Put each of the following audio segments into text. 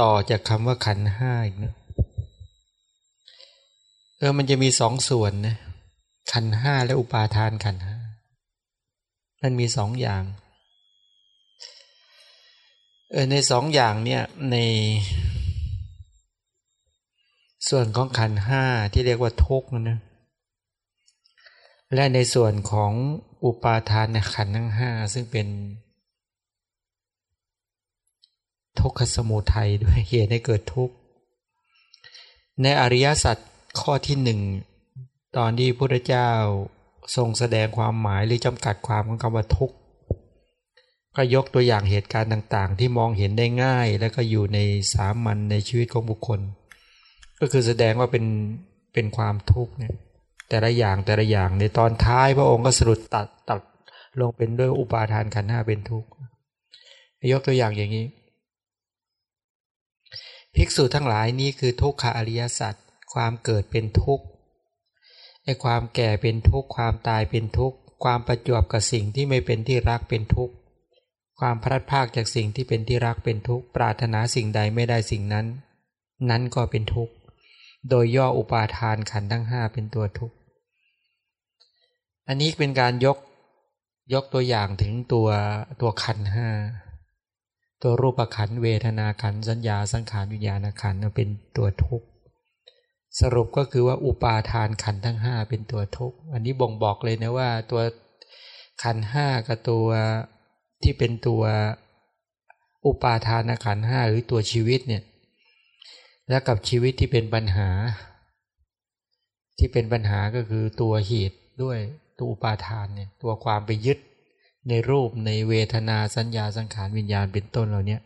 ต่อจากคำว่าขันห้าอีกนะเออมันจะมีสองส่วนนะขันห้าและอุปาทานขันห้ามันมีสองอย่างเออในสองอย่างเนี่ยใน ส่วนของขันห้าที่เรียกว่าทุกนะและในส่วนของอุปาทานในขันทั้งห้าซึ่งเป็น ทุกขสมุทัยด้วยเหตุให้เกิดทุกข์ในอริยสัจข้อที่หนึ่งตอนที่พระเจ้าทรงแสดงความหมายหรือจำกัดความของคำว่าทุกข์ก็ยกตัวอย่างเหตุการณ์ต่าง ๆ ที่มองเห็นได้ง่าย แล้วก็อยู่ในสามัญในชีวิตของบุคคล ก็คือแสดงว่าเป็นเป็นความทุกข์เนี่ยแต่ละอย่างแต่ละอย่างในตอนท้ายพระองค์ก็สรุปตัดตัดลงเป็นด้วยอุปาทานขันธ์ห้าเป็นทุกข์ยกตัวอย่างอย่างนี้ ภิกษุทั้งหลายนี้คือทุกขอริยสัจความเกิดเป็นทุกข์ไอความแก่เป็นทุกข์ความตายเป็นทุกข์ความประจวบกับสิ่งที่ไม่เป็นที่รักเป็นทุกข์ความพลัดพรากจากสิ่งที่เป็นที่รักเป็นทุกข์ปรารถนาสิ่งใดไม่ได้สิ่งนั้น นั้นก็เป็นทุกข์ โดยย่ออุปาทานขันทั้งห้าเป็นตัวทุกข์ อันนี้เป็นการยกยกตัวอย่างถึงตัวตัวขันห้า ตัวรูปขันเวทนาขันสัญญาสังขารวิญญาณขันเป็นตัวทุกข์สรุปก็คือว่าอุปาทานขันทั้งห้าเป็นตัวทุกข์อันนี้บ่งบอกเลยนะว่าตัวขันห้ากับตัวที่เป็นตัวอุปาทานขันห้าหรือตัวชีวิตเนี่ยแล้วกับชีวิตที่เป็นปัญหา ที่เป็นปัญหาก็คือตัวเหตุด้วยตัวอุปาทานเนี่ยตัวความไปยึด ในรูปในเวทนาสัญญาสังขารวิญญาณเป็นต้นเหล่านี้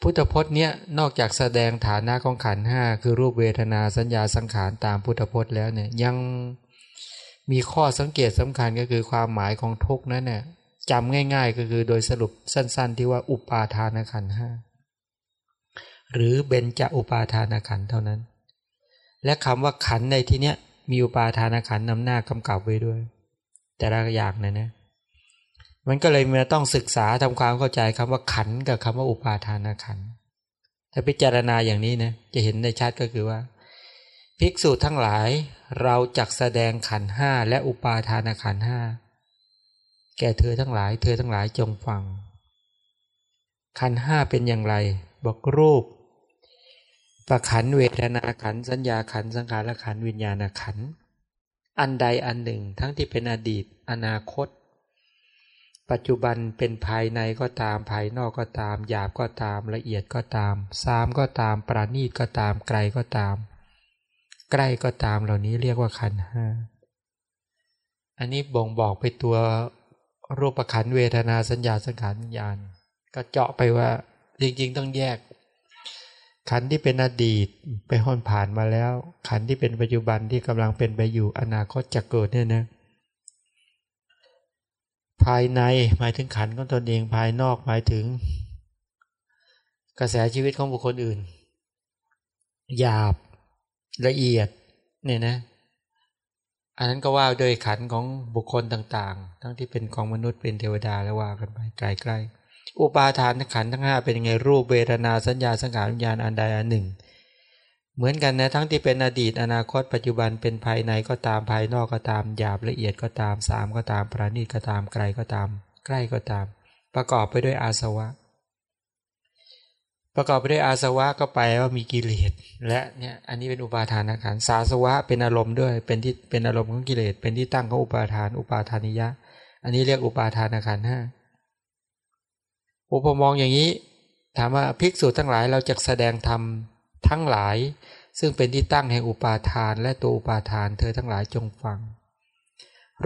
พุทธพจน์เนี้ยนอกจากแสดงฐานะของขันห้าคือรูปเวทนาสัญญาสังขารตามพุทธพจน์แล้วเนี่ยยังมีข้อสังเกตสำคัญก็คือความหมายของทุกนั้นเนี่ยจำง่าย ๆ ก็คือโดยสรุปสั้น ๆ ที่ว่าอุปาทานขันห้าหรือเบญจอุปาทานขันเท่านั้น และคำว่าขันในที่เนี้ยมีอุปาทานขันนำหน้ากำกับไว้ด้วย แต่ละอย่างนะนะ มันก็เลยมาต้องศึกษาทำความเข้าใจคำว่าขันกับคำว่าอุปาทานขันถ้าพิจารณาอย่างนี้นะจะเห็นในชัดก็คือว่า ภิกษุทั้งหลายเราจักแสดงขันห้าและอุปาทานขันห้าแก่เธอทั้งหลายเธอทั้งหลายจงฟัง ขันห้าเป็นอย่างไร บอกรูปประขันเวทนาขันสัญญาขันสังขารขันวิญญาณขันอันใดอันหนึ่ง ทั้งที่เป็นอดีต อนาคต ปัจจุบันเป็นภายในก็ตามภายนอกก็ตาม หยาบก็ตามละเอียดก็ตามซามก็ตามปราณีตก็ตามไกลก็ตาม ใกล้ก็ตามเหล่านี้เรียกว่าขันห้าอันนี้บ่งบอกไปตัวรูปขันเวทนาสัญญาสังขารวิญญาณ ก็เจาะไปว่าจริง ๆ ต้องแยก ขันที่เป็นอดีตไปห่อนผ่านมาแล้ว ขันที่เป็นปัจจุบันที่กำลังเป็นไปอยู่อนาคตจะเกิดเนี่ยนะ ภายในหมายถึงขันของตนเองภายนอกหมายถึง กระแสชีวิตของบุคคลอื่น หยาบละเอียดเนี่ยนะ อันนั้นก็ว่าโดยขันของบุคคลต่าง ๆ ทั้งที่เป็นของมนุษย์เป็นเทวดาแล้วว่ากันไปไกลๆอุปาทานขันทั้งห้าเป็นยังไงรูปเวทนาสัญญาสังขารวิญญาณอันใดอันหนึ่ง เหมือนกันนะทั้งที่เป็นอดีตอนาคตปัจจุบันเป็นภายในก็ตามภายนอกก็ตามหยาบละเอียดก็ตามสามก็ตามปราณีตก็ตามไกลก็ตาม ใกล้ก็ตาม ประกอบไปด้วยอาสวะ ประกอบไปด้วยอาสวะก็ไปว่ามีกิเลสและเนี่ยอันนี้เป็นอุปาทานขันสาสวะเป็นอารมณ์ด้วยเป็นที่เป็นอารมณ์ของกิเลสเป็นที่ตั้งของอุปาทานอุปาทานิยะ อันนี้เรียกอุปาทานขันห้าอุปมองอย่างนี้ ถามว่าภิกษุทั้งหลายเราจะแสดงธรรมทั้งหลาย ซึ่งเป็นที่ตั้งแห่งอุปาทานและตัวอุปาทานเธอทั้งหลายจงฟัง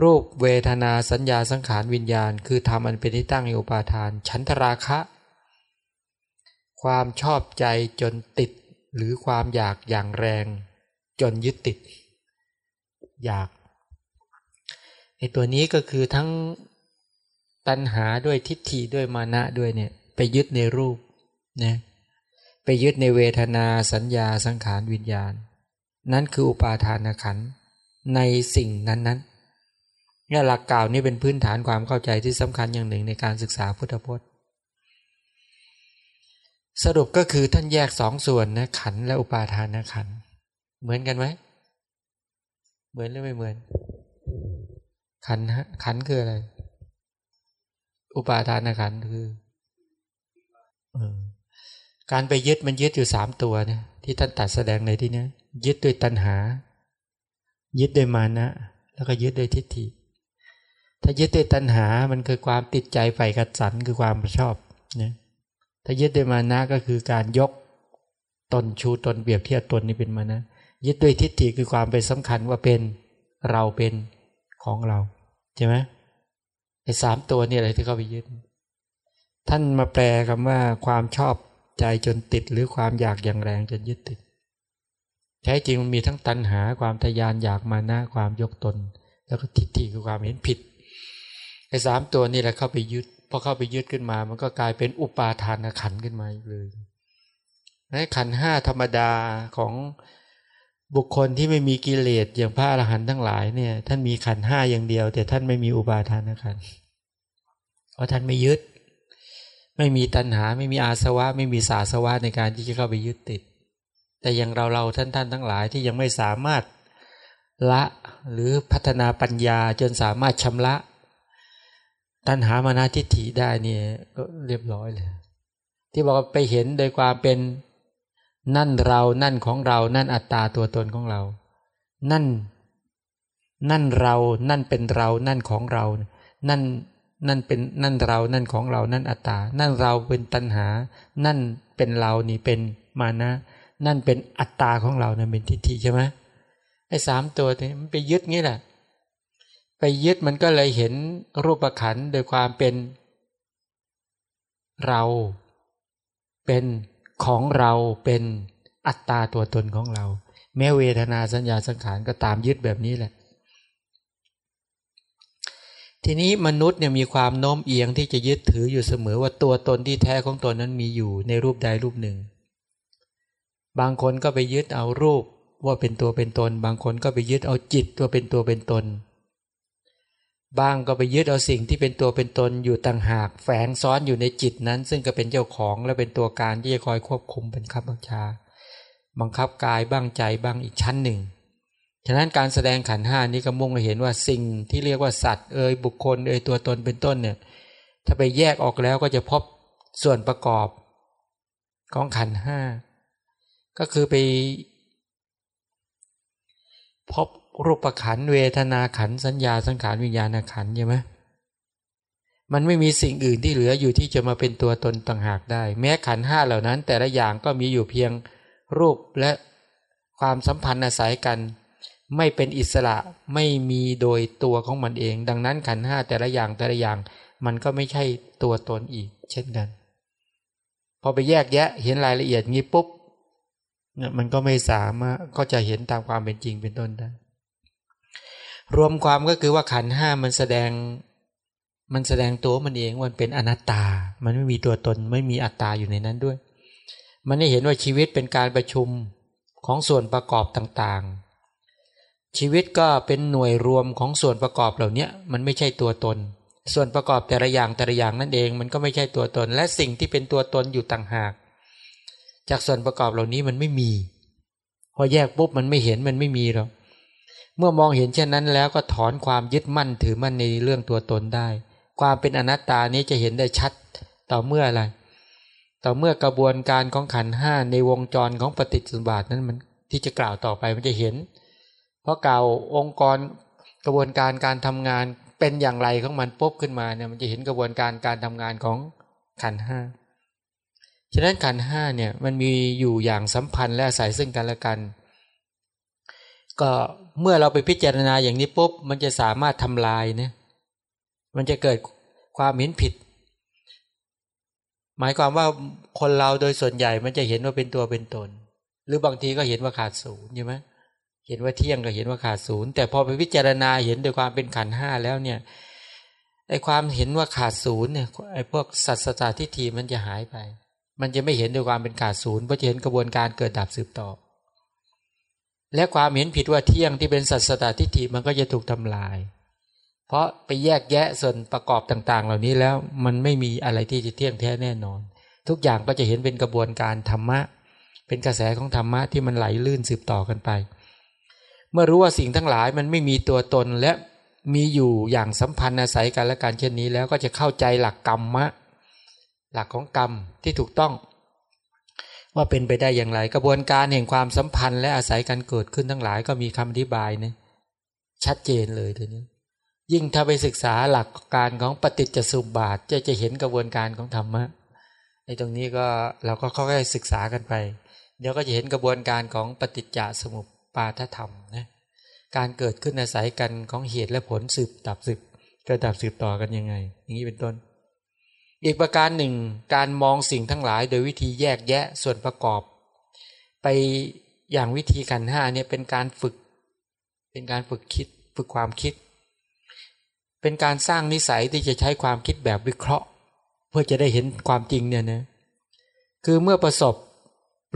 รูปเวทนาสัญญาสังขารวิญญาณ คือธรรมอันเป็นที่ตั้งแห่งอุปาทาน ฉันทราคะ ความชอบใจจนติดหรือความอยากอย่างแรง จนยึดติด อยากไอตัวนี้ก็คือทั้งตัณหาด้วยทิฏฐิด้วยมานะด้วยเนี่ยไปยึดในรูปนะ ไปยึดในเวทนาสัญญาสังขารวิญญาณ นั่นคืออุปาทานขันในสิ่งนั้นๆเนี่ยหลักกล่าวนี้เป็นพื้นฐานความเข้าใจที่สำคัญอย่างหนึ่งในการศึกษาพุทธพจน์ สรุปก็คือท่านแยกสองส่วนนะขันและอุปาทานขันเหมือนกันไหมเหมือนหรือไม่เหมือน ขันขันคืออะไร อุปาทานขันคือ การไปยึดมันยึดอยู่สามตัวนี่ยที่ท่านตัดแสดงในที่นี้ยึดด้วยตัณหา ยึดด้วยมานะ แล้วก็ยึดด้วยทิฏฐิ ถ้ายึดด้วยตัณหา มันคือความติดใจใฝ่กัดสันคือความชอบนี่ยถ้ายึดด้วยมานะก็คือการยกตนชูตนเปรียบเทียบตนนี่เป็นมานะ ยึดด้วยทิฏฐิคือความเป็นสำคัญว่าเป็นเราเป็นของเราใช่ไหมไอ้สามตัวนี่อะไรที่เขาไปยึด ท่านมาแปลคำว่าความชอบ ใจจนติดหรือความอยากอย่างแรงจนยึดติด แท้จริงมันมีทั้งตัณหาความทยานอยากมานะความยกตน แล้วก็ทิฏฐิคือความเห็นผิดไอ้สามตัวนี่แหละเข้าไปยึดพอเข้าไปยึดขึ้นมา มันก็กลายเป็นอุปาทานขันขึ้นมาเลยในขันห้าธรรมดาของบุคคลที่ไม่มีกิเลสอย่างพระอรหันต์ทั้งหลายเนี่ย ท่านมีขันห้าอย่างเดียว แต่ท่านไม่มีอุปาทานขันเพราะท่านไม่ยึด ไม่มีตัณหาไม่มีอาสวะ ไม่มีสาสวะในการที่จะเข้าไปยึดติด แต่อย่างเราเราท่านท่านทั้งหลายที่ยังไม่สามารถละหรือพัฒนาปัญญาจนสามารถชำระ ตัณหามานาทิฏฐิได้เนี่ยก็เรียบร้อยเลย ที่บอกว่าไปเห็นโดยความเป็นนั่นเรา นั่นของเรา นั่นอัตตาตัวตนของเรา นั่น นั่นเรา นั่นเป็นเรา นั่นของเรา นั่น นั่นเป็นนั่นเรา นั่นของเรา นั่นอัตตา นั่นเราเป็นตัณหา นั่นเป็นเรานี่เป็นมานะ นั่นเป็นอัตตาของเรานะเป็นทิฏฐิใช่ไหมไอ้สามตัวนี้มันไปยึดงี้แหละ ไปยึดมันก็เลยเห็นรูปขันโดยความเป็นเรา เป็นของเรา เป็นอัตตาตัวตนของเรา แม้เวทนาสัญญาสังขารก็ตามยึดแบบนี้แหละ ทีนี้มนุษย์เนี่ยมีความโน้มเอียงที่จะยึดถืออยู่เสมอว่าตัวตนที่แท้ของตนนั้นมีอยู่ในรูปใดรูปหนึ่ง บางคนก็ไปยึดเอารูปว่าเป็นตัวเป็นตน บางคนก็ไปยึดเอาจิตว่าเป็นตัวเป็นตน บางก็ไปยึดเอาสิ่งที่เป็นตัวเป็นตนอยู่ต่างหากแฝงซ้อนอยู่ในจิตนั้น ซึ่งก็เป็นเจ้าของและเป็นตัวการที่จะคอยควบคุมเป็นคับบัญชา บังคับกายบ้างใจบ้างอีกชั้นหนึ่ง ฉะนั้นการแสดงขันห้านี้ก็มุ่งให้เห็นว่าสิ่งที่เรียกว่าสัตว์เอ่ยบุคคลเอ่ยตัวตนเป็นต้นเนี่ย ถ้าไปแยกออกแล้วก็จะพบส่วนประกอบของขันห้าก็คือไป พบรูปขันเวทนาขันสัญญาสังขารวิญญาณขันใช่ไหมมันไม่มีสิ่งอื่นที่เหลืออยู่ที่จะมาเป็นตัวตนต่างหากได้ แม้ขันห้าเหล่านั้น แต่ละอย่างก็มีอยู่เพียงรูปและความสัมพันธ์อาศัยกัน ไม่เป็นอิสระไม่มีโดยตัวของมันเอง ดังนั้นขันห้าแต่ละอย่างแต่ละอย่าง มันก็ไม่ใช่ตัวตนอีก เช่นกัน พอไปแยกแยะเห็นรายละเอียดงี้ปุ๊บเนี่ยมันก็ไม่สามารถก็จะเห็นตามความเป็นจริงเป็นต้นได้รวมความก็คือว่าขันห้ามันแสดง มันแสดงตัวมันเองมันเป็นอนัตตา มันไม่มีตัวตนไม่มีอัตตาอยู่ในนั้นด้วย มันได้เห็นว่าชีวิตเป็นการประชุมของส่วนประกอบต่างๆ ชีวิตก็เป็นหน่วยรวมของส่วนประกอบเหล่านี้มันไม่ใช่ตัวตน ส่วนประกอบแต่ละอย่างแต่ละอย่างนั่นเองมันก็ไม่ใช่ตัวตน และสิ่งที่เป็นตัวตนอยู่ต่างหาก จากส่วนประกอบเหล่านี้มันไม่มี พอแยกปุ๊บมันไม่เห็นมันไม่มีหรอกเมื่อมองเห็นเช่นนั้นแล้วก็ถอนความยึดมั่นถือมั่นในเรื่องตัวตนได้ ความเป็นอนัตตานี้จะเห็นได้ชัดต่อเมื่ออะไร ต่อเมื่อกระบวนการของขันห้าในวงจรของปฏิจจุบันนั้นมันที่จะกล่าวต่อไปมันจะเห็น เพราะเก่าองค์กรกระบวนการการทำงานเป็นอย่างไรของมันปุ๊บขึ้นมาเนี่ยมันจะเห็นกระบวนการการทำงานของขันห้าฉะนั้นขันห้าเนี่ยมันมีอยู่อย่างสัมพันธ์และอาศัยซึ่งกันและกัน ก็เมื่อเราไปพิจารณาอย่างนี้ปุ๊บมันจะสามารถทำลายเนี่ยมันจะเกิดความเห็นผิด หมายความว่าคนเราโดยส่วนใหญ่มันจะเห็นว่าเป็นตัวเป็นตน หรือบางทีก็เห็นว่าขาดศูนย์ใช่ไหม เห็นว่าเที่ยงก็เห็นว่าขาดศูนย์แต่พอไปพิจารณาเห็นโดยความเป็นขันห้าแล้วเนี่ยไอความเห็นว่าขาดศูนย์เนี่ยไอพวกสัตสตาทิฏฐิมันจะหายไป มันจะไม่เห็นโดยความเป็นขาดศูนย์เพราะจะเห็นกระบวนการเกิดดับสืบต่อ และความเห็นผิดว่าเที่ยงที่เป็นสัตสตาทิฏฐิมันก็จะถูกทำลาย เพราะไปแยกแยะส่วนประกอบต่าง ๆ เหล่านี้แล้วมันไม่มีอะไรที่จะเที่ยงแท้แน่นอน ทุกอย่างก็จะเห็นเป็นกระบวนการธรรมะ เป็นกระแสของธรรมะที่มันไหลลื่นสืบต่อกันไป เมื่อรู้ว่าสิ่งทั้งหลายมันไม่มีตัวตนและมีอยู่อย่างสัมพันธ์อาศัยกันและการเช่นนี้แล้วก็จะเข้าใจหลักกรรมะ หลักของกรรมที่ถูกต้อง ว่าเป็นไปได้อย่างไร กระบวนการแห่งความสัมพันธ์และอาศัยกันเกิดขึ้นทั้งหลายก็มีคำอธิบายนะชัดเจนเลยทีนี้ยิ่งถ้าไปศึกษาหลักการของปฏิจจสุบาทจะจะเห็นกระบวนการของธรรมะในตรงนี้ก็เราก็ค่อยๆศึกษากันไป เดี๋ยวก็จะเห็นกระบวนการของปฏิจจสมุป ปาทธรรมนะการเกิดขึ้นอาศัยกันของเหตุและผลสืบดับสืบกิดดับสืบต่อกันยังไง อย่างนี้เป็นต้น อีกประการหนึ่ง การมองสิ่งทั้งหลาย โดยวิธีแยกแยะส่วนประกอบ ไปอย่างวิธีขันห้าเนี่ยเป็นการฝึก เป็นการฝึกคิดฝึกความคิด เป็นการสร้างนิสัยที่จะใช้ความคิดแบบวิเคราะห์ เพื่อจะได้เห็นความจริงเนี่ยนะคือเมื่อประสบ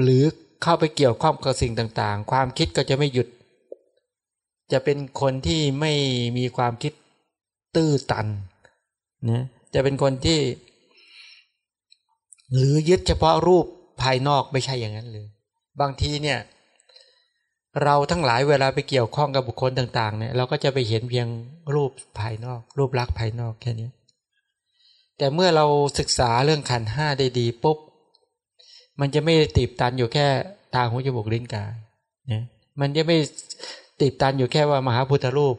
หรือ เข้าไปเกี่ยวข้องกับสิ่งต่างๆ ความคิดก็จะไม่หยุด จะเป็นคนที่ไม่มีความคิดตื้อตันนะจะเป็นคนที่ หรือยึดเฉพาะรูปภายนอกไม่ใช่อย่างนั้นเลย บางทีเนี่ย เราทั้งหลายเวลาไปเกี่ยวข้องกับบุคคลต่าง ๆ เนี่ย เราก็จะไปเห็นเพียงรูปภายนอก รูปลักษณ์ภายนอกแค่นี้แต่เมื่อเราศึกษาเรื่องขันห้าได้ดีปุ๊บ มันจะไม่ตีบตันอยู่แค่ตาหูจมูกลิ้นกายเนี่ยมันจะไม่ติดตันอยู่แค่ว่ามหาพุทธรูป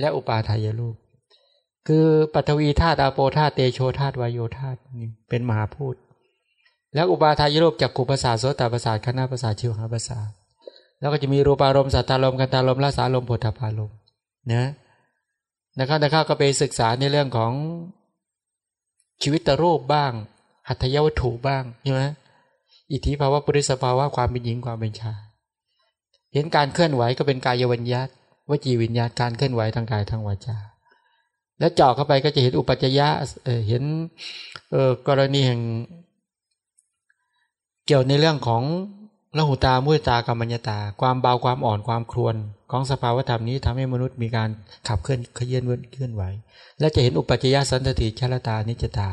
และอุปาทายรูป คือปัทวีธาตุอาโปธาตุเตโชธาตุวายโยธาตุเป็นมหาพูดแล้วอุปาทายรูปจากกุปสาโสตประสาทคณะประสาทชิวหาประสาทแล้วก็จะมีรูปารมณ์สัตตารมณ์กันตารมณ์ละสารมณ์ผลทพารมณ์นะนะครับนะครับก็ไปศึกษาในเรื่องของชีวิตตรูปบ้าง หัตถยวัตถุบ้างใช่ไหม อิทธิภาวะปุริสภาวะความเป็นหญิงความเป็นชายเห็นการเคลื่อนไหวก็เป็นกายวิญญาตวจีวิญญาตการเคลื่อนไหวทางกายทางวาจาแล้วเจาะเข้าไปก็จะเห็นอุปัจจยะเห็นกรณีแห่งเกี่ยวในเรื่องของละหูตามุตากรรมัญตา ความเบาความอ่อนความครวนของสภาวธรรมนี้ทำให้มนุษย์มีการขับเคลื่อนเคลื่อนเคลื่อนไหว และจะเห็นอุปัจจยะสันติชลตานิจตา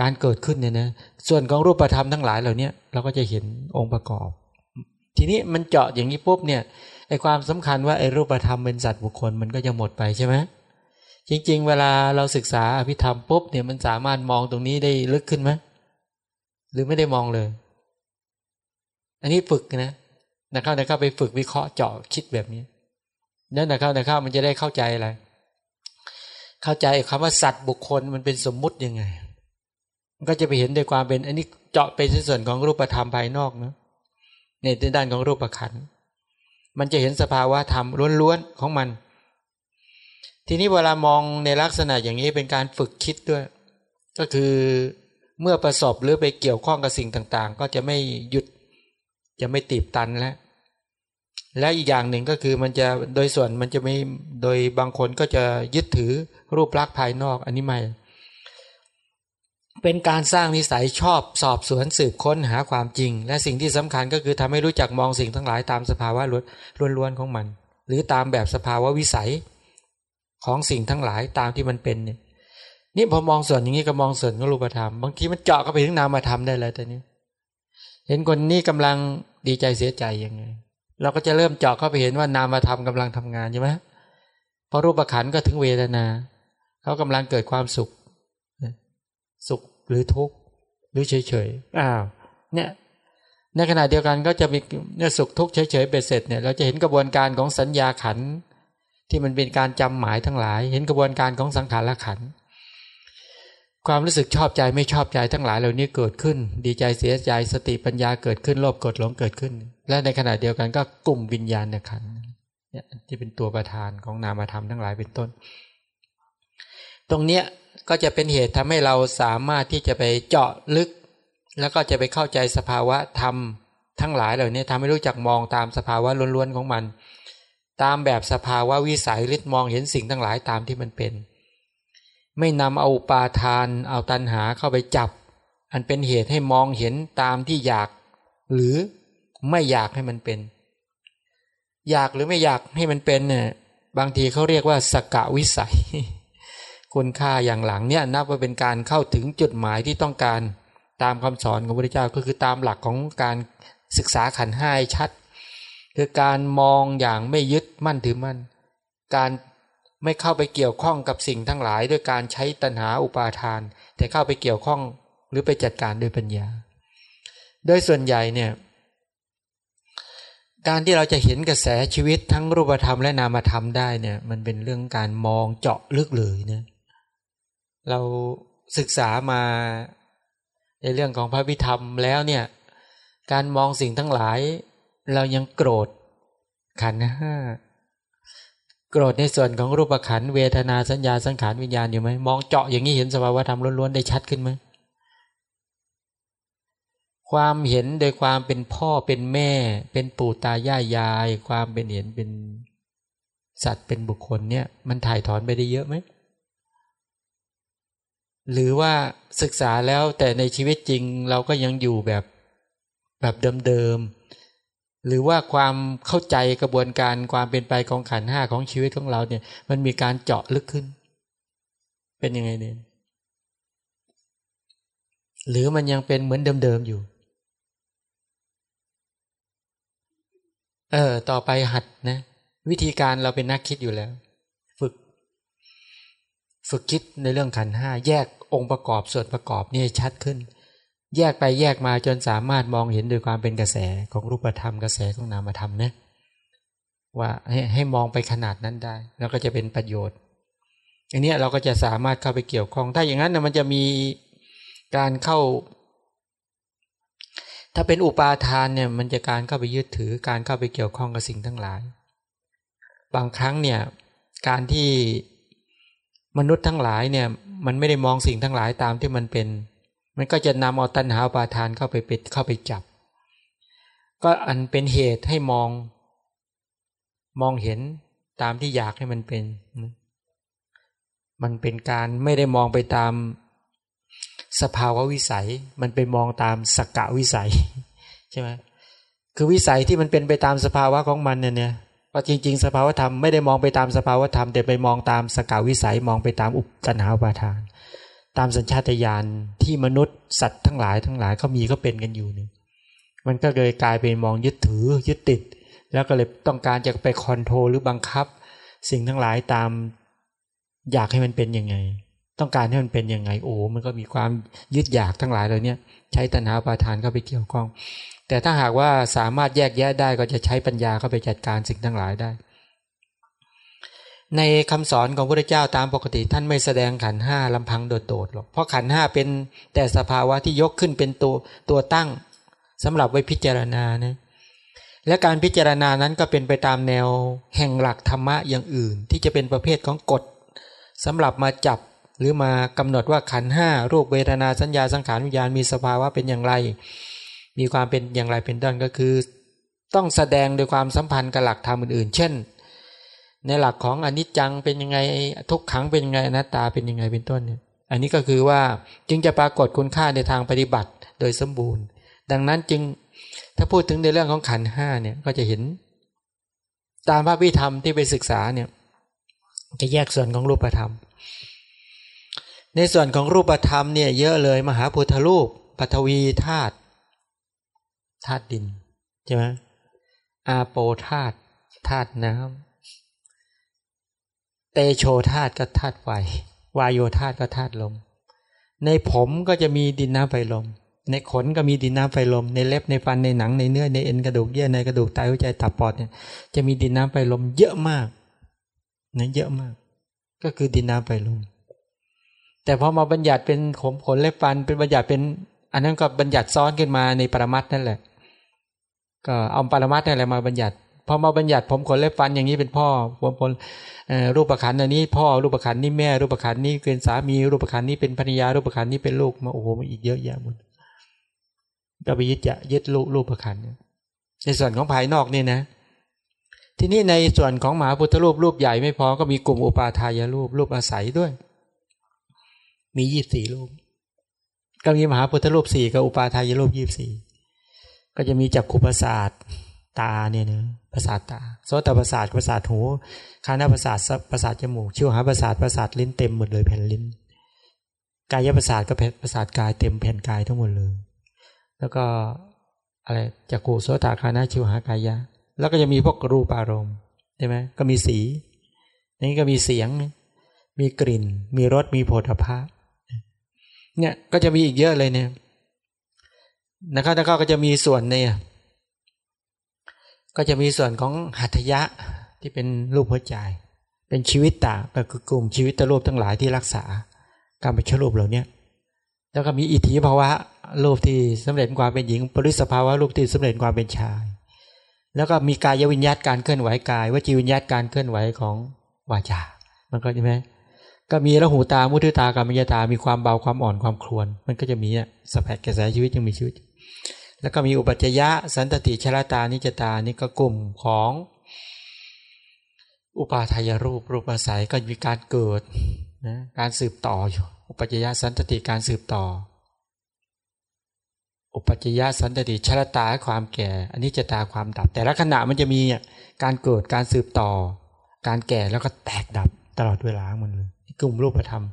การเกิดขึ้นเนี่ยนะส่วนของรูปธรรมทั้งหลายเหล่านี้เราก็จะเห็นองค์ประกอบ ทีนี้มันเจาะอย่างนี้ปุ๊บเนี่ยไอความสำคัญว่าไอรูปธรรมเป็นสัตว์บุคคลมันก็จะหมดไปใช่ไหมจริง ๆ เวลาเราศึกษาอภิธรรมปุ๊บเนี่ยมันสามารถมองตรงนี้ได้ลึกขึ้นไหมหรือไม่ได้มองเลย อันนี้ฝึกนะนะครับนะครับไปฝึกวิเคราะห์เจาะคิดแบบนี้นั่นนะครับนะครับมันจะได้เข้าใจอะไรเข้าใจคำว่าสัตว์บุคคลมันเป็นสมมุติยังไง มันก็จะไปเห็นในความเป็น อันนี้เจาะเป็นส่วนของรูปธรรมภายนอกนะในด้านของรูปขันมันจะเห็นสภาวะธรรมล้วนๆของมัน ทีนี้เวลามองในลักษณะอย่างนี้เป็นการฝึกคิดด้วย ก็คือเมื่อประสบหรือไปเกี่ยวข้องกับสิ่งต่างๆ ก็จะไม่หยุดจะไม่ตีบตันแล้วและอีกอย่างหนึ่งก็คือมันจะโดยส่วนมันจะไม่โดยบางคนก็จะยึดถือรูปลักษณ์ภายนอกอันนี้ไม่ เป็นการสร้างนิสัยชอบสอบสวนสืบค้นหาความจริง และสิ่งที่สำคัญก็คือทำให้รู้จักมองสิ่งทั้งหลายตามสภาวะล้วนๆของมัน หรือตามแบบสภาวะวิสัยของสิ่งทั้งหลายตามที่มันเป็นเนี่ยนี่พอมองส่วนอย่างนี้ก็มองส่วนของรูปธรรมบางทีมันเจาะเข้าไปถึงนามธรรมได้เลยแต่นี้ เห็นคนนี้กำลังดีใจเสียใจยังไง เราก็จะเริ่มเจาะเข้าไปเห็นว่านามธรรมกำลังทำงานใช่ไหมพอรูปขันก็ถึงเวทนาเขากำลังเกิดความสุข สุขหรือทุกข์หรือเฉยเฉยอ้าวเนี่ยในขณะเดียวกันก็จะมีเนี่ยสุขทุกข์เฉยเฉยเบ็ดเสร็จเนี่ยเราจะเห็นกระบวนการของสัญญาขันที่มันเป็นการจำหมายทั้งหลาย เห็นกระบวนการของสังขารละขันความรู้สึกชอบใจไม่ชอบใจทั้งหลายเหล่านี้เกิดขึ้น ดีใจเสียใจสติปัญญาเกิดขึ้นโลภกดหลงเกิดขึ้น และในขณะเดียวกันก็กลุ่มวิญญาณขันเนี่ยที่เป็นตัวประธานของนามธรรมทั้งหลายเป็นต้น ตรงเนี้ย ก็จะเป็นเหตุทำให้เราสามารถที่จะไปเจาะลึก แล้วก็จะไปเข้าใจสภาวะธรรมทั้งหลายเหล่านี้ทำให้รู้จักมองตามสภาวะล้วนๆของมัน ตามแบบสภาวะวิสัยฤทธิ์มองเห็นสิ่งทั้งหลายตามที่มันเป็น ไม่นำเอาปาทานเอาตันหาเข้าไปจับ อันเป็นเหตุให้มองเห็นตามที่อยาก หรือไม่อยากให้มันเป็น อยากหรือไม่อยากให้มันเป็นเนี่ยบางทีเขาเรียกว่าสกะวิสัย คุณค่าอย่างหลังเนี่ยนับว่าเป็นการเข้าถึงจุดหมายที่ต้องการตามคำสอนของพระพุทธเจ้าก็คือตามหลักของการศึกษาขันห้าชัด คือการมองอย่างไม่ยึดมั่นถือมั่น การไม่เข้าไปเกี่ยวข้องกับสิ่งทั้งหลาย ด้วยการใช้ตัณหาอุปาทาน แต่เข้าไปเกี่ยวข้องหรือไปจัดการด้วยปัญญา โดยส่วนใหญ่เนี่ยการที่เราจะเห็นกระแสชีวิตทั้งรูปธรรมและนามธรรมได้เนี่ยมันเป็นเรื่องการมองเจาะลึกเลยเนี่ย เราศึกษามาในเรื่องของพระวิธรรมแล้วเนี่ย การมองสิ่งทั้งหลาย เรายังโกรธขันห้าโกรธในส่วนของรูปขันเวทนาสัญญาสังขารวิญญาณอยู่ไหมมองเจาะอย่างนี้เห็นสภาวะธรรมล้วนๆได้ชัดขึ้นไหมความเห็นโดยความเป็นพ่อเป็นแม่ เป็นปู่ตายายยาย ความเป็นเห็นเป็นสัตว์เป็นบุคคลเนี่ย มันถ่ายถอนไปได้เยอะไหม หรือว่าศึกษาแล้วแต่ในชีวิตจริงเราก็ยังอยู่แบบแบบเดิมๆหรือว่าความเข้าใจกระบวนการความเป็นไปของขันห้าของชีวิตของเราเนี่ย มันมีการเจาะลึกขึ้น เป็นยังไงเนี่ยหรือมันยังเป็นเหมือนเดิมๆอยู่ เออ ต่อไปหัดนะ วิธีการเราเป็นนักคิดอยู่แล้ว ฝึกคิดในเรื่องขันห้าแยกองค์ประกอบส่วนประกอบนี่ชัดขึ้น แยกไปแยกมาจนสามารถมองเห็นโดยความเป็นกระแสของรูปธรรมกระแสของนามธรรมนะว่าให้ให้มองไปขนาดนั้นได้ แล้วก็จะเป็นประโยชน์อันนี้เราก็จะสามารถเข้าไปเกี่ยวข้อง ถ้าอย่างนั้นนะมันจะมีการเข้า ถ้าเป็นอุปาทานเนี่ย มันจะการเข้าไปยึดถือ การเข้าไปเกี่ยวข้องกับสิ่งทั้งหลาย บางครั้งเนี่ย การที่ มนุษย์ทั้งหลายเนี่ย มันไม่ได้มองสิ่งทั้งหลายตามที่มันเป็น มันก็จะนำเอาตัณหาปาทานเข้าไปปิดเข้าไปจับ ก็อันเป็นเหตุให้มอง มองเห็นตามที่อยากให้มันเป็น มันเป็นการไม่ได้มองไปตามสภาวะวิสัย มันไปมองตามสกกะวิสัยใช่ไหมคือวิสัยที่มันเป็นไปตามสภาวะของมันเนี่ยเนี่ย ว่าจริง ๆ สภาวธรรมไม่ได้มองไปตามสภาวธรรมแต่ไปมองตามสกาวิสัยมองไปตามอุปตันหาปาทาน ตามสัญชาตญาณที่มนุษย์สัตว์ทั้งหลายทั้งหลายเขามีก็เป็นกันอยู่เนี่ยมันก็เลยกลายเป็นมองยึดถือยึดติด แล้วก็เลยต้องการจะไปคอนโทรลหรือบังคับ สิ่งทั้งหลายตามอยากให้มันเป็นยังไง ต้องการให้มันเป็นยังไงโอ้มันก็มีความยึดอยากทั้งหลายเลยเนี่ยใช้ตัณหาปาทานเข้าไปเกี่ยวข้อง แต่ถ้าหากว่าสามารถแยกแยะได้ก็จะใช้ปัญญาเข้าไปจัดการสิ่งทั้งหลายได้ ในคำสอนของพระเจ้าตามปกติท่านไม่แสดงขันห้าลำพังโดดๆหรอกเพราะขันห้าเป็นแต่สภาวะที่ยกขึ้นเป็นตัวตัวตั้งสำหรับไว้พิจารณานะและการพิจารณานั้นก็เป็นไปตามแนวแห่งหลักธรรมะอย่างอื่น ที่จะเป็นประเภทของกฎสำหรับมาจับ หรือมากำหนดว่าขันห้ารูปเวทนาสัญญาสังขารวิญญาณมีสภาวะเป็นอย่างไร มีความเป็นอย่างไรเป็นต้นก็คือ ต้องแสดงโดยความสัมพันธ์กับหลักธรรมอื่นๆ เช่น ในหลักของอนิจจังเป็นยังไงทุกขังเป็นยังไงอนัตตาเป็นยังไงเป็นต้นเนี่ยอันนี้ก็คือว่าจึงจะปรากฏคุณค่าในทางปฏิบัติโดยสมบูรณ์ ดังนั้นจึงถ้าพูดถึงในเรื่องของขันห้าเนี่ยก็จะเห็น ตามพระพิธรรมที่ไปศึกษาเนี่ยจะแยกส่วนของรูปธรรม ในส่วนของรูปธรรมเนี่ยเยอะเลยมหาพุทธรูปปฐวีธาตุธาตุดินใช่ไหมอาโปธาตุธาตุน้ำเตโชธาตุก็ธาตุไฟวายโยธาตุก็ธาตุลม ในผมก็จะมีดินน้ำไฟลม ในขนก็มีดินน้ำไฟลม ในเล็บในฟันในหนังในเนื้อในเอ็นกระดูกเยื่อในกระดูกไตหัวใจตับปอดเนี่ยจะมีดินน้ำไฟลมเยอะมากนะเยอะมาก ก็คือดินน้ำไฟลม แต่พอมาบัญญัติเป็นขมขนเล็บฟัน เป็นบัญญัติเป็น อันนั้นก็บัญญัติซ้อนขึ้นมาในปรมัตนั่นแหละ ก็เอาปรมัตนั่นแหละมาบัญญัติพอมาบัญญัติผมขนเล็บฟันอย่างนี้เป็นพ่อผมขนรูปประคันอันนี้ พ่อรูปประคันนี่แม่รูปประคันนี่เป็นสามีรูปประคันนี่เป็นภรรยารูปประคันนี่เป็นลูกมาโอ้โหมาอีกเยอะแยะหมดก็ไปยึดจะยึดลูกรูปประคันในส่วนของภายนอกนี่นะ ทีนี้ในส่วนของมหาพุทธรูปรูปใหญ่ไม่พอก็มีกลุ่มอุปาทายรูปรูปอาศัยด้วย มียี่สี่รูป ก็มีมหาพุทธรูปสี่กับอุปาทายรูปยี่สี่ก็จะมีจักขุประสาทตาเนี่ยนะประสาทตาโสตประสาทประสาทหูคานาประสาทประสาทจมูก ชิวหาประสาทประสาทลิ้นเต็มหมดเลยแผ่นลิ้น กายประสาทก็ประสาทกายเต็มแผ่นกายทั้งหมดเลย แล้วก็อะไรจักรูโสตคานาชิวหากายะ แล้วก็จะมีพวกรูปอารมณ์ใช่ไหมก็มีสีนี่ก็มีเสียง มีกลิ่น มีรสมีโผฏฐะ เนี่ยก็จะมีอีกเยอะเลยเนี่ยนะครับแล้วก็จะมีส่วนเนี่ยก็จะมีส่วนของหัตถยะที่เป็นรูปหัวใจ เป็นชีวิตตาก็คือกลุ่มชีวิตตรูปทั้งหลายที่รักษาการเป็นชรูปเหล่านี้แล้วก็มีอิทธิภาวะรูปที่สำเร็จความเป็นหญิง ปริสภาวะรูปที่สำเร็จความเป็นชาย แล้วก็มีกายวิญญาตการเคลื่อนไหวกายวจีวิญญาตการเคลื่อนไหวของวาจา มันก็ใช่ไหม ก็มีละหูตา มุทุตากรรมยตา มีความเบาความอ่อนความครวน มันก็จะมีสแปดกระแสชีวิตยังมีชีวิต แล้วก็มีอุปัจยะ สันตติชลตา นิจตา นี่ก็กลุ่มของอุปาทายรูปรูปอาศัยก็มีการเกิดนะการสืบต่ออยู่อุปัจยะสันตติการสืบต่อ อุปัจยะสันตติชลตาความแก่อันนี้จะตาความดับ แต่ละขณะมันจะมีการเกิดการสืบต่อ การแก่แล้วก็แตกดับตลอดเวลามันเลย กลุ่มรูปธรรม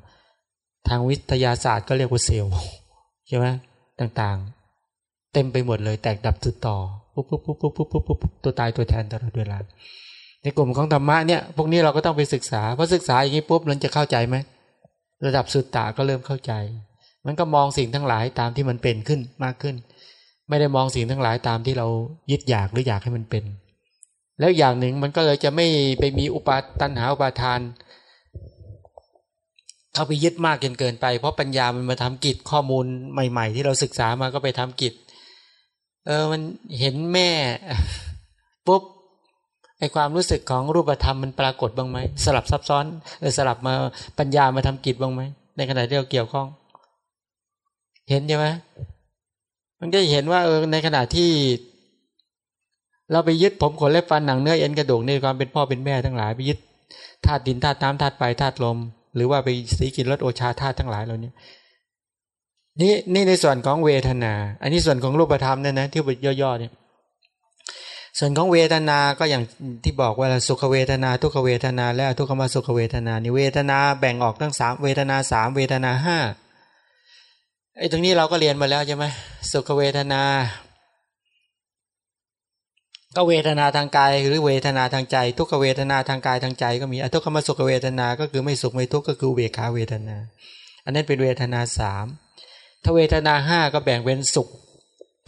ทางวิทยาศาสตร์ก็เรียกว่าเซลล์ใช่ไหมต่างๆ เต็มไปหมดเลยแตกดับสืบต่อปุ๊บปุ๊บปุ๊บปุ๊บปุ๊บปุ๊บปุ๊บตัวตายตัวแทนตลอดเวลาในกลุ่มของธรรมะเนี่ยพวกนี้เราก็ต้องไปศึกษาพราะศึกษาอย่างนี้ปุ๊บเราจะเข้าใจไหมระดับสุดตาก็เริ่มเข้าใจ มันก็มองสิ่งทั้งหลายตามที่มันเป็นขึ้นมากขึ้น ไม่ได้มองสิ่งทั้งหลายตามที่เรายึดอยากหรืออยากให้มันเป็น แล้วอย่างหนึ่งมันก็เลยจะไม่ไปมีอุปาตันหาอุปาทาน เข้าไปยึดมากเกินเกินไป เพราะปัญญามันมาทำกิจข้อมูลใหม่ ๆ ที่เราศึกษามาก็ไปทำกิจ เออมันเห็นแม่ปุ๊บไอความรู้สึกของรูปธรรมมันปรากฏบ้างไหมสลับซับซ้อนเออสลับมาปัญญามาทำกิจบ้างไหมในขณะที่เราเกี่ยวข้อง เห็นใช่ไหมมันก็เห็นว่าเออในขณะที่ เราไปยึดผมขนเล็บฟันหนังเนื้อเอ็นกระดูกในความเป็นพ่อเป็นแม่ทั้งหลายไปยึดธาตุดินธาตุน้ำธาตุไฟธาตุลม หรือว่าไปสีกินรสโอชาธาตุทั้งหลายเหล่านี้นี่นี่ในส่วนของเวทนา อันนี้ส่วนของรูปธรรมเนี่ยนะที่ย่อๆเนี่ยส่วนของเวทนา ก็อย่างที่บอกว่าสุขเวทนา ทุกขเวทนา และทุกขมาสุขเวทนานี่เวทนาแบ่งออกทั้งสามเวทนาสามเวทนาห้าไอ้ตรงนี้เราก็เรียนมาแล้วใช่ไหมสุขเวทนา ก็เวทนาทางกายหรือเวทนาทางใจ ทุกขเวทนาทางกายทางใจ ก็มีอทุกขมสุขเวทนา ก็คือไม่สุขไม่ทุกข์ก็คือเวขาเวทนา อันนั้นเป็นเวทนาสามถ้าเวทนาห้าก็แบ่งเป็นสุข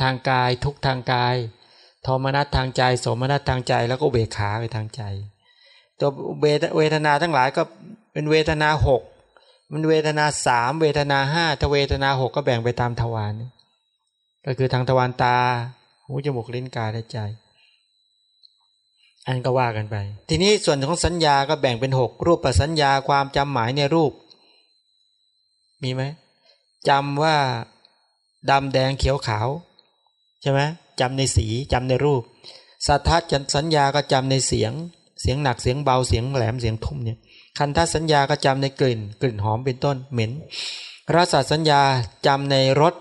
ทางกาย ทุกทางกายโทมนัสทางใจสมนัสทางใจ แล้วก็เบขาไปทางใจ ตัวเวทนาทั้งหลายก็เป็นเวทนาหกมันเวทนาสามเวทนาห้าถ้าเวทนาหกก็แบ่งไปตามทวารก็คือทางทวารตาหูจมูกลิ้นกายและใจ อันก็ว่ากันไป ทีนี้ส่วนของสัญญาก็แบ่งเป็นหกรูปประสัญญาความจำหมายในรูป มีไหมจำว่าดำแดงเขียวขาวใช่ไหมจำในสีจำในรูป สัทธจันสัญญาก็จำในเสียง เสียงหนักเสียงเบาเสียงแหลมเสียงทุ่มเนี่ยคันทัสัญญาก็จำในกลิ่น กลิ่นหอมเป็นต้นเหม็นรสสัญญาจำในรส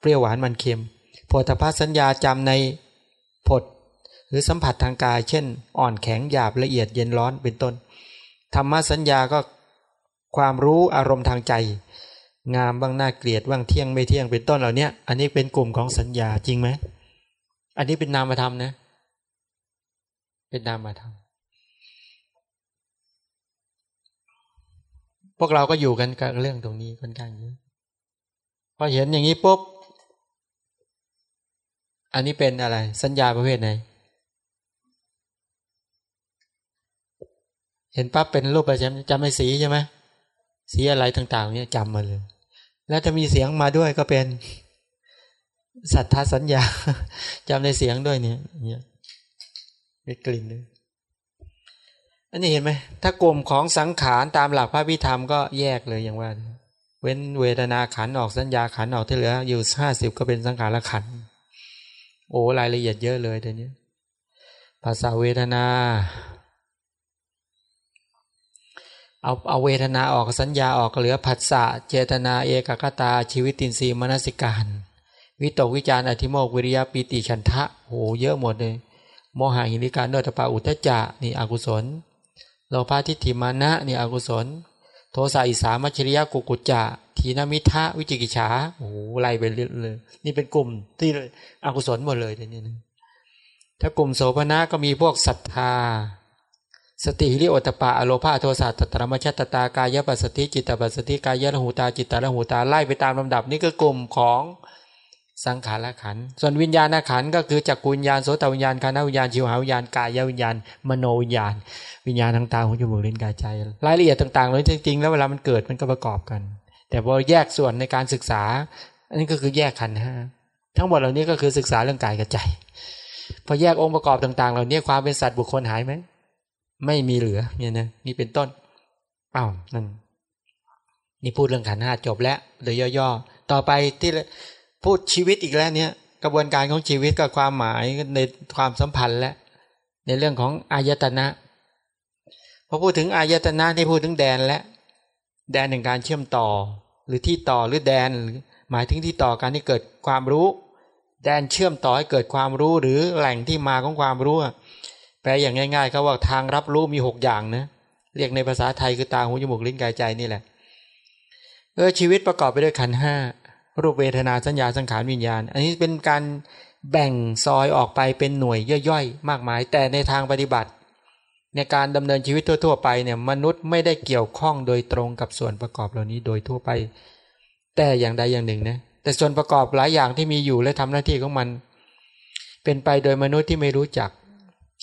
เปรี้ยวหวานมันเค็มโพธพสัญญาจำใน หรือสัมผัสทางกาย เช่น อ่อนแข็งหยาบละเอียดเย็นร้อนเป็นต้น ธรรมสัญญาก็ความรู้อารมณ์ทางใจ งามบ้างน่าเกลียดบ้างเที่ยงไม่เที่ยงเป็นต้นเหล่านี้อันนี้เป็นกลุ่มของสัญญาจริงไหมอันนี้เป็นนามธรรมนะ เป็นนามธรรมพวกเราก็อยู่กันกับเรื่องตรงนี้ค่อนข้างเยอะพอเห็นอย่างนี้ปุ๊บ อันนี้เป็นอะไร สัญญาประเภทไหน เห็นปั๊บเป็นรูปประจำจำไม่สีใช่ไหมสีอะไรต่าง ๆ เนี่ยจำมาเลย แล้วจะมีเสียงมาด้วยก็เป็นสัทธาสัญญาจำในเสียงด้วยเนี่ยเนี่ยมีกลิ่นด้วยอันนี้เห็นไหมถ้ากลุ่มของสังขารตามหลักพระพิธรรมก็แยกเลยอย่างว่า เว้นเวทนาขันออกสัญญาขันออกที่เหลือ อยู่ห้าสิบก็เป็นสังขารละขันโอ้รายละเอียดเยอะเลยเดี๋ยวนี้ภาษาเวทนา เอาเอาเวทนาออกสัญญาออกเหลือผัสสะเจตนาเอกกตา ชีวิตินทรีย์มนสิการ วิตกวิจารอธิโมกวิริยปิติฉันทะโหเยอะหมดเลยโมหะหิริการโนตปาอุตจะนี่อกุศลโลภะทิฏฐิมานะนี่อกุศล โทสะอิสามัชริยะกุกุจจะทีนามิทะวิจิกิจฉาโอ้โหไล่ไปเรื่อยเลยนี่เป็นกลุ่มที่อกุศลหมดเลยเนี่ยถ้ากลุ่มโสภณะก็มีพวกศรัทธา สติหิริโอตปะอโลภาโทสะตตรมชัตตากายปัสสติจิตปัสสติกายละหูตาจิตตละหูตาไล่ไปตามลำดับนี่คือกลุ่มของสังขารขัน ส่วนวิญญาณขันก็คือจักกุญญาณโสตวิญญาณคานาวิญญาณชิวหาวิญญาณกายวิญญาณ มโนวิญญาณ วิญญาณทางตาหูจมูกลิ้นกายใจ รายละเอียดต่างๆเลยจริงๆ แล้วเวลามันเกิดมันก็ประกอบกัน แต่พอแยกส่วนในการศึกษา อันนี้ก็คือแยกขันห้าทั้งหมดเหล่านี้ก็คือศึกษาเรื่องกายกับใจ พอแยกองค์ประกอบต่างๆ เหล่านี้ความเป็นสัตว์บุคคลหายไหม ไม่มีเหลือเนี่ยนะนี่เป็นต้นอ้าวนั่นนี่พูดเรื่องขันห้าจบแล้วโดยย่อๆ ต่อไปที่พูดชีวิตอีกแล้วเนี่ย กระบวนการของชีวิตกับความหมายในความสัมพันธ์และ ในเรื่องของอายตนะพอพูดถึงอายตนะที่พูดถึงแดนและ แดนหนึ่งการเชื่อมต่อ หรือที่ต่อหรือแดนหรือหมายถึงที่ต่อการที่เกิดความรู้ แดนเชื่อมต่อให้เกิดความรู้หรือแหล่งที่มาของความรู้ แปลอย่างง่ายๆเขาว่าทางรับรู้มีหกอย่างนะเรียกในภาษาไทยคือตาหูจมูกลิ้นกายใจนี่แหละเออชีวิตประกอบไปด้วยขันห้ารูปเวทนาสัญญาสังขารวิญญาณ อันนี้เป็นการแบ่งซอยออกไปเป็นหน่วยย่อยๆ มากมาย แต่ในทางปฏิบัติ ในการดำเนินชีวิตทั่ว ๆ ไปเนี่ยมนุษย์ไม่ได้เกี่ยวข้องโดยตรงกับส่วนประกอบเหล่านี้โดยทั่วไป แต่อย่างใดอย่างหนึ่งนะแต่ส่วนประกอบหลายอย่างที่มีอยู่และทำหน้าที่ของมัน เป็นไปโดยมนุษย์ที่ไม่รู้จัก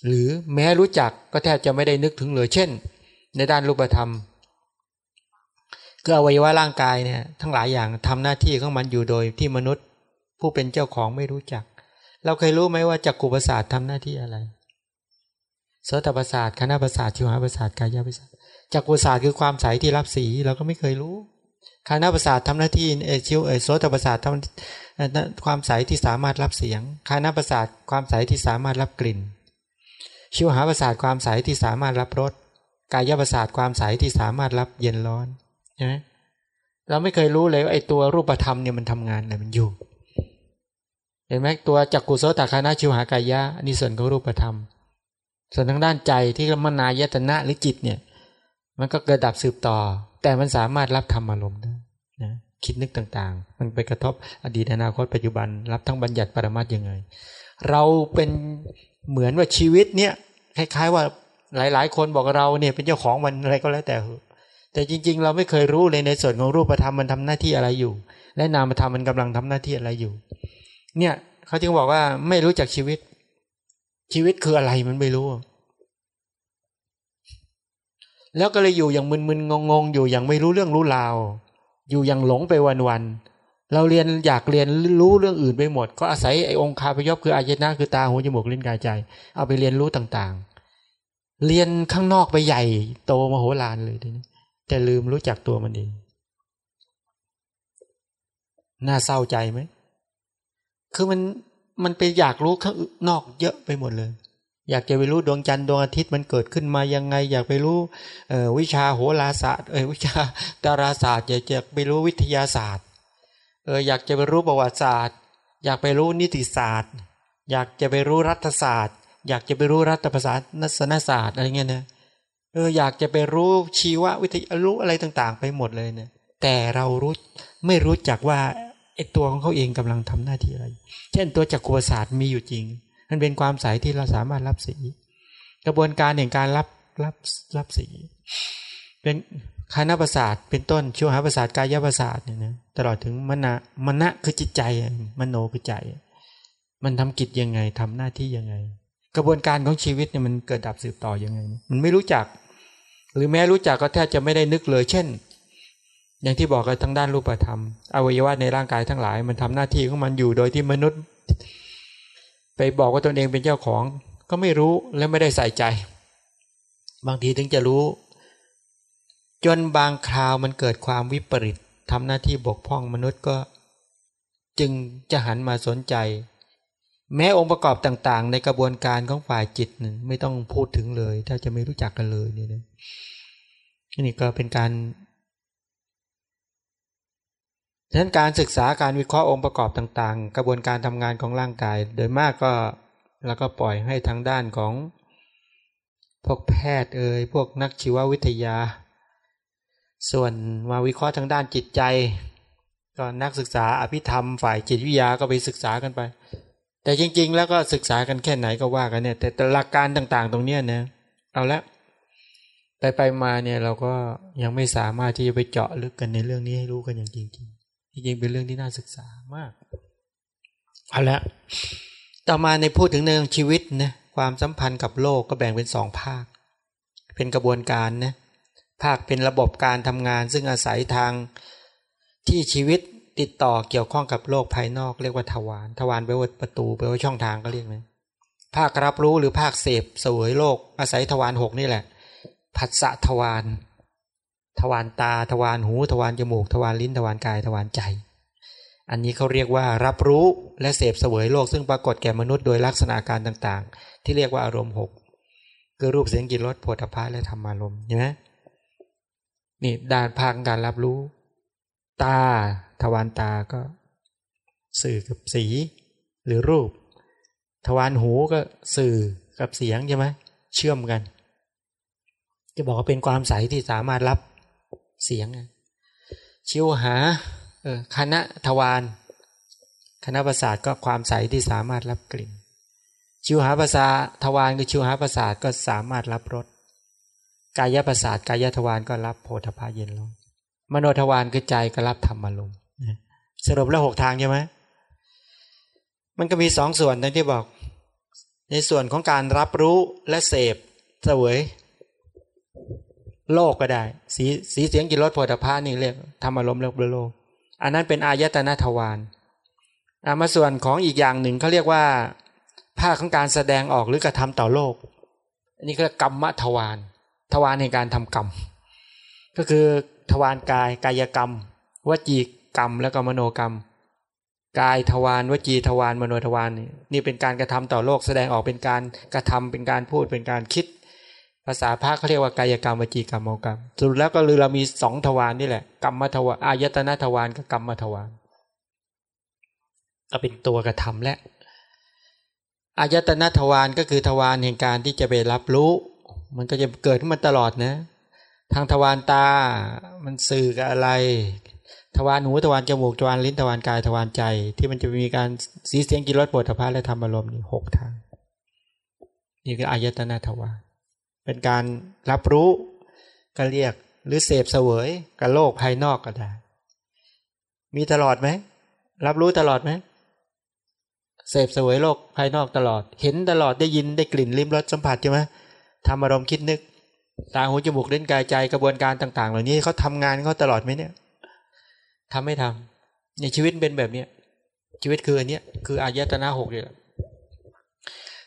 หรือแม้รู้จักก็แทบจะไม่ได้นึกถึงเลย เช่น ในด้านรูปธรรมคืออวัยวะร่างกายเนี่ยทั้งหลายอย่างทำหน้าที่ของมันอยู่โดยที่มนุษย์ ผู้เป็นเจ้าของไม่รู้จัก เราเคยรู้ไหมว่าจักรุประสาททำหน้าที่อะไรโสตประสาทคณะประสาทชิวหาประสาทกายประสาทจักรุประสาทคือความใสที่รับสีเราก็ไม่เคยรู้คณะประสาททำหน้าที่เอชิวเอโสตประสาททำความใสที่สามารถรับเสียงคณะประสาทความใสที่สามารถรับกลิ่น ชิวหาประสาทความใสที่สามารถรับรสกายประสาทความใสที่สามารถรับเย็นร้อนใช่ไหมเราไม่เคยรู้เลยว่าไอ้ตัวรูปธรรมเนี่ยมันทำงานอะไรมันอยู่ เห็นไหมตัวจักกุโสตคานาชิวหากายะอันนี้ส่วนของรูปธรรม ส่วนทางด้านใจที่มนายตนะหรือจิตเนี่ย มันก็เกิดดับสืบต่อ แต่มันสามารถรับธรรมอารมณ์ได้นะคิดนึกต่างๆ มันไปกระทบอดีตอนาคตปัจจุบัน รับทั้งบัญญัติปรมัตยังไง เราเป็น เหมือนว่าชีวิตเนี่ยคล้าย ๆ ว่าหลาย ๆ คนบอกเราเนี่ยเป็นเจ้าของมันอะไรก็แล้วแต่ แต่จริง ๆ เราไม่เคยรู้เลยในส่วนของรูปธรรมมันทำหน้าที่อะไรอยู่ และนามธรรมมันกำลังทำหน้าที่อะไรอยู่ เนี่ยเขาจึงบอกว่าไม่รู้จักชีวิต ชีวิตคืออะไรมันไม่รู้ แล้วก็เลยอยู่อย่างมึนๆงงๆ อยู่อย่างไม่รู้เรื่องรู้ราว อยู่อย่างหลงไปวันๆ เราเรียนอยากเรียนรู้เรื่องอื่นไปหมด ก็อาศัยไอ้องค์คาพยพคืออายนะคือตาหูจมูกลิ้นกายใจ เอาไปเรียนรู้ต่างๆ เรียนข้างนอกไปใหญ่ โตมโหฬารเลยทีนี้แต่ลืมรู้จักตัวมันเองน่าเศร้าใจไหมคือมันมันไปอยากรู้ข้างนอกเยอะไปหมดเลย อยากจะไปรู้ดวงจันทร์ดวงอาทิตย์มันเกิดขึ้นมายังไง อยากไปรู้วิชาโหราศาสตร์เออวิชาดาราศาสตร์อยากจะไปรู้วิทยาศาสตร์ เอออยากจะไปรู้ประวัติศาสตร์ อยากไปรู้นิติศาสตร์ อยากจะไปรู้รัฐศาสตร์ อยากจะไปรู้รัฐประศาสนศาสตร์อะไรเงี้ยนะเอออยากจะไปรู้ชีววิทยารู้อะไรต่างๆ ไปหมดเลยเนี่ยแต่เรารู้ไม่รู้จักว่าไอตัวของเขาเองกำลังทำหน้าที่อะไร เช่นตัวจักรวศาสตร์มีอยู่จริง มันเป็นความใสที่เราสามารถรับสี กระบวนการแห่งการรับรับรับสี เป็น คณะประสาทเป็นต้นชิวหาประสาทกายประสาทเนี่ยนะตลอดถึงมณะมณะคือจิตใจมโนคือใจ มันทำกิจยังไงทำหน้าที่ยังไง กระบวนการของชีวิตเนี่ยมันเกิดดับสืบต่อยังไง มันไม่รู้จัก หรือแม้รู้จักก็แทบจะไม่ได้นึกเลย เช่น อย่างที่บอกกันทั้งด้านรูปธรรม อวัยวะในร่างกายทั้งหลาย มันทำหน้าที่ของมันอยู่โดยที่มนุษย์ ไปบอกว่าตนเองเป็นเจ้าของ ก็ไม่รู้และไม่ได้ใส่ใจ บางทีถึงจะรู้ จนบางคราวมันเกิดความวิปริตทำหน้าที่บกพร่องมนุษย์ก็ จึงจะหันมาสนใจ แม้องค์ประกอบต่างๆ ในกระบวนการของฝ่ายจิตไม่ต้องพูดถึงเลยถ้าจะไม่รู้จักกันเลยนี่ยนี่ก็เป็นการดังนั้นการศึกษาการวิเคราะห์องค์ประกอบต่างๆ กระบวนการทำงานของร่างกาย โดยมากก็แล้วก็ปล่อยให้ทางด้านของพวกแพทย์เอ่ยพวกนักชีววิทยา ส่วนมาวิเคราะห์ทางด้านจิตใจ ก็นักศึกษาอภิธรรมฝ่ายจิตวิทยาก็ไปศึกษากันไป แต่จริง ๆ แล้วก็ศึกษากันแค่ไหนก็ว่ากันเนี่ยแต่หลักการต่างๆ ตรงเนี้ยนะเอาละไปไปมาเนี่ยเราก็ยังไม่สามารถที่จะไปเจาะลึกกันในเรื่องนี้ให้รู้กันอย่างจริงๆจริงๆเป็นเรื่องที่น่าศึกษามากเอาละต่อมาในพูดถึงเรื่องชีวิตนะความสัมพันธ์กับโลกก็แบ่งเป็นสองภาค เป็นกระบวนการนะ ภาคเป็นระบบการทำงาน ซึ่งอาศัยทางที่ชีวิตติดต่อเกี่ยวข้องกับโลกภายนอกเรียกว่าทวารทวารแปลว่าประตูแปลว่าช่องทางก็เรียกนะภาครับรู้หรือภาคเสพเสวยโลก อาศัยทวารหกนี่แหละผัสสะทวารทวารตาทวารหูทวารจมูกทวารลิ้นทวารกายทวารใจ อันนี้เขาเรียกว่ารับรู้และเสพเสวยโลก ซึ่งปรากฏแก่มนุษย์โดยลักษณะการต่างๆ ที่เรียกว่าอารมณ์หกคือรูปเสียงกลิ่นรสโผฏฐะและธรรมารมณ์เห็นไหม นี่ด้านภาคการรับรู้ ตาทวารตาก็ สื่อกับสี หรือรูป ทวารหูก็สื่อกับเสียงใช่ไหมเชื่อมกัน จะบอกว่าเป็นความใสที่สามารถรับเสียง ชิวหาคณะทวารคณะประสาทก็ความใสที่สามารถรับกลิ่น ชิวหาภาษาทวารคือชิวหาประสาทก็สามารถรับรส กายประสาทกายทวารก็รับโพธพาเย็นลงมโนทวารคือใจก็รับธรรมอารมณ์สรุปแล้วหกทางใช่ไหมมันก็มีสองส่วนที่บอก ในส่วนของการรับรู้และเสพเสวย โลกก็ได้ สีสีเสียงกินรสโผฏฐานี่เรียกธรรมอารมณ์เรียกโลกอันนั้นเป็นอายตนะทวารอามาส่วนของอีกอย่างหนึ่งเขาเรียกว่าภาคของการแสดงออกหรือกระทำต่อโลก อันนี้ก็กรรมทวาร ทวารในการทำกรรม ก็คือทวารกายกายกรรม วจีกรรมแล้วก็มโนกรรม กายทวารวจีทวารมโนทวารนี่เป็นการกระทำต่อโลกแสดงออกเป็นการกระทำเป็นการพูดเป็นการคิด ภาษาพระเขาเรียกว่ากายกรรมวจีกรรมโมกรรมสุดแล้วก็คือเรามีสองทวารนนี่แหละกรรมทวารอายตนะทวารกับกรรมทวารก็เป็นตัวกระทำและอายตนะทวารก็คือทวารแห่งการที่จะไปรับรู้ มันก็จะเกิดขึ้นมาตลอดนะ ทางทวารตา มันสื่อกับอะไร ทวารหูทวารจมูกทวารลิ้นทวารกายทวารใจ ที่มันจะมีการสีเสียงกินรสปวดทพาและธรรมอารมณ์นี่หกทาง นี่คืออายตนะทวารเป็นการรับรู้ก็เรียกหรือเสพเสวยกับโลกภายนอกก็ได้ มีตลอดไหม รับรู้ตลอดไหมเสพเสวยโลกภายนอกตลอด เห็นตลอดได้ยินได้กลิ่นลิ้มรสสัมผัสใช่ไหม ทำอารมณ์คิดนึก ตาหูจมูกเล่นกายใจกระบวนการต่าง ๆ เหล่านี้เขาทำงานเขาตลอดไหมเนี่ยทำไม่ทำในชีวิตเป็นแบบเนี้ยชีวิตคืออันเนี้ยคืออายตนะหกเลย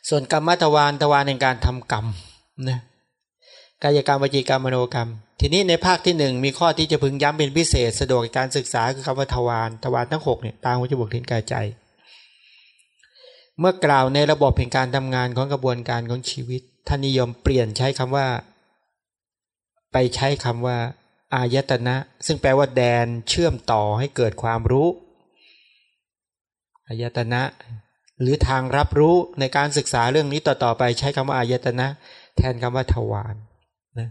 ส่วนกรรมตวานตวานในการทำกรรมนะกายกรรมวจีกรรมมโนกรรม ทีนี้ในภาคที่หนึ่งมีข้อที่จะพึงย้ำเป็นพิเศษ สะดวกการศึกษาคือคำว่าทวารทวารทั้งหกเนี่ยตาหูจมูกลิ้นกายใจ เมื่อกล่าวในระบบแห่งการทำงานของกระบวนการของชีวิต ท่านนิยมเปลี่ยนใช้คำว่า ไปใช้คำว่า อายตนะ ซึ่งแปลว่าแดนเชื่อมต่อให้เกิดความรู้ อายตนะ หรือทางรับรู้ในการศึกษาเรื่องนี้ต่อๆไป ใช้คำว่าอายตนะ แทนคำว่าทวารนะ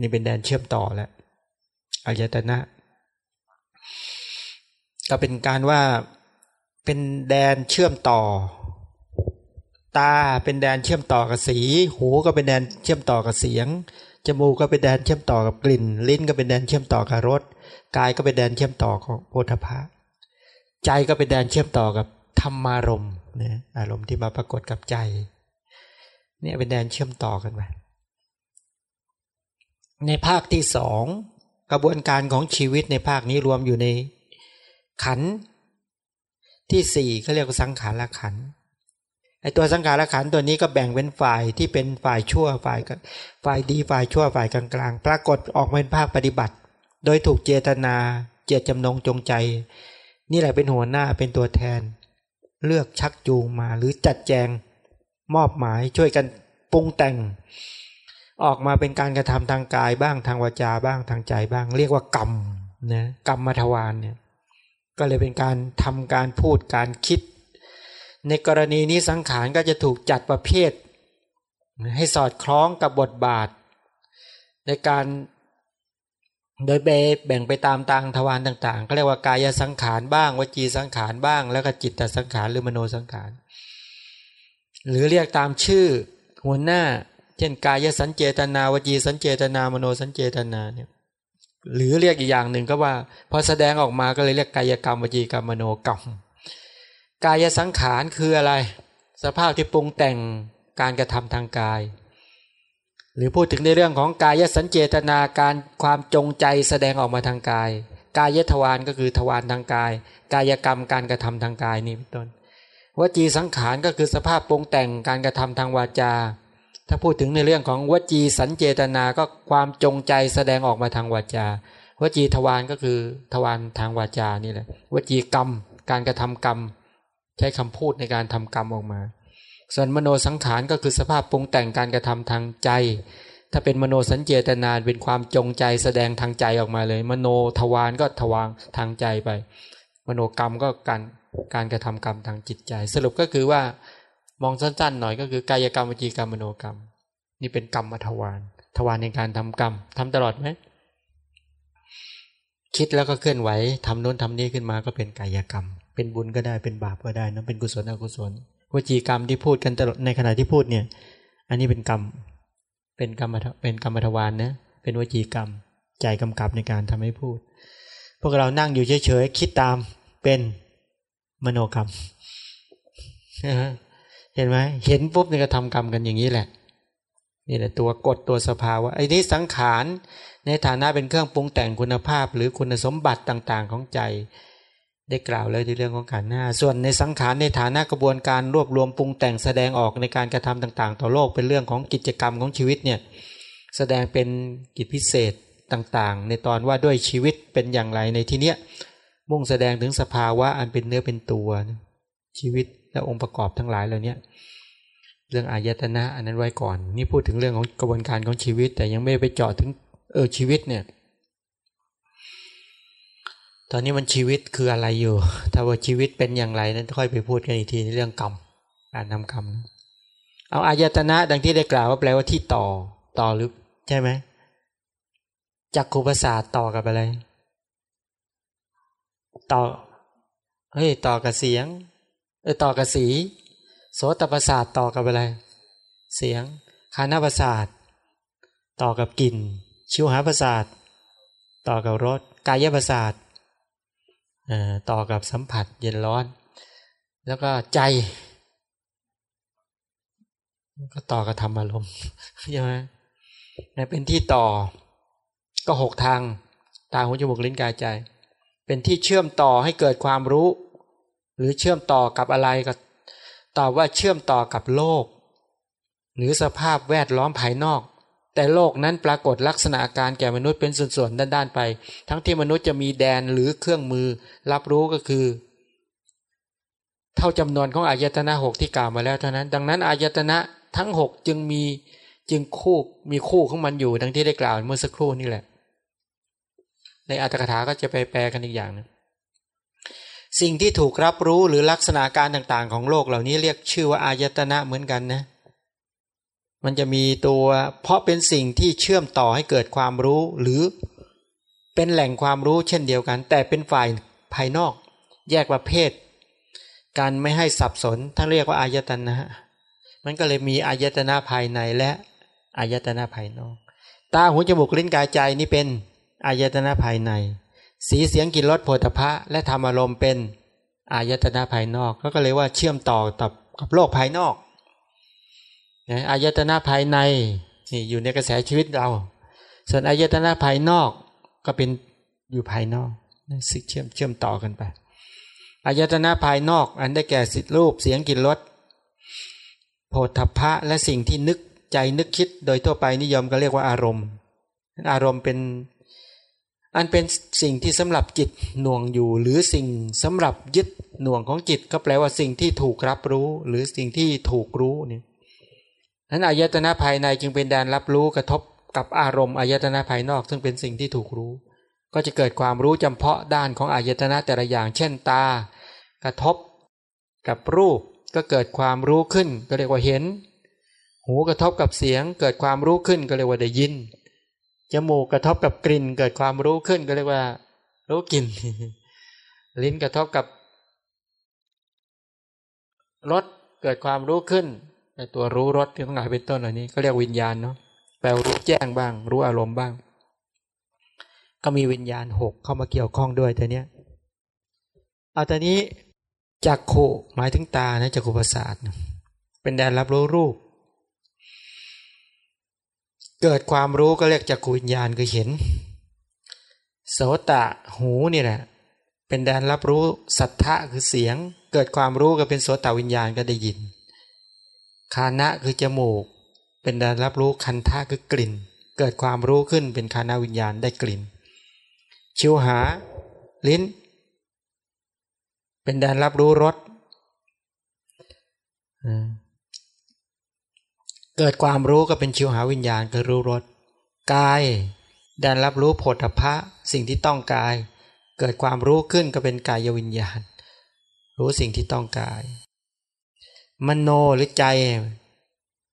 นี่เป็นแดนเชื่อมต่อแล้วอายตนะ ก็เป็นการว่าเป็นแดนเชื่อมต่อ ตาเป็นแดนเชื่อมต่อกับสี หูก็เป็นแดนเชื่อมต่อกับเสียง จมูกก็เป็นแดนเชื่อมต่อกับกลิ่น ลิ้นก็เป็นแดนเชื่อมต่อกับรส กายก็เป็นแดนเชื่อมต่อของโพธพะ ใจก็เป็นแดนเชื่อมต่อกับธรรมารมณ์นะอารมณ์ที่มาปรากฏกับใจ เนี่ยเป็นแดนเชื่อมต่อกันไปในภาคที่สองกระบวนการของชีวิตในภาคนี้รวมอยู่ในขันที่สี่เขาเรียกว่าสังขารขัน ไอตัวสังขารขันตัวนี้ก็แบ่งเป็นฝ่ายที่เป็นฝ่ายชั่วฝ่ายฝ่ายดีฝ่ายชั่วฝ่ายกลางๆ ปรากฏออกมาเป็นภาคปฏิบัติ โดยถูกเจตนาเจตจำนงจงใจ นี่แหละเป็นหัวหน้าเป็นตัวแทน เลือกชักจูงมาหรือจัดแจงมอบหมายช่วยกันปรุงแต่ง ออกมาเป็นการกระทำทางกายบ้างทางวาจาบ้างทางใจบ้าง เรียกว่ากรรมนะกรรมมาทวารเนี่ยก็เลยเป็นการทำการพูดการคิด ในกรณีนี้สังขารก็จะถูกจัดประเภท ให้สอดคล้องกับบทบาท ในการโดยแบ่งไปตามต่างทวารต่างๆก็เรียกว่ากายสังขารบ้างวจีสังขารบ้าง แล้วก็จิตสังขารหรือมโนสังขาร หรือเรียกตามชื่อหัวหน้า เช่นกายสัญเจตนาวจีสัญเจตนามโนสัญเจตนาเนี่ยหรือเรียกอีกอย่างหนึ่งก็ว่า พอแสดงออกมาก็เลยเรียกกายกรรมวจีกรรมมโนกรรม กายสังขารคืออะไร สภาพที่ปรุงแต่งการกระทำทางกาย หรือพูดถึงในเรื่องของกายสัญเจตนาการความจงใจแสดงออกมาทางกาย กายทวารก็คือทวารทางกาย กายกรรมการกระทำทางกายนี่เป็นต้นวจีสังขารก็คือสภาพปรุงแต่งการกระทำทางวาจา ถ้าพูดถึงในเรื่องของวจีสัญเจตนาก็ความจงใจแสดงออกมาทางวาจาวจีทวารก็คือทวารทางวาจานี่แหละวจีกรรม การกระทำกรรม ใช้คำพูดในการทำกรรมออกมา ส่วนมโนสังขารก็คือสภาพปรุงแต่งการกระทำทางใจ ถ้าเป็นมโนสัญเจตนาเป็นความจงใจแสดงทางใจออกมาเลย มโนทวารก็ทวางทางใจไป มโนกรรมก็การการกระทำกรรมทางจิตใจ สรุปก็คือว่ามองสั้นๆหน่อยก็คือกายกรรมวิจีกรรมมโนกรรม นี่เป็นกรรมทวารทวารในการทำกรรมทำตลอดไหมคิดแล้วก็เคลื่อนไหวทำโน้นทำนี้ขึ้นมาก็เป็นกายกรรม เป็นบุญก็ได้เป็นบาปก็ได้นะเป็นกุศลอกุศลวจีกรรมที่พูดกันตลอดในขณะที่พูดเนี่ย อันนี้เป็นกรรม เป็นกรรมเป็นกรรมทวารนะเป็นวจีกรรม ใจกำกับในการทำให้พูด พวกเรานั่งอยู่เฉยๆคิดตามเป็นมโนกรรมเห็นไหมเห็นปุ๊บนี่ก็ทำกรรมกันอย่างนี้แหละนี่แหละตัวกฎตัวสภาวะไอ้นี้สังขารในฐานะเป็นเครื่องปรุงแต่งคุณภาพ หรือคุณสมบัติต่าง ๆ ของใจ ได้กล่าวเลยในเรื่องของขันหน้าส่วนในสังขารในฐานะกระบวนการรวบรวมปรุงแต่งแสดงออกในการกระทำต่าง ๆ ต่อโลกเป็นเรื่องของกิจกรรมของชีวิตเนี่ยแสดงเป็นกิจพิเศษต่างๆ ในตอนว่าด้วยชีวิตเป็นอย่างไรในที่เนี้ยมุ่งแสดงถึงสภาวะอันเป็นเนื้อเป็นตัวชีวิตและองค์ประกอบทั้งหลายเหล่านี้เรื่องอายตนะอันนั้นไว้ก่อน นี่พูดถึงเรื่องของกระบวนการของชีวิต แต่ยังไม่ไปเจาะถึงเออชีวิตเนี่ย ตอนนี้มันชีวิตคืออะไรอยู่ ถ้าว่าชีวิตเป็นอย่างไรนั้นค่อยไปพูดกันอีกทีในเรื่องกรรม การทำกรรม เอาอายตนะดังที่ได้กล่าวว่าแปลว่าที่ต่อ ต่อหรือใช่ไหมจักขุประสาทต่อกับอะไร ต่อ เฮ้ย ต่อกับเสียง เออต่อกับสี โสตประสาทต่อกับอะไร เสียง คานาประสาท ต่อกับกลิ่น ชิวหาประสาท ต่อกับรส กายประสาท ต่อกับสัมผัสเย็นร้อน แล้วก็ใจก็ต่อกับธรรมอารมณ์ใช่ไหมเป็นที่ต่อก็หกทางตาหูจมูกลิ้นกายใจ เป็นที่เชื่อมต่อให้เกิดความรู้ หรือเชื่อมต่อกับอะไรก็ตอบว่าเชื่อมต่อกับโลก หรือสภาพแวดล้อมภายนอก แต่โลกนั้นปรากฏลักษณะอาการแก่มนุษย์เป็นส่วนๆด้านๆไป ทั้งที่มนุษย์จะมีแดนหรือเครื่องมือรับรู้ก็คือ เท่าจำนวนของอายตนะหกที่กล่าวมาแล้วเท่านั้น ดังนั้นอายตนะทั้งหกจึงมีจึงคู่มีคู่ของมันอยู่ดังที่ได้กล่าวเมื่อสักครู่นี่แหละ ในอัตถกถาก็จะไปแปลกันอีกอย่างนึงสิ่งที่ถูกรับรู้หรือลักษณะการต่างๆ ของโลกเหล่านี้เรียกชื่อว่าอายตนะเหมือนกันนะ มันจะมีตัว เพราะเป็นสิ่งที่เชื่อมต่อให้เกิดความรู้หรือเป็นแหล่งความรู้เช่นเดียวกัน แต่เป็นฝ่ายภายนอก แยกประเภท การไม่ให้สับสนท่านเรียกว่าอายตนะ มันก็เลยมีอายตนะภายในและอายตนะภายนอก ตาหูจมูกลิ้นกายใจนี่เป็นอายตนะภายใน สีเสียงกลิ่นรสโผฏฐะและธรรมอารมณ์เป็นอายตนะภายนอก ก็เลยว่าเชื่อมต่อกับโลกภายนอก อายตนะภายในนี่อยู่ในกระแสชีวิตเรา ส่วนอายตนะภายนอกก็เป็นอยู่ภายนอกสิเชื่อมเชื่อมต่อกันไปอายตนะภายนอก อันได้แก่สิรูปเสียงกลิ่นรสโผฏฐะและสิ่งที่นึกใจนึกคิดโดยทั่วไปนิยมก็เรียกว่าอารมณ์ อารมณ์เป็นอันเป็นสิ่งที่สำหรับจิตหน่วงอยู่ หรือสิ่งสำหรับยึดหน่วงของจิต ก็แปลว่าสิ่งที่ถูกรับรู้ หรือสิ่งที่ถูกรู้เนี่ย นั้นอายตนะภายในจึงเป็นแดนรับรู้กระทบกับอารมณ์อายตนะภายนอก ซึ่งเป็นสิ่งที่ถูกรู้ ก็จะเกิดความรู้จำเพาะด้านของอายตนะแต่ละอย่าง เช่นตา กระทบ กับรูปก็เกิดความรู้ขึ้น ก็เรียกว่าเห็น หูกระทบกับเสียง เกิดความรู้ขึ้นก็เรียกว่าได้ยินจมูกกระทบกับกลิ่น เกิดความรู้ขึ้นก็เรียกว่า รู้กลิ่น ลิ้นกระทบกับรสเกิดความรู้ขึ้น ในตัวรู้รสที่ทั้งหลายเป็นต้นเหล่านี้ก็เรียกวิญญาณเนาะแปลรู้แจ้งบ้าง รู้อารมณ์บ้าง ก็มีวิญญาณหกเข้ามาเกี่ยวข้องด้วยแต่เนี้ยเอาตอนนี้จักขุหมายถึงตานะจักขุประสาทเป็นแดนรับรู้รูป เกิดความรู้ก็เรียกจักขุวิญญาณคือเห็นโสตะหูนี่แหละเป็นแดนรับรู้สัทธะคือเสียง เกิดความรู้ก็เป็นโสตวิญญาณก็ได้ยิน คานะคือจมูก เป็นแดนรับรู้คันทะคือกลิ่น เกิดความรู้ขึ้นเป็นคานาวิญญาณได้กลิ่น ชิวหา ลิ้น เป็นแดนรับรู้รสเกิดความรู้ก็เป็นชิวหาวิญญาณคือรู้รสกายแดนรับรู้ผลพะสิ่งที่ต้องกาย เกิดความรู้ขึ้นก็เป็นกายวิญญาณ รู้สิ่งที่ต้องกาย มโนหรือใจ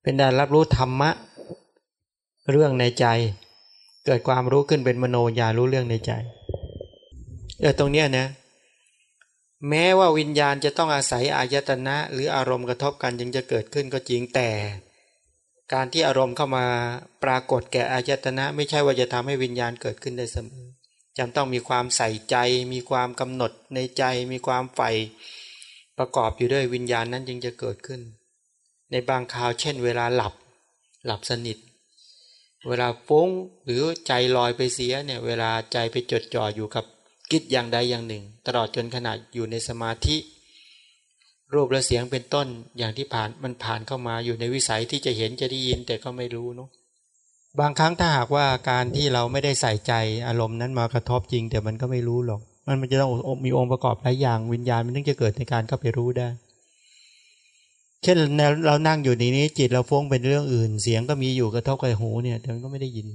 เป็นการรับรู้ธรรมะ เรื่องในใจ เกิดความรู้ขึ้นเป็นมโนญารู้เรื่องในใจเออตรงเนี้ยนะแม้ว่าวิญญาณจะต้องอาศัยอายตนะหรืออารมณ์กระทบกันจึงจะเกิดขึ้นก็จริงแต่ การที่อารมณ์เข้ามาปรากฏแก่อายตนะ ไม่ใช่ว่าจะทำให้วิญญาณเกิดขึ้นได้เสมอจำต้องมีความใส่ใจ มีความกำหนดในใจ มีความใฝ่ ประกอบอยู่ด้วยวิญญาณนั้นจึงจะเกิดขึ้น ในบางคราวเช่น เวลาหลับหลับสนิท เวลาฟุ้งหรือใจลอยไปเสียเนี่ยเวลาใจไปจดจ่ออยู่กับกิจอย่างใดอย่างหนึ่ง ตลอดจนขนาดอยู่ในสมาธิ รูปและเสียงเป็นต้นอย่างที่ผ่านมันผ่านเข้ามาอยู่ในวิสัยที่จะเห็นจะได้ยินแต่ก็ไม่รู้เนาะบางครั้งถ้าหากว่าการที่เราไม่ได้ใส่ใจอารมณ์นั้นมากระทบจริง แต่มันก็ไม่รู้หรอก มันมันจะต้องมีองค์ประกอบหลายอย่างวิญญาณมันถึงจะเกิดในการเข้าไปรู้ได้ เช่นเรานั่งอยู่ในนี้จิตเราฟุ้งเป็นเรื่องอื่น เสียงก็มีอยู่กระทบกับหูเนี่ยแต่มันก็ไม่ได้ยิน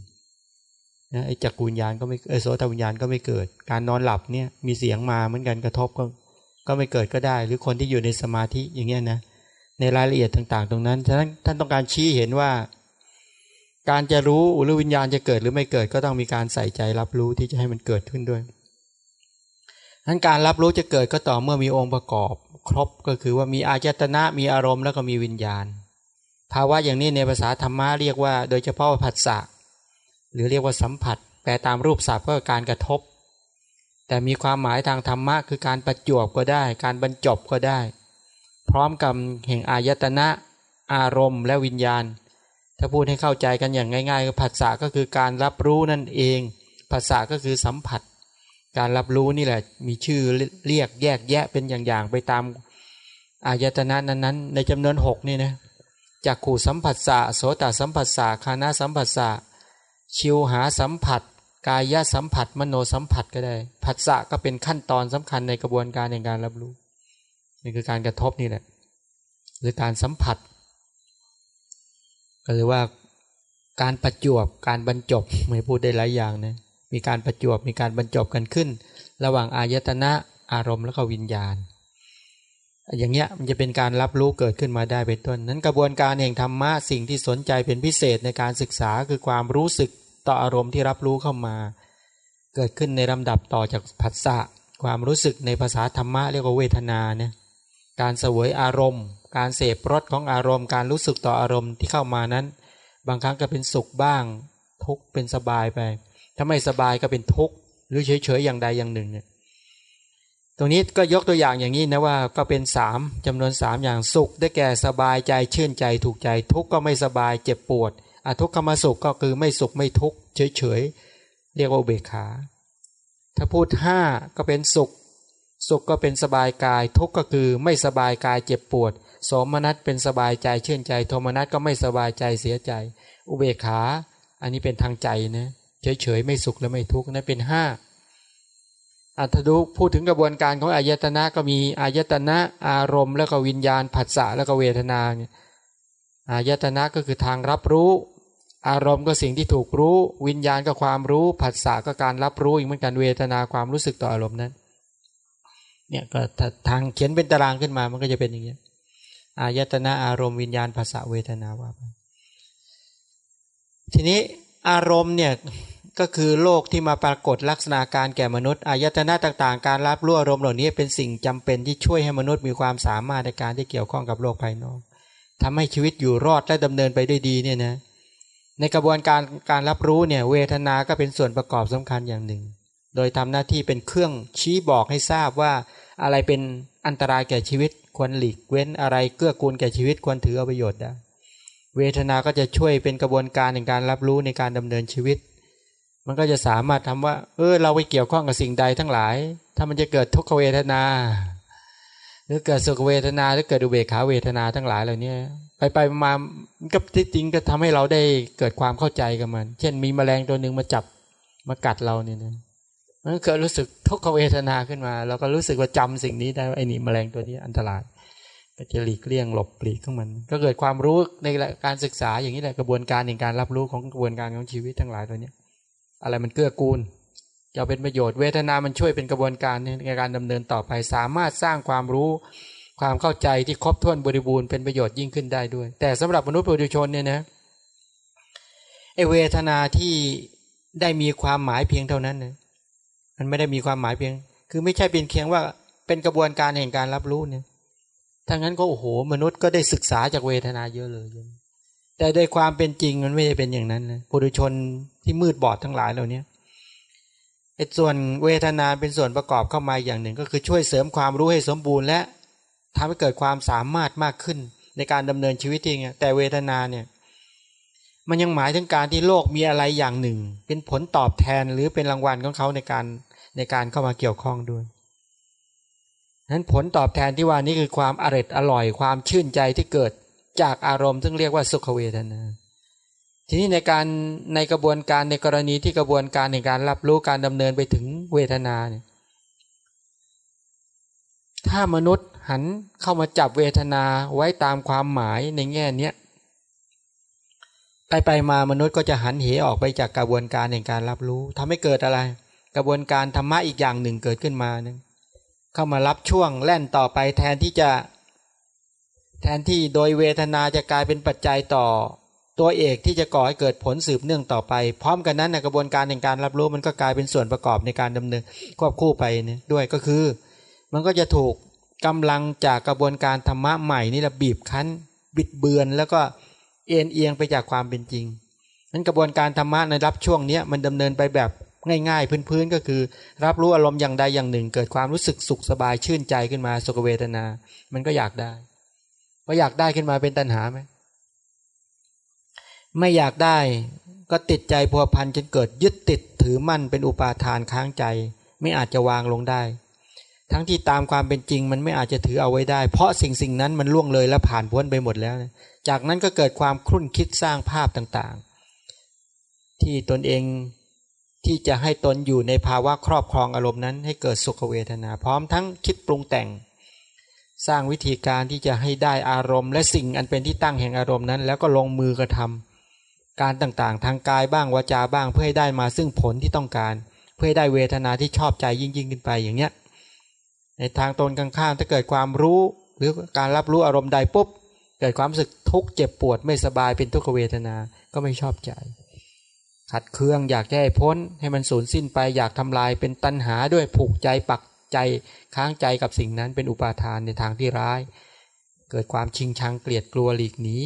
นะไอ้จักรวิญญาณก็ไม่ไอ้โสตวิญญาณก็ไม่เกิด การนอนหลับเนี่ยมีเสียงมาเหมือนกันกระทบก็ก็ไม่เกิดก็ได้ หรือคนที่อยู่ในสมาธิอย่างเงี้ยนะในรายละเอียดต่าง ๆ ตรงนั้นฉะนั้นท่านต้องการชี้เห็นว่า การจะรู้หรือวิญญาณจะเกิดหรือไม่เกิดก็ต้องมีการใส่ใจรับรู้ที่จะให้มันเกิดขึ้นด้วย นั้นการรับรู้จะเกิดก็ต่อเมื่อมีองค์ประกอบ ครบก็คือว่ามีอาจตนะมีอารมณ์แล้วก็มีวิญญาณ ภาวะอย่างนี้ในภาษาธรรมะเรียกว่า โดยเฉพาะผัสสะหรือเรียกว่าสัมผัส แปลตามรูปศัพท์ก็การกระทบ แต่มีความหมายทางธรรมะคือการประจวบก็ได้ การบรรจบก็ได้ พร้อมกับแห่งอายตนะ อารมณ์และวิญญาณ ถ้าพูดให้เข้าใจกันอย่างง่ายๆก็ผัสสะก็คือการรับรู้นั่นเองภาษาก็คือสัมผัส การรับรู้นี่แหละ มีชื่อเรียกแยกแยะเป็นอย่างๆไปตามอายตนะนั้นๆ ในจำนวนหกนี่นะจากขู่สัมผัสสะโสตสัมผัสสะคานาสัมผัสสะชิวหาสัมผัส กายสัมผัส มโนสัมผัสก็ได้ ผัสสะก็เป็นขั้นตอนสำคัญในกระบวนการในการรับรู้ นี่คือการกระทบนี่แหละ หรือการสัมผัส ก็เรียกว่าการประจวบการบรรจบไม่พูดได้หลายอย่างนะ มีการประจวบมีการบรรจบกันขึ้น ระหว่างอายตนะอารมณ์แล้วก็วิญญาณ อย่างเงี้ยมันจะเป็นการรับรู้เกิดขึ้นมาได้เป็นต้น นั้นกระบวนการแห่งธรรมะสิ่งที่สนใจเป็นพิเศษในการศึกษาคือความรู้สึกต่ออารมณ์ที่รับรู้เข้ามา เกิดขึ้นในลำดับต่อจากผัสสะความรู้สึกในภาษาธรรมะเรียกว่าเวทนาเนี่ยการเสวยอารมณ์ การเสพรสของอารมณ์ การรู้สึกต่ออารมณ์ที่เข้ามานั้น บางครั้งก็เป็นสุขบ้าง ทุกเป็นสบายไป ถ้าไม่สบายก็เป็นทุกข์หรือเฉยๆอย่างใดอย่างหนึ่งเนี่ยตรงนี้ก็ยกตัวอย่างอย่างนี้นะว่าก็เป็นสามจำนวนสามอย่างสุข ได้แก่สบายใจชื่นใจถูกใจ ทุกข์ก็ไม่สบายเจ็บปวดอทุกขมสุขก็คือไม่สุขไม่ทุกข์เฉยๆเรียกว่าเบขา ถ้าพูดห้าก็เป็นสุข สุขก็เป็นสบายกาย ทุกข์ก็คือไม่สบายกายเจ็บปวดสมนัตเป็นสบายใจชื่นใจ โทมนัตก็ไม่สบายใจเสียใจ อุเบกขา อันนี้เป็นทางใจนะ เฉยๆไม่สุขและไม่ทุกข์นะเป็นห้าอัตดุพูดถึงกระบวนการของอายตนะก็มีอายตนะอารมณ์ แล้วก็วิญญาณผัสสะแล้วก็เวทนาอายตนะก็คือทางรับรู้ อารมณ์ก็สิ่งที่ถูกรู้ วิญญาณก็ความรู้ผัสสะก็การรับรู้อีกเหมือนกันเวทนาความรู้สึกต่ออารมณ์นั้นเนี่ยก็ทางเขียนเป็นตารางขึ้นมามันก็จะเป็นอย่างนี้อายตนะอารมณ์วิญญาณภาษาเวทนาว่าทีนี้อารมณ์เนี่ย ก็คือโลกที่มาปรากฏลักษณะการแก่มนุษย์อายตนะต่างๆ การรับรู้อารมณ์เหล่านี้เป็นสิ่งจำเป็นที่ช่วยให้มนุษย์มีความสามารถในการที่เกี่ยวข้องกับโลกภายนอกทำให้ชีวิตอยู่รอดและดำเนินไปได้ดีเนี่ยนะในกระบวนการการรับรู้เนี่ยเวทนาก็เป็นส่วนประกอบสำคัญอย่างหนึ่ง โดยทำหน้าที่เป็นเครื่องชี้บอกให้ทราบว่าอะไรเป็นอันตรายแก่ชีวิตควรหลีกเว้นอะไรเกื้อกูลแก่ชีวิตควรถือเอาประโยชน์ได้เวทนาก็จะช่วยเป็นกระบวนการในการรับรู้ในการดำเนินชีวิต มันก็จะสามารถทำว่า เออ เราไปเกี่ยวข้องกับสิ่งใดทั้งหลาย ถ้ามันจะเกิดทุกขเวทนา หรือเกิดสุขเวทนา หรือเกิดอุเบกขาเวทนาทั้งหลายเหล่านี้ไปไปมาก็ที่จริงก็ทำให้เราได้เกิดความเข้าใจกับมัน เช่นมีแมลงตัวหนึ่งมาจับมากัดเราเนี่ยนะมันเกิดรู้สึกทุกขเวทนาขึ้นมาเราก็รู้สึกว่าจำสิ่งนี้ได้ไอ้นี่แมลงตัวนี้อันตรายก็จะหลีกเลี่ยงหลบปลีกของมัน ก็เกิดความรู้ในการศึกษาอย่างนี้แหละกระบวนการในการรับรู้ของกระบวนการของชีวิตทั้งหลายตัวเนี้ย อะไรมันเกื้อกูลจะเป็นประโยชน์เวทนามันช่วยเป็นกระบวนการในการดำเนินต่อไป สามารถสร้างความรู้ความเข้าใจที่ครบถ้วนบริบูรณ์เป็นประโยชน์ยิ่งขึ้นได้ด้วย แต่สำหรับมนุษย์ปุถุชนเนี่ยนะไอเวทนาที่ได้มีความหมายเพียงเท่านั้นนะมันไม่ได้มีความหมายเพียง คือไม่ใช่เป็นเพียงว่าเป็นกระบวนการแห่งการรับรู้เนี่ยถ้างั้นก็โอ้โห มนุษย์ก็ได้ศึกษาจากเวทนาเยอะเลยแต่โดยความเป็นจริงมันไม่ได้เป็นอย่างนั้นนะปุถุชน ที่มืดบอดทั้งหลายเหล่านี้ไอ้ส่วนเวทนาเป็นส่วนประกอบเข้ามาอย่างหนึ่ง ก็คือช่วยเสริมความรู้ให้สมบูรณ์ และทำให้เกิดความสามารถมากขึ้นในการดำเนินชีวิตจริงแต่เวทนาเนี่ยมันยังหมายถึงการที่โลกมีอะไรอย่างหนึ่ง เป็นผลตอบแทนหรือเป็นรางวัลของเขาในการในการเข้ามาเกี่ยวข้องด้วยนั้นผลตอบแทนที่ว่านี้คือความอร่อยอร่อยความชื่นใจที่เกิดจากอารมณ์ซึ่งเรียกว่าสุขเวทนา ทีนี้ในการในกระบวนการในกรณีที่กระบวนการในการรับรู้การดำเนินไปถึงเวทนาเนี่ยถ้ามนุษย์หันเข้ามาจับเวทนาไว้ตามความหมายในแง่เนี้ยไปไปมามนุษย์ก็จะหันเหออกไปจากกระบวนการในการรับรู้ทำให้เกิดอะไร กระบวนการธรรมะอีกอย่างหนึ่งเกิดขึ้นมานึงเข้ามารับช่วงแล่นต่อไปแทนที่จะ แทนที่โดยเวทนาจะกลายเป็นปัจจัยต่อ ตัวเอกที่จะก่อให้เกิดผลสืบเนื่องต่อไป พร้อมกันนั้นในกระบวนการในการรับรู้มันก็กลายเป็นส่วนประกอบในการดำเนินควบคู่ไปด้วยก็คือ มันก็จะถูกกำลังจากกระบวนการธรรมะใหม่นี่แหละบีบคั้น บิดเบือนแล้วก็เอ็นเอียงไปจากความเป็นจริงนั้นกระบวนการธรรมะในรับช่วงนี้มันดำเนินไปแบบง่ายๆ พื้นๆก็คือ รับรู้อารมณ์อย่างใดอย่างหนึ่ง เกิดความรู้สึกสุขสบายชื่นใจขึ้นมาสุขเวทนา มันก็อยากได้พออยากได้ขึ้นมาเป็นตัณหาไหม ไม่อยากได้ก็ติดใจพัวพันจนเกิดยึดติดถือมั่นเป็นอุปาทานค้างใจ ไม่อาจจะวางลงได้ ทั้งที่ตามความเป็นจริงมันไม่อาจจะถือเอาไว้ได้ เพราะสิ่งสิ่งนั้นมันล่วงเลยและผ่านพ้นไปหมดแล้ว จากนั้นก็เกิดความครุ่นคิดสร้างภาพต่างๆ ที่ตนเองที่จะให้ตนอยู่ในภาวะครอบครองอารมณ์นั้น ให้เกิดสุขเวทนา พร้อมทั้งคิดปรุงแต่ง สร้างวิธีการที่จะให้ได้อารมณ์ และสิ่งอันเป็นที่ตั้งแห่งอารมณ์นั้น แล้วก็ลงมือกระทำ การต่างๆ ทางกายบ้างวาจาบ้างเพื่อให้ได้มาซึ่งผลที่ต้องการ เพื่อให้ได้เวทนาที่ชอบใจยิ่งยิ่งขึ้นไปอย่างเนี้ยในทางตนข้างๆถ้าเกิดความรู้หรือการรับรู้อารมณ์ใดปุ๊บเกิดความรู้สึกทุกข์เจ็บปวดไม่สบายเป็นทุกขเวทนาก็ไม่ชอบใจ ขัดเคืองอยากแก้พ้นให้มันสูญสิ้นไปอยากทำลายเป็นตัณหาด้วยผูกใจปักใจค้างใจกับสิ่งนั้นเป็นอุปาทานในทางที่ร้าย เกิดความชิงชังเกลียดกลัวหลีกหนี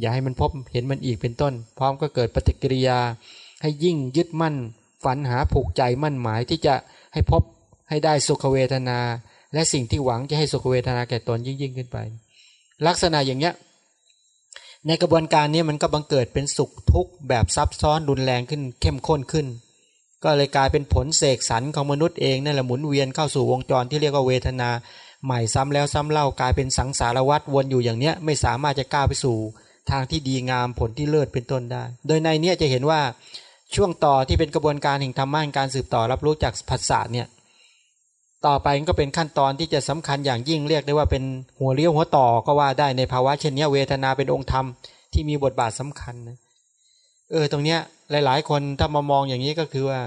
อย่าให้มันพบเห็นมันอีกเป็นต้น พร้อมก็เกิดปฏิกิริยา ให้ยิ่งยึดมั่น ฝันหาผูกใจมั่นหมายที่จะให้พบให้ได้สุขเวทนา และสิ่งที่หวังจะให้สุขเวทนาแก่ตนยิ่งยิ่งขึ้นไป ลักษณะอย่างเนี้ยในกระบวนการนี้มันก็บังเกิดเป็นสุขทุกข์แบบซับซ้อนรุนแรงขึ้นเข้มข้นขึ้น ก็เลยกลายเป็นผลเสกสรรของมนุษย์เองนั่นแหละหมุนเวียนเข้าสู่วงจรที่เรียกว่าเวทนา ใหม่ซ้ำแล้วซ้ำเล่ากลายเป็นสังสารวัฏวนอยู่อย่างเนี้ยไม่สามารถจะก้าวไปสู่ ทางที่ดีงามผลที่เลิศเป็นต้นได้ โดยในเนี้ยจะเห็นว่าช่วงต่อที่เป็นกระบวนการแห่งธรรมะการสืบต่อรับรู้จากภาษาเนี่ยต่อไปก็เป็นขั้นตอนที่จะสำคัญอย่างยิ่งเรียกได้ว่าเป็นหัวเลี้ยวหัวต่อก็ว่าได้ในภาวะเช่นนี้เวทนาเป็นองค์ธรรมที่มีบทบาทสำคัญนะเออตรงเนี้ยหลาย ๆ คนถ้ามามองอย่างนี้ก็คือว่า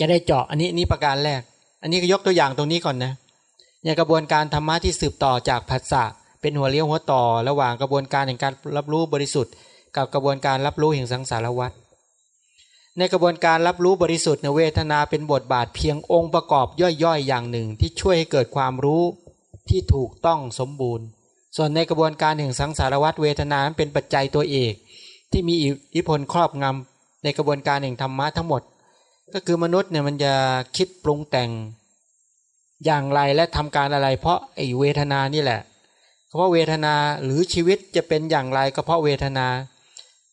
จะได้เจาะอันนี้นี่ประการแรก อันนี้ก็ยกตัวอย่างตรงนี้ก่อนนะอย่างกระบวนการธรรมะที่สืบต่อจากภาษา เป็นหัวเลี้ยวหัวต่อ ระหว่างกระบวนการแห่งการรับรู้บริสุทธิ์ กับกระบวนการรับรู้แห่งสังสารวัฏในกระบวนการรับรู้บริสุทธิ์ในเวทนาเป็นบทบาทเพียงองค์ประกอบย่อยๆ อย่างหนึ่งที่ช่วยให้เกิดความรู้ที่ถูกต้องสมบูรณ์ ส่วนในกระบวนการแห่งสังสารวัฏเวทนาเป็นปัจจัยตัวเอกที่มีอิทธิพลครอบงำในกระบวนการแห่งธรรมะทั้งหมด ก็คือมนุษย์เนี่ยมันจะคิดปรุงแต่ง อย่างไรและทำการอะไร เพราะไอ้เวทนานี่แหละ เพราะเวทนาหรือชีวิตจะเป็นอย่างไรก็เพราะเวทนา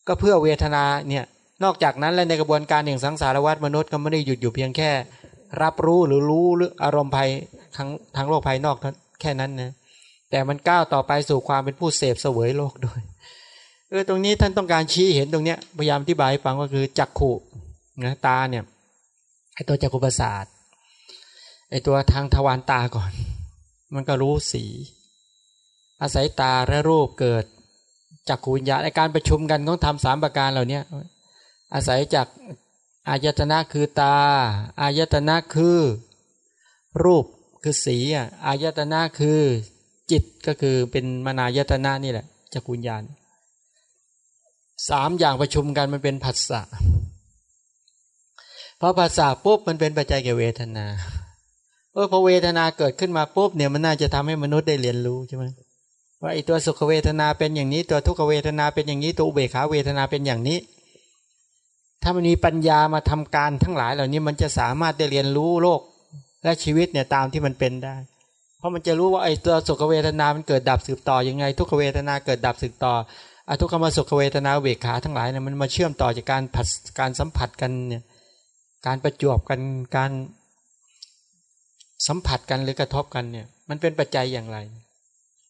ก็เพื่อเวทนาเนี่ยนอกจากนั้นแล้วในกระบวนการแห่างสังสารวัฏมนุษย์ก็ไม่ได้หยุดอยู่เพียงแค่ รับรู้หรือรู้หรืออารมณ์ภัยทางทางโลกภายนอกแค่นั้นนะแต่มันก้าวต่อไปสู่ความเป็นผู้เสพเสวยโลกด้วยเออตรงนี้ท่านต้องการชี้เห็นตรงเนี้ยพยายามอธิบายฟังก็คือจักขุนะตาเนี่ยไอตัวจักขุประสาทไอตัวทางทวารตาก่อน มันก็รู้สี อาศัยตาและรูปเกิดจักขุวิญญาณในการประชุมกันต้องทำสามประการเหล่านี้อาศัยจากอายตนะคือตา อายตนะคือ รูปคือสีอายตนะคือจิตก็คือเป็นมนายตนะนี่แหละจักรุญญาณสามอย่างประชุมกันมันเป็นผัสสะพอผัสสะปุ๊บมันเป็นปัจจัยแก่เวทนาเออพอเวทนาเกิดขึ้นมาปุ๊บเนี่ยมันน่าจะทำให้มนุษย์ได้เรียนรู้ใช่ไหม ว่าไอตัวสุขเวทนาเป็นอย่างนี้ ตัวทุกขเวทนาเป็นอย่างนี้ตัวอุเบขาเวทนาเป็นอย่างนี้ ถ้ามันมีปัญญามาทำการทั้งหลายเหล่านี้มันจะสามารถได้เรียนรู้โลกและชีวิตเนี่ยตามที่มันเป็นได้ เพราะมันจะรู้ว่าไอ้ตัวสุขเวทนามันเกิดดับสืบต่อยังไง ทุกขเวทนาเกิดดับสืบต่ออทุกขมสุขเวทนาเวขาทั้งหลายเนี่ยมันมาเชื่อมต่อจากการผัดการสัมผัสกันเนี่ยการประจวบกันการสัมผัสกันหรือกระทบกันเนี่ยมันเป็นปัจจัยอย่างไร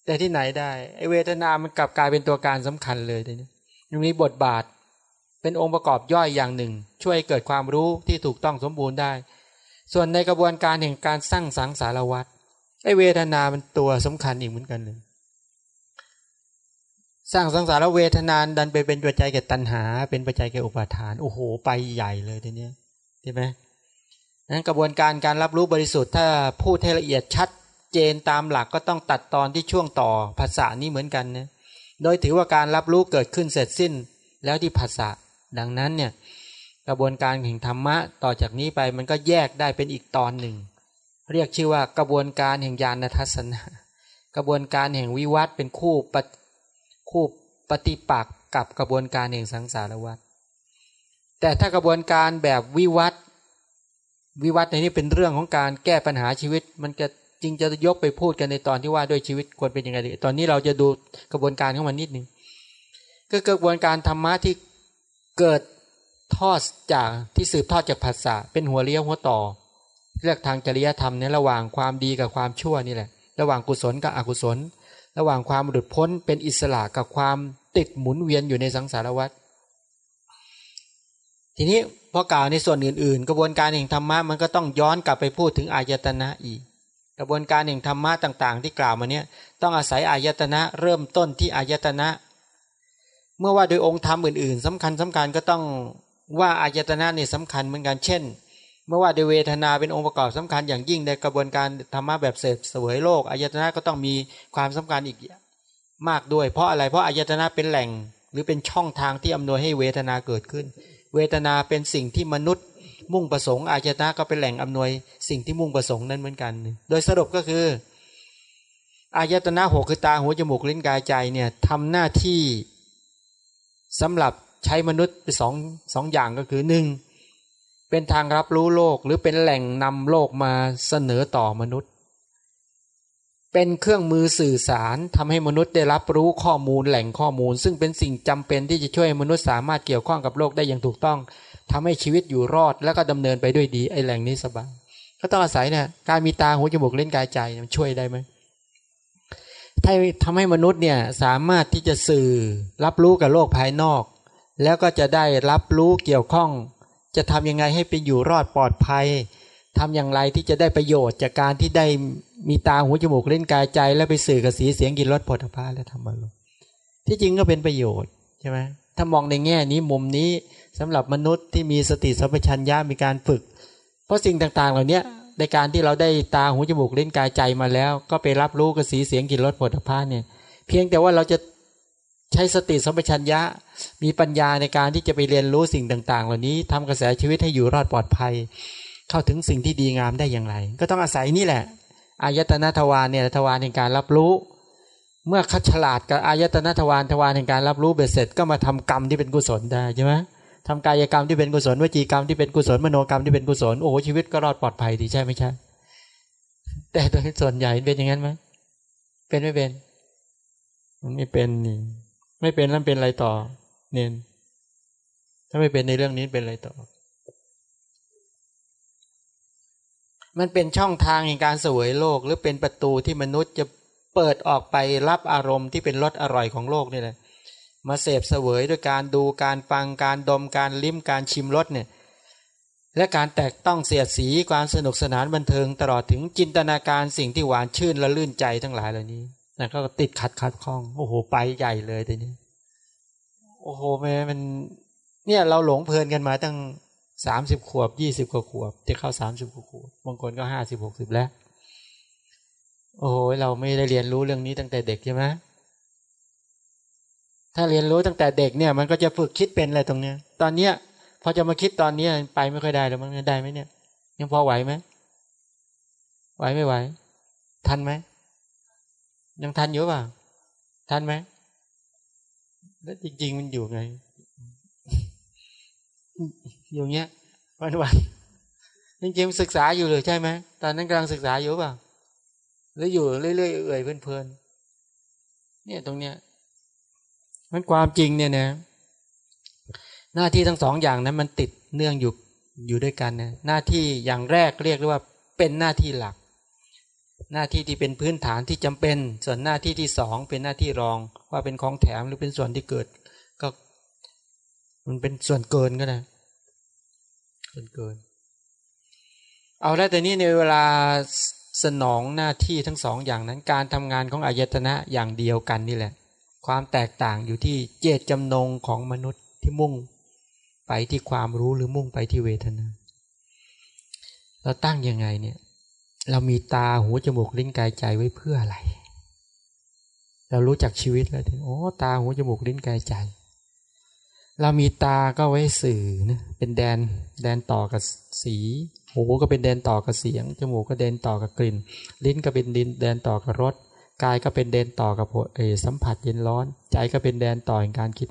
แต่ที่ไหนได้ไอเวทนามันกลับกลายเป็นตัวการสำคัญเลยทีนี้ยังมีบทบาทเป็นองค์ประกอบย่อยอย่างหนึ่ง ช่วยเกิดความรู้ที่ถูกต้องสมบูรณ์ได้ ส่วนในกระบวนการแห่งการสร้างสังสารวัตรไอเวทนาเป็นตัวสำคัญอีกเหมือนกันเลยสร้างสังสารเวทนานดันไปเป็นปัจจัยแก่ตัณหา เป็นปัจจัยแก่อุปาทานโอ้โหไปใหญ่เลยทีเนี้ยใช่ไหมนั้นกระบวนการการรับรู้บริสุทธิ์ถ้าพูดให้ละเอียดชัด เจนตามหลักก็ต้องตัดตอนที่ช่วงต่อภาษานี้เหมือนกันนะโดยถือว่าการรับรู้เกิดขึ้นเสร็จสิ้นแล้วที่ภาษาดังนั้นเนี่ยกระบวนการแห่งธรรมะต่อจากนี้ไปมันก็แยกได้เป็นอีกตอนหนึ่ง เรียกชื่อว่ากระบวนการแห่งญาณทัศนะ กระบวนการแห่งวิวัตเป็นคู่ปคู่ปฏิปักษ์กับกระบวนการแห่งสังสารวัฏแต่ถ้ากระบวนการแบบวิวัตวิวัตในนี้เป็นเรื่องของการแก้ปัญหาชีวิต มันจะ จริงจะยกไปพูดกันในตอนที่ว่าด้วยชีวิตควรเป็นยังไงตอนนี้เราจะดูกระบวนการของมันนิดนึงก็กระบวนการธรรมะที่เกิดทอดจากที่สืบทอดจากภาษาเป็นหัวเลี้ยวหัวต่อ เรียกทางจริยธรรมในระหว่างความดีกับความชั่วนี่แหละ ระหว่างกุศลกับอกุศล ระหว่างความหลุดพ้นเป็นอิสระกับความติดหมุนเวียนอยู่ในสังสารวัฏทีนี้พอกล่าวในส่วนอื่น ๆ กระบวนการแห่งธรรมะมันก็ต้องย้อนกลับไปพูดถึงอายตนะอีก กระบวนการแห่งธรรมะต่างๆ ที่กล่าวมาเนี้ยต้องอาศัยอายตนะเริ่มต้นที่อายตนะ เมื่อว่าโดยองค์ธรรมอื่น ๆสำคัญสำคัญก็ต้องว่าอายตนะเนี่ยสำคัญเหมือนกันเช่น เมื่อว่าโดยเวทนาเป็นองค์ประกอบสำคัญอย่างยิ่งในกระบวนการธรรมะแบบเสพสวยโลกอายตนะก็ต้องมีความสำคัญอีกมากด้วย เพราะอะไรเพราะอายตนะเป็นแหล่ง หรือเป็นช่องทางที่อำนวยให้เวทนาเกิดขึ้น เวทนาเป็นสิ่งที่มนุษย์ มุ่งประสงค์อายตนะก็เป็นแหล่งอำนวยสิ่งที่มุ่งประสงค์นั้นเหมือนกัน โดยสรุปก็คือ อายตนะหกคือตาหูจมูกลิ้นกายใจเนี่ยทำหน้าที่สำหรับใช้มนุษย์ไปสองสองอย่างก็คือหนึ่งเป็นทางรับรู้โลกหรือเป็นแหล่งนำโลกมาเสนอต่อมนุษย์ เป็นเครื่องมือสื่อสารทำให้มนุษย์ได้รับรู้ข้อมูลแหล่งข้อมูล ซึ่งเป็นสิ่งจำเป็นที่จะช่วยมนุษย์สามารถเกี่ยวข้องกับโลกได้อย่างถูกต้อง ทำให้ชีวิตอยู่รอดแล้วก็ดำเนินไปด้วยดีไอ้แหล่งนี้สบายก็ต้องอาศัยเนี่ยการมีตาหูจมูกเล่นกายใจมันช่วยได้ไหมถ้าทำให้มนุษย์เนี่ยสามารถที่จะสื่อรับรู้กับโลกภายนอก แล้วก็จะได้รับรู้เกี่ยวข้อง จะทำยังไงให้เป็นอยู่รอดปลอดภัยทำอย่างไรที่จะได้ประโยชน์จากการที่ได้มีตาหูจมูกเล่นกายใจ แล้วไปสื่อกับสีเสียงกินรสผลิตภัณฑ์และธรรมารมที่จริงก็เป็นประโยชน์ใช่ไหมถ้ามองในแง่นี้มุมนี้ สำหรับมนุษย์ที่มีสติสัมปชัญญะมีการฝึก เพราะสิ่งต่างๆ เหล่านี้ในการที่เราได้ตาหูจมูกเล่นกายใจมาแล้ว ก็ไปรับรู้กับสีเสียงกลิ่นรสผลิภัณฑ์เนี่ย เพียงแต่ว่าเราจะใช้สติสัมปชัญญะ มีปัญญาในการที่จะไปเรียนรู้สิ่งต่าง ๆ เหล่านี้ทำกระแสชีวิตให้อยู่รอดปลอดภัย เข้าถึงสิ่งที่ดีงามได้อย่างไร ก็ต้องอาศัยนี่แหละอายตนะทวารเนี่ยทวารแห่งการรับรู้ เมื่อคัดฉลาดกับอายตนะทวารทวารแห่งการรับรู้เบ็ดเสร็จก็มาทำกรรมที่เป็นกุศลได้ใช่ไหม ทำกายกรรมที่เป็นกุศลวจีกรรมที่เป็นกุศลมโนกรรมที่เป็นกุศลโอ้ชีวิตก็รอดปลอดภัยดีใช่ไม่ใช่แต่โดยส่วนใหญ่เป็นอย่างนั้นไหมเป็นไม่เป็นมันไม่เป็นนี่ไม่เป็นแล้วเป็นอะไรต่อ เน้นถ้าไม่เป็นในเรื่องนี้เป็นอะไรต่อ มันเป็นช่องทางในการสวยโลก หรือเป็นประตูที่มนุษย์จะเปิดออกไปรับอารมณ์ที่เป็นรสอร่อยของโลกนี่แหละ มาเสพเสวยด้วยการดูการฟังการดมการลิ้มการชิมรสเนี่ยและการแตกต้องเสียดสีความสนุกสนานบันเทิงตลอดถึงจินตนาการสิ่งที่หวานชื่นและลื่นใจทั้งหลายเหล่านี้นะก็ติดขัดขัดข้อง โอ้โหไปใหญ่เลยทีนี้โอ้โหแม่มันเนี่ยเราหลงเพลินกันมาตั้งสามสิบขวบยี่สิบกว่าขวบจะเข้าสามสิบกว่าขวบบางคนก็ห้าสิบหกสิบแล้ว โอ้โหเราไม่ได้เรียนรู้เรื่องนี้ตั้งแต่เด็กใช่ไหม ถ้าเรียนรู้ตั้งแต่เด็กเนี่ย มันก็จะฝึกคิดเป็นอะไรตรงเนี้ย ตอนเนี้ยพอจะมาคิดตอนเนี้ยไปไม่ค่อยได้แล้วมันได้ไหมเนี่ย ยังพอไหวไหมไหวไม่ไหว ทันไหมยังทันอยู่ป่ะทันไหมแล้วจริง ๆ มันอยู่ไง อยู่เงี้ยวันวันจริงๆศึกษาอยู่เลยใช่ไหมตอนนั้นกำลังศึกษาอยู่ป่ะหรืออยู่เรื่อยๆเอื่อยเพลินๆเนี่ยตรงเนี้ย มันความจริงเนี่ยนะ หน้าที่ทั้งสองอย่างนั้นมันติดเนื่องอยู่อยู่ด้วยกันนะหน้าที่อย่างแรกเรียกว่าเป็นหน้าที่หลัก หน้าที่ที่เป็นพื้นฐานที่จำเป็น ส่วนหน้าที่ที่สองเป็นหน้าที่รอง ว่าเป็นของแถมหรือเป็นส่วนที่เกิด ก็มันเป็นส่วนเกินก็ได้ส่วนเกิน เอาแล้วแต่นี้ในเวลาสนองหน้าที่ทั้งสองอย่างนั้น การทำงานของอายตนะอย่างเดียวกันนี่แหละ ความแตกต่างอยู่ที่เจตจำนงของมนุษย์ที่มุ่งไปที่ความรู้หรือมุ่งไปที่เวทนา เราตั้งยังไงเนี่ย เรามีตาหูจมูกลิ้นกายใจไว้เพื่ออะไร เรารู้จักชีวิตแล้วถึงโอ้ตาหูจมูกลิ้นกายใจ เรามีตาก็ไว้สื่อนะเป็นแดนแดนต่อกับสีหูก็เป็นแดนต่อกับเสียง จมูกก็แดนต่อกับกลิ่น ลิ้นก็เป็นดินแดนต่อกับรส กายก็เป็นแดนต่อกับเอสัมผัสเย็นร้อน ใจก็เป็นแดนต่อแห่งการคิด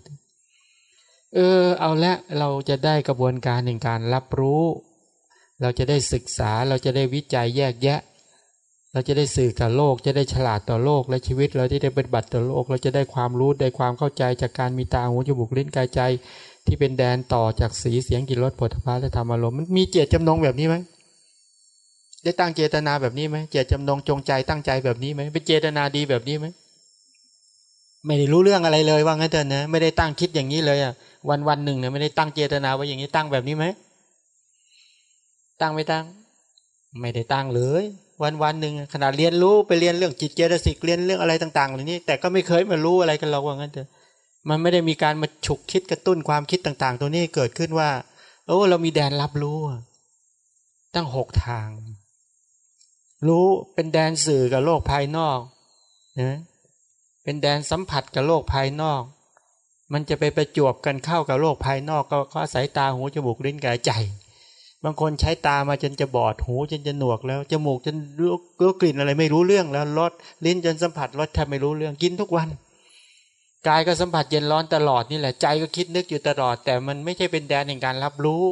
เออ เอาละเราจะได้กระบวนการแห่งการรับรู้ เราจะได้ศึกษาเราจะได้วิจัยแยกแยะ เราจะได้สื่อกับโลก จะได้ฉลาดต่อโลก และชีวิต เราที่ได้ปฏิบัติต่อโลก เราจะได้ความรู้ได้ความเข้าใจจากการมีตาหูจมูกลิ้นกายใจ ที่เป็นแดนต่อจากสีเสียงกลิ่นรสผลิภัณฑ์และธรรมอารมณ์มันมีเจตจำนงแบบนี้ไหม ได้ตั้งเจตนาแบบนี้ไหมเจตจำนงจงใจตั้งใจแบบนี้ไหมเป็นเจตนาดีแบบนี้ไหมไม่ได้รู้เรื่องอะไรเลยว่างั้นเถอะนะไม่ได้ตั้งคิดอย่างนี้เลยอะวันวันหนึ่งเนี่ยไม่ได้ตั้งเจตนาไว้อย่างนี้ตั้งแบบนี้ไหมตั้งไม่ตั้ง ไม่ได้ตั้งเลย วันวันหนึ่งขนาดเรียนรู้ไปเรียนเรื่องจิตเจตสิกเรียนเรื่องอะไรต่างๆเหล่านี้ แต่ก็ไม่เคยมารู้อะไรกันหรอกว่างั้นเถอะมันไม่ได้มีการมาฉุกคิดกระตุ้นความคิดต่าง ๆ ตัวนี้เกิดขึ้นว่าโอ้เรามีแดนรับรู้ตั้งหกทาง รู้เป็นแดนสื่อกับโลกภายนอกนะเป็นแดนสัมผัสกับโลกภายนอก มันจะไปประจวบกันเข้ากับโลกภายนอก ก็ก็สายตาหูจมูกลิ้นกายใจ บางคนใช้ตามาจนจะบอดหูจนจะหนวกแล้วจมูกจนรู้กลิ่นอะไรไม่รู้เรื่องแล้วรสลิ้นจนสัมผัสรสแทบไม่รู้เรื่องกินทุกวันกายก็สัมผัสเย็นร้อนตลอดนี่แหละใจก็คิดนึกอยู่ตลอด แต่มันไม่ใช่เป็นแดนแห่งการรับรู้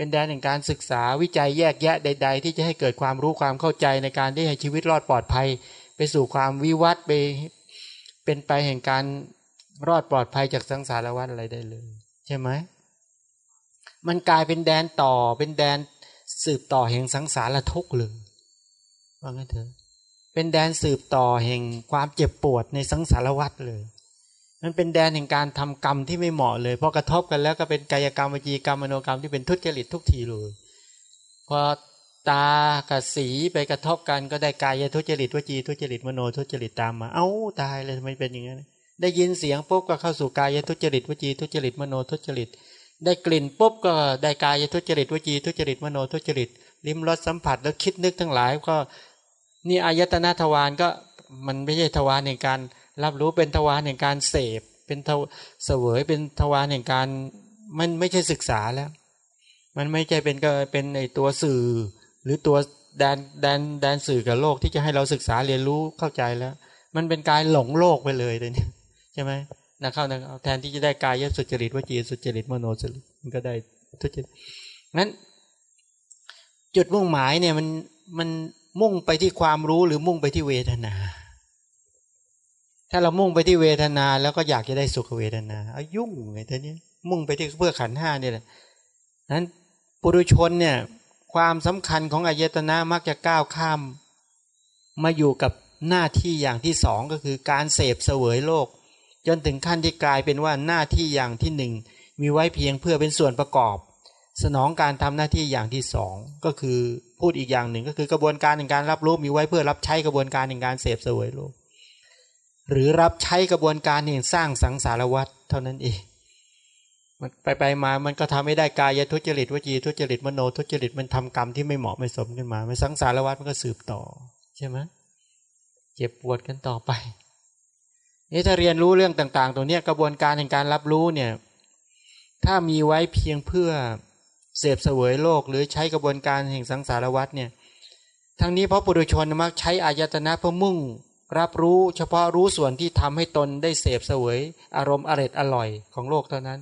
เป็นแดนแห่งการศึกษาวิจัยแยกแยะใด ๆ ที่จะให้เกิดความรู้ความเข้าใจในการที่ให้ชีวิตรอดปลอดภัย ไปสู่ความวิวัฒน์ไปเป็นไปแห่งการรอดปลอดภัยจากสังสารวัฏอะไรได้เลย ใช่ไหมมันกลายเป็นแดนต่อเป็นแดนสืบต่อแห่งสังสารทุกข์เลยว่างั้นเถอะเป็นแดนสืบต่อแห่งความเจ็บปวดในสังสารวัฏเลย มันเป็นแดนแห่งการทำกรรมที่ไม่เหมาะเลยพอกระทบกันแล้วก็เป็นกายกรรมวิจีกรรมมโนกรรมที่เป็นทุจริตทุกทีเลยพอตากับสีไปกระทบกันก็ได้กายทุจริตวจีทุจริตมโนทุจริตตามมา เอ้าตายเลยทำไมเป็นอย่างนั้นได้ยินเสียงปุ๊บก็เข้าสู่กายทุจริตวจีทุจริตมโนทุจริต ได้กลิ่นปุ๊บก็ได้กายทุจริตวจีทุจริตมโนทุจริต ลิ้มรสสัมผัสแล้วคิดนึกทั้งหลายก็นี่อายตนะทวารก็มันไม่ใช่ทวารในการ รับรู้เป็นทวารแห่งการเสพ เป็นเสวยเป็นทวารแห่งการมันไม่ใช่ศึกษาแล้ว มันไม่ใช่เป็นก็เป็นในตัวสื่อ หรือตัวแดนแดนแดนสื่อกับโลกที่จะให้เราศึกษาเรียนรู้เข้าใจแล้ว มันเป็นการหลงโลกไปเลยเลยเนี่ยใช่ไหมนะเข้านะแทนที่จะได้กายสุจริตวจีสุจริตมโนสุจริตมันก็ได้ทุจริตงั้น จุดมุ่งหมายเนี่ยมันมันมุ่งไปที่ความรู้หรือมุ่งไปที่เวทนา ถ้าเรามุ่งไปที่เวทนาแล้วก็อยากจะได้สุขเวทนาอายุ่งไงท่านี้มุ่งไปที่เพื่อขันห้าเนี่ยแหละนั้นปุรุชนเนี่ยความสำคัญของอายตนะมักจะก้าวข้าม มาอยู่กับหน้าที่อย่างที่สองก็คือการเสพเสวยโลก จนถึงขั้นที่กลายเป็นว่าหน้าที่อย่างที่หนึ่งมีไว้เพียงเพื่อเป็นส่วนประกอบ สนองการทำหน้าที่อย่างที่สองก็คือพูดอีกอย่างหนึ่งก็คือกระบวนการในการรับรู้มีไว้เพื่อรับใช้กระบวนการในการเสพเสวยโลก หรือรับใช้กระบวนการในสร้างสังสารวัตรเท่านั้นเองมันไปไปมา มันก็ทำไม่ได้กายทุจริตวจีทุจริตมโนทุจริตมันทำกรรมที่ไม่เหมาะไม่สมขึ้นมามันสังสารวัฏมันก็สืบต่อ ใช่ไหมเจ็บปวดกันต่อไปนี่ถ้าเรียนรู้เรื่องต่าง ๆตรงนี้กระบวนการในการรับรู้เนี่ย ถ้ามีไว้เพียงเพื่อเสพเสวยโลก หรือใช้กระบวนการแห่งสังสารวัฏเนี่ย ทั้งนี้เพราะปุถุชนมักใช้อายตนะเพื่อมุ่ง รับรู้เฉพาะรู้ส่วนที่ทำให้ตนได้เสพเสวย อารมณ์อร็ดอร่อยของโลกเท่านั้น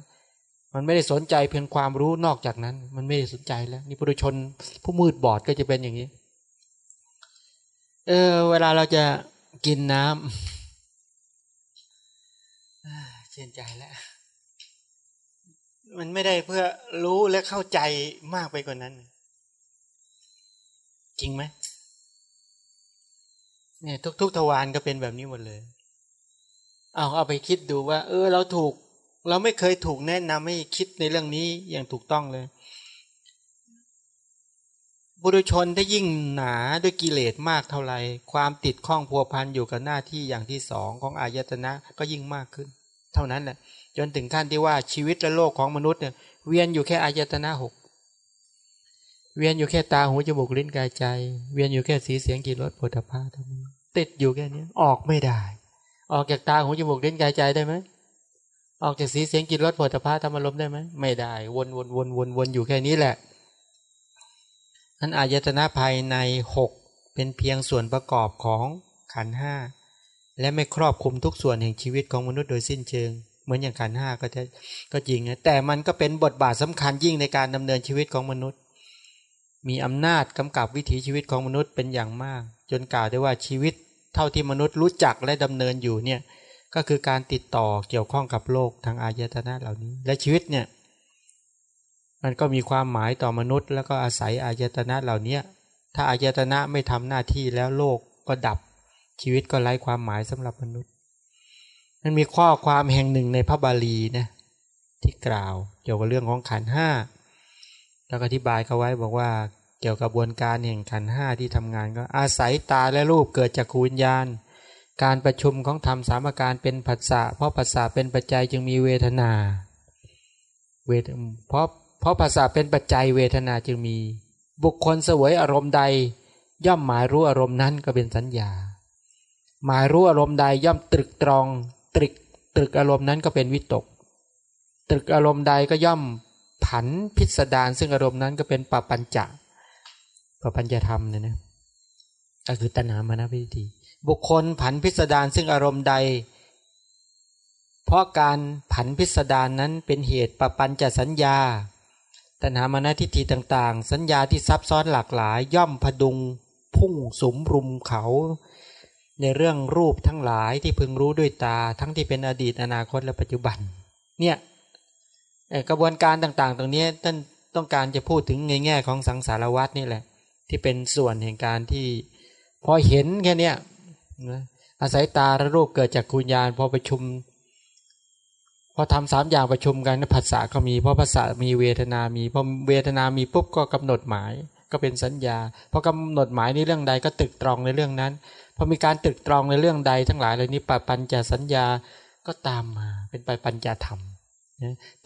มันไม่ได้สนใจเพียงความรู้นอกจากนั้น มันไม่ได้สนใจแล้วนี่ปุถุชนผู้มืดบอดก็จะเป็นอย่างนี้ เออ เวลาเราจะกินน้ำเชื่นใจแล้ว มันไม่ได้เพื่อรู้และเข้าใจมากไปกว่านั้น จริงไหม เนี่ยทุก ๆ ทวารก็เป็นแบบนี้หมดเลย เอาเอาไปคิดดูว่า เออ เราถูก เราไม่เคยถูกแนะนำให้คิดในเรื่องนี้อย่างถูกต้องเลย บุรุชนถ้ายิ่งหนาด้วยกิเลสมากเท่าไหร่ความติดข้องพัวพันอยู่กับหน้าที่อย่างที่สองของอายตนะก็ยิ่งมากขึ้น เท่านั้นแหละจนถึงขั้นที่ว่าชีวิตและโลกของมนุษย์เนี่ยเวียนอยู่แค่อายตนะหก เวียนอยู่แค่ตาหูจมูกลิ้นกายใจ เวียนอยู่แค่สีเสียงกลิ่นรสผลิตภัณฑ์ทั้งนี้ติดอยู่แค่นี้ออกไม่ได้ ออกจากตาหูจมูกลิ้นกายใจได้ไหมออกจากสีเสียงกินรสผลิตภัณฑ์ธรรมลมได้ไหมไม่ได้ วนวนวนวนวนอยู่แค่นี้แหละนั้นอายตนะภายในหกเป็นเพียงส่วนประกอบของขันห้าและไม่ครอบคลุมทุกส่วนแห่งชีวิตของมนุษย์โดยสิ้นเชิง เหมือนอย่างขันห้าก็จะก็จริงนะแต่มันก็เป็นบทบาทสำคัญยิ่งในการดำเนินชีวิตของมนุษย์ มีอำนาจกำกับวิถีชีวิตของมนุษย์เป็นอย่างมาก จนกล่าวได้ว่าชีวิตเท่าที่มนุษย์รู้จักและดำเนินอยู่เนี่ยก็คือการติดต่อเกี่ยวข้องกับโลกทางอายตนะเหล่านี้ และชีวิตเนี่ยมันก็มีความหมายต่อมนุษย์ แล้วก็อาศัยอายตนะเหล่านี้ถ้าอายตนะไม่ทำหน้าที่แล้วโลกก็ดับ ชีวิตก็ไร้ความหมายสำหรับมนุษย์มันมีข้อความแห่งหนึ่งในพระบาลีนะที่กล่าวเกี่ยวกับเรื่องของขันห้า แล้วก็อธิบายเขาไว้บอกว่าเกี่ยวกับกระบวนการแห่งขันห้าที่ทำงานก็อาศัยตาและรูปเกิดจากคูญญาณ การประชุมของธรรมสามอาการเป็นผัสสะเพราะผัสสะเป็นปัจจัยจึงมีเวทนาเวทเพราะเพราะผัสสะเป็นปัจจัยเวทนาจึงมี บุคคลเสวยอารมณ์ใด ย่อมหมายรู้อารมณ์นั้นก็เป็นสัญญา หมายรู้อารมณ์ใดย่อมตรึกตรอง ตรึกตรึกอารมณ์นั้นก็เป็นวิตก ตรึกอารมณ์ใดก็ย่อม ผันพิสดารซึ่งอารมณ์นั้นก็เป็นปปัญจะปปัญจะธรรมเนี่ยนะก็คือตัณหามานะวิธีบุคคลผันพิสดารซึ่งอารมณ์ใด เพราะการผันพิสดารนั้นเป็นเหตุปปัญจะสัญญา ตัณหามนทิฏฐิต่าง ๆ สัญญาที่ซับซ้อนหลากหลาย ย่อมพดุงพุ่งสมรุมเขา ในเรื่องรูปทั้งหลายที่พึงรู้ด้วยตา ทั้งที่เป็นอดีตอนาคตและปัจจุบัน เนี่ย กระบวนการต่างๆ ตรงนี้ท่านต้องการจะพูดถึงในแง่ของสังสารวัตนี่แหละ ที่เป็นส่วนแห่งการที่ พอเห็นแค่นี้อาศัยตาและรูปเกิดจากคุญญาณพอประชุม พอทำสามอย่างประชุมกันภาษาก็มี เพราะภาษามีเวทนา มีพอเวทนามีปุ๊บก็กำหนดหมายก็เป็นสัญญาพอกำหนดหมายในเรื่องใดก็ตึกตรองในเรื่องนั้นพอมีการตึกตรองในเรื่องใดทั้งหลายเลยนี้ปปัญจสัญญาก็ตามมาเป็นไปปัญญาธรรม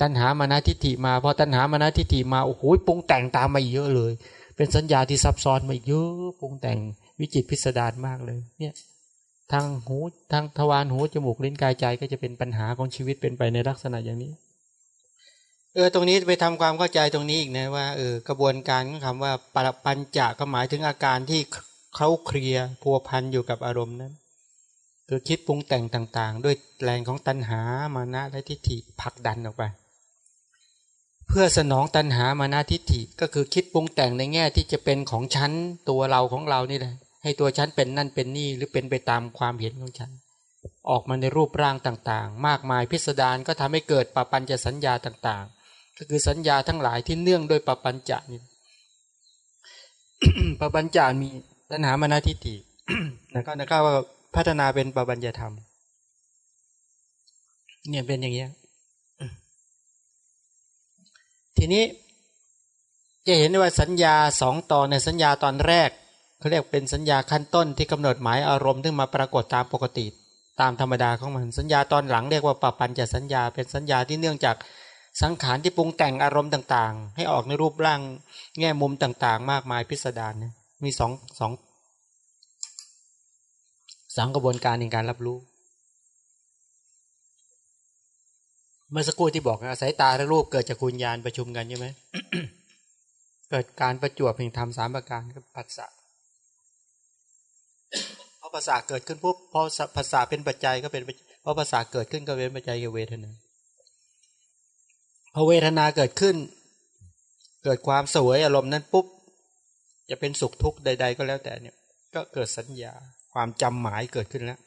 ตัณหามานาทิฏฐิมาพอตัณหามานาทิฏฐิมาโอ้โหปรุงแต่งตามมาเยอะเลย เป็นสัญญาที่ซับซ้อนมาเยอะปรุงแต่งวิจิตพิสดารมากเลย เนี่ยทางหูทางทวารหูจมูกลิ้นกายใจก็จะเป็นปัญหาของชีวิตเป็นไปในลักษณะอย่างนี้ เออตรงนี้ไปทำความเข้าใจตรงนี้อีกนะว่าเออกระบวนการของคำว่าปรปัญจะก็หมายถึงอาการที่เขาเคลียร์พัวพันอยู่กับอารมณ์นั้น คือคิดปรุงแต่งต่างๆ ด้วยแรงของตัณหามานะและทิฏฐิผลักดันออกไป เพื่อสนองตัณหามานะทิฏฐิก็คือคิดปรุงแต่งในแง่ที่จะเป็นของฉันตัวเราของเรานี่แหละให้ตัวฉันเป็นนั่นเป็นนี่หรือเป็นไปตามความเห็นของฉัน ออกมาในรูปร่างต่างๆ มากมายพิสดารก็ทำให้เกิดปปัญจะสัญญาต่างๆ ก็คือสัญญาทั้งหลายที่เนื่องโดยปปัญจะนี่ปปัญจามีตัณหามานาทิฏฐินะก็นะครับว่า พัฒนาเป็นปปัญญธรรม เนี่ยเป็นอย่างเงี้ยทีนี้จะเห็นว่าสัญญาสองตอนในสัญญาตอนแรกเขาเรียกเป็นสัญญาขั้นต้นที่กำหนดหมายอารมณ์ที่มาปรากฏตามปกติ ตามธรรมดาของมันสัญญาตอนหลังเรียกว่าปปัญจสัญญา เป็นสัญญาที่เนื่องจากสังขารที่ปรุงแต่งอารมณ์ต่าง ๆ ให้ออกในรูปร่างแง่มุมต่าง ๆ มากมายพิสดารนะมีสองสอง สองกระบวนการในการรับรู้ เมื่อสักครู่ที่บอกนะสายตาและรูปเกิดจากคุณญาณประชุมกันใช่ไหมเกิดการประจวบแห่งธรรมสามประการกับปัสสะพอภาษาเกิดขึ้นปุ๊บพอภาษาเป็นปัจจัยก็เป็นพอภาษาเกิดขึ้นก็เป็นปัจจัยกับเวทนาพอเวทนาเกิดขึ้น เกิดความสวยอารมณ์นั้นปุ๊บจะเป็นสุขทุกข์ใด ๆ ก็แล้วแต่เนี่ย ก็เกิดสัญญา ความจำหมายเกิดขึ้นแล้ว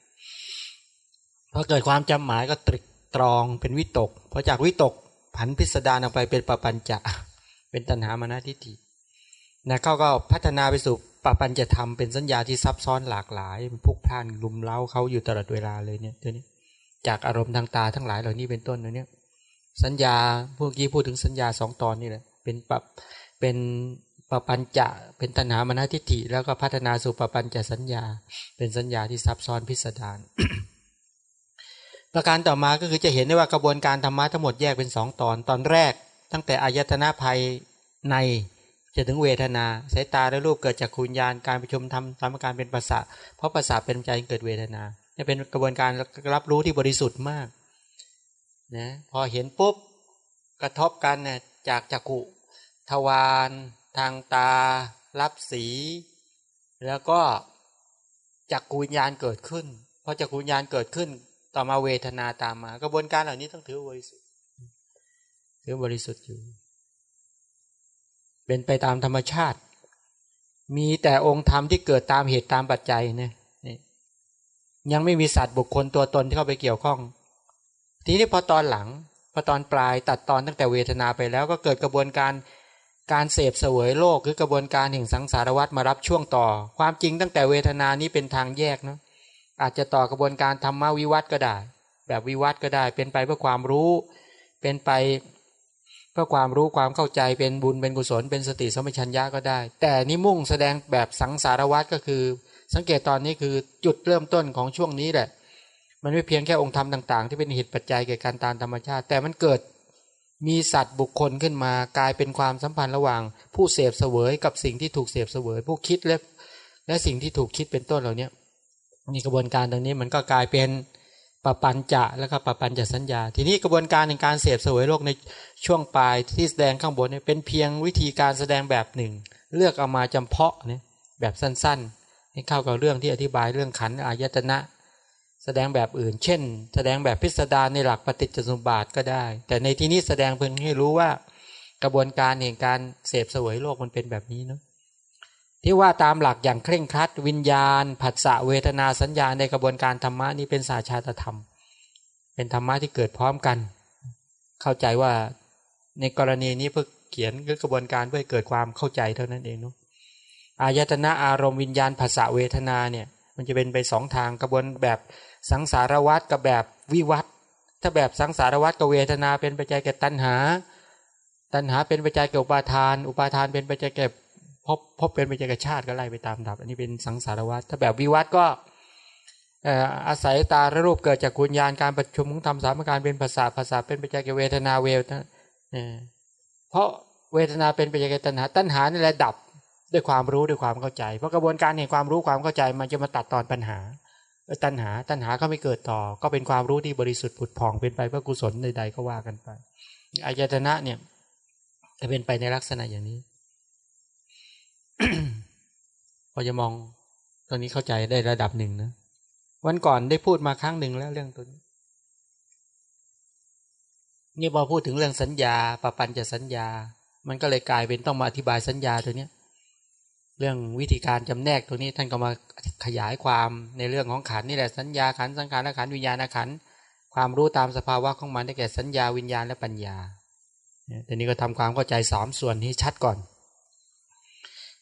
พอเกิดความจำหมายก็ตรึกตรองเป็นวิตกพอจากวิตกผันพิสดารออกไปเป็นปปัญจะเป็นตัณหามานาทิฏฐินะเขาก็พัฒนาไปสู่ปปัญจะธรรมเป็นสัญญาที่ซับซ้อนหลากหลายพุกพ่านลุมเล้าเขาอยู่ตลอดเวลาเลยเนี่ยตัวนี้จากอารมณ์ทางตาทั้งหลายเหล่านี้เป็นต้นเนี่ยสัญญาพวกกี้พูดถึงสัญญาสองตอนนี่แหละเป็นปรับเป็น ปปัญจะเป็นตัณหามนาทิฏฐิ แล้วก็พัฒนาสู่ปปัญจะสัญญา เป็นสัญญาที่ซับซ้อนพิสดารประการต่อมาก็คือจะเห็นได้ว่ากระบวนการธรรมะทั้งหมดแยกเป็นสองตอนตอนแรก ตั้งแต่อายตนะภัยในจะถึงเวทนาสายตาและรูปเกิดจากคุณญาณการประชุมทำตามการเป็นภาษาเพราะภาษาเป็นใจเกิดเวทนาจะเป็นกระบวนการรับรู้ที่บริสุทธิ์มากนะพอเห็นปุ๊บกระทบกันเนี่ยจากจักรุทวาร ทางตา รับสี แล้วก็จักกุญญาณเกิดขึ้นพอจักกุญญาณเกิดขึ้น ต่อมาเวทนาตามมา กระบวนการเหล่านี้ต้องถือบริสุทธิ์ถือบริสุทธิ์อยู่ เป็นไปตามธรรมชาติ มีแต่องค์ธรรมที่เกิดตามเหตุตามปัจจัยเนี่ยยังไม่มีสัตว์บุคคลตัวตนที่เข้าไปเกี่ยวข้อง ทีนี้พอตอนหลังพอตอนปลายตัดตอนตั้งแต่เวทนาไปแล้วก็เกิดกระบวนการ การเสพเสวยโลกคือกระบวนการแห่งสังสารวัฏมารับช่วงต่อ ความจริงตั้งแต่เวทนานี้เป็นทางแยกเนาะอาจจะต่อกระบวนการธรรมวิวัตก็ได้ แบบวิวัตก็ได้ เป็นไปเพื่อความรู้ เป็นไปเพื่อความรู้ความเข้าใจเป็นบุญเป็นกุศลเป็นสติสมัชัญญาก็ได้ แต่นิมุ่งแสดงแบบสังสารวัตก็คือ สังเกตตอนนี้คือจุดเริ่มต้นของช่วงนี้แหละ มันไม่เพียงแค่องค์ธรรมต่าง ๆ ที่เป็นเหตุปัจจัยเกิดการตามธรรมชาติ แต่มันเกิด มีสัตว์บุคคลขึ้นมากลายเป็นความสัมพันธ์ระหว่าง ผู้เสพเสวยกับสิ่งที่ถูกเสพเสวย ผู้คิดและและสิ่งที่ถูกคิดเป็นต้นเหล่านี้มีกระบวนการตรงนี้มันก็กลายเป็นปปัญจะแล้วก็ปปัญจะสัญญา ทีนี้กระบวนการในการเสพเสวยโลกในช่วงปลายที่แสดงข้างบนเนี่ยเป็นเพียงวิธีการแสดงแบบหนึ่ง เลือกเอามาจำเพาะเนี่ยแบบสั้นๆให้เข้ากับเรื่องที่อธิบายเรื่องขันอายตนะ แสดงแบบอื่น เช่น แสดงแบบพิสดารในหลักปฏิจจสมบาทก็ได้ แต่ในที่นี้แสดงเพื่อให้รู้ว่ากระบวนการแห่งการเสพสวยโลกมันเป็นแบบนี้เนาะที่ว่าตามหลักอย่างเคร่งครัด วิญญาณ ผัสสะเวทนาสัญญาในกระบวนการธรรมะนี้เป็นสาชาตธรรม เป็นธรรมะที่เกิดพร้อมกัน เข้าใจว่าในกรณีนี้เพื่อเขียนกระบวนการเพื่อเกิดความเข้าใจเท่านั้นเองเนาะอายตนะอารมณ์วิญญาณผัสสะเวทนาเนี่ย มันจะเป็นไปสองทางกระบวนแบบ สังสารวัตกับแบบวิวัตถ้าแบบสังสารวัตกับเวทนาเป็นปัจจัยแก่ตัณหา ตัณหาเป็นปัจจัยแก่อุปาทาน อุปาทานเป็นปัจจัยแก่พบพบเป็นปัจจัยแก่ชาติก็ไล่ไปตามดับ อันนี้เป็นสังสารวัตถ้าแบบวิวัตก็อาศัยตาระรูปเกิดจากคุณญาณการประชุมของธรรมสามการเป็นภาษาภาษาเป็นปัจจัยแก่เวทนาเวทเพราะเวทนาเป็นปัจจัยแก่ตัณหา ตัณหานี่แหละดับด้วยความรู้ด้วยความเข้าใจ เพราะกระบวนการแห่งความรู้ความเข้าใจ มันจะมาตัดตอนปัญหา ตัณหา ตัณหาก็ไม่เกิดต่อ ก็เป็นความรู้ที่บริสุทธิ์ผุดผ่องเป็นไปเพื่อกุศลใดๆก็ว่ากันไปอายตนะเนี่ยจะเป็นไปในลักษณะอย่างนี้ พอจะมองตอนนี้เข้าใจได้ระดับหนึ่งนะวันก่อนได้พูดมาครั้งหนึ่งแล้วเรื่องตัวนี้นี่พอพูดถึงเรื่องสัญญาปปัญจะสัญญา มันก็เลยกลายเป็นต้องมาอธิบายสัญญาตัวเนี้ย เรื่องวิธีการจำแนกตัวนี้ท่านก็มาขยายความในเรื่องของขันนี่แหละสัญญาขันสังขารขันวิญญาณขันความรู้ตามสภาวะของมันได้แก่สัญญาวิญญาณและปัญญาทีนี้ก็ทำความเข้าใจสามส่วนนี้ชัดก่อน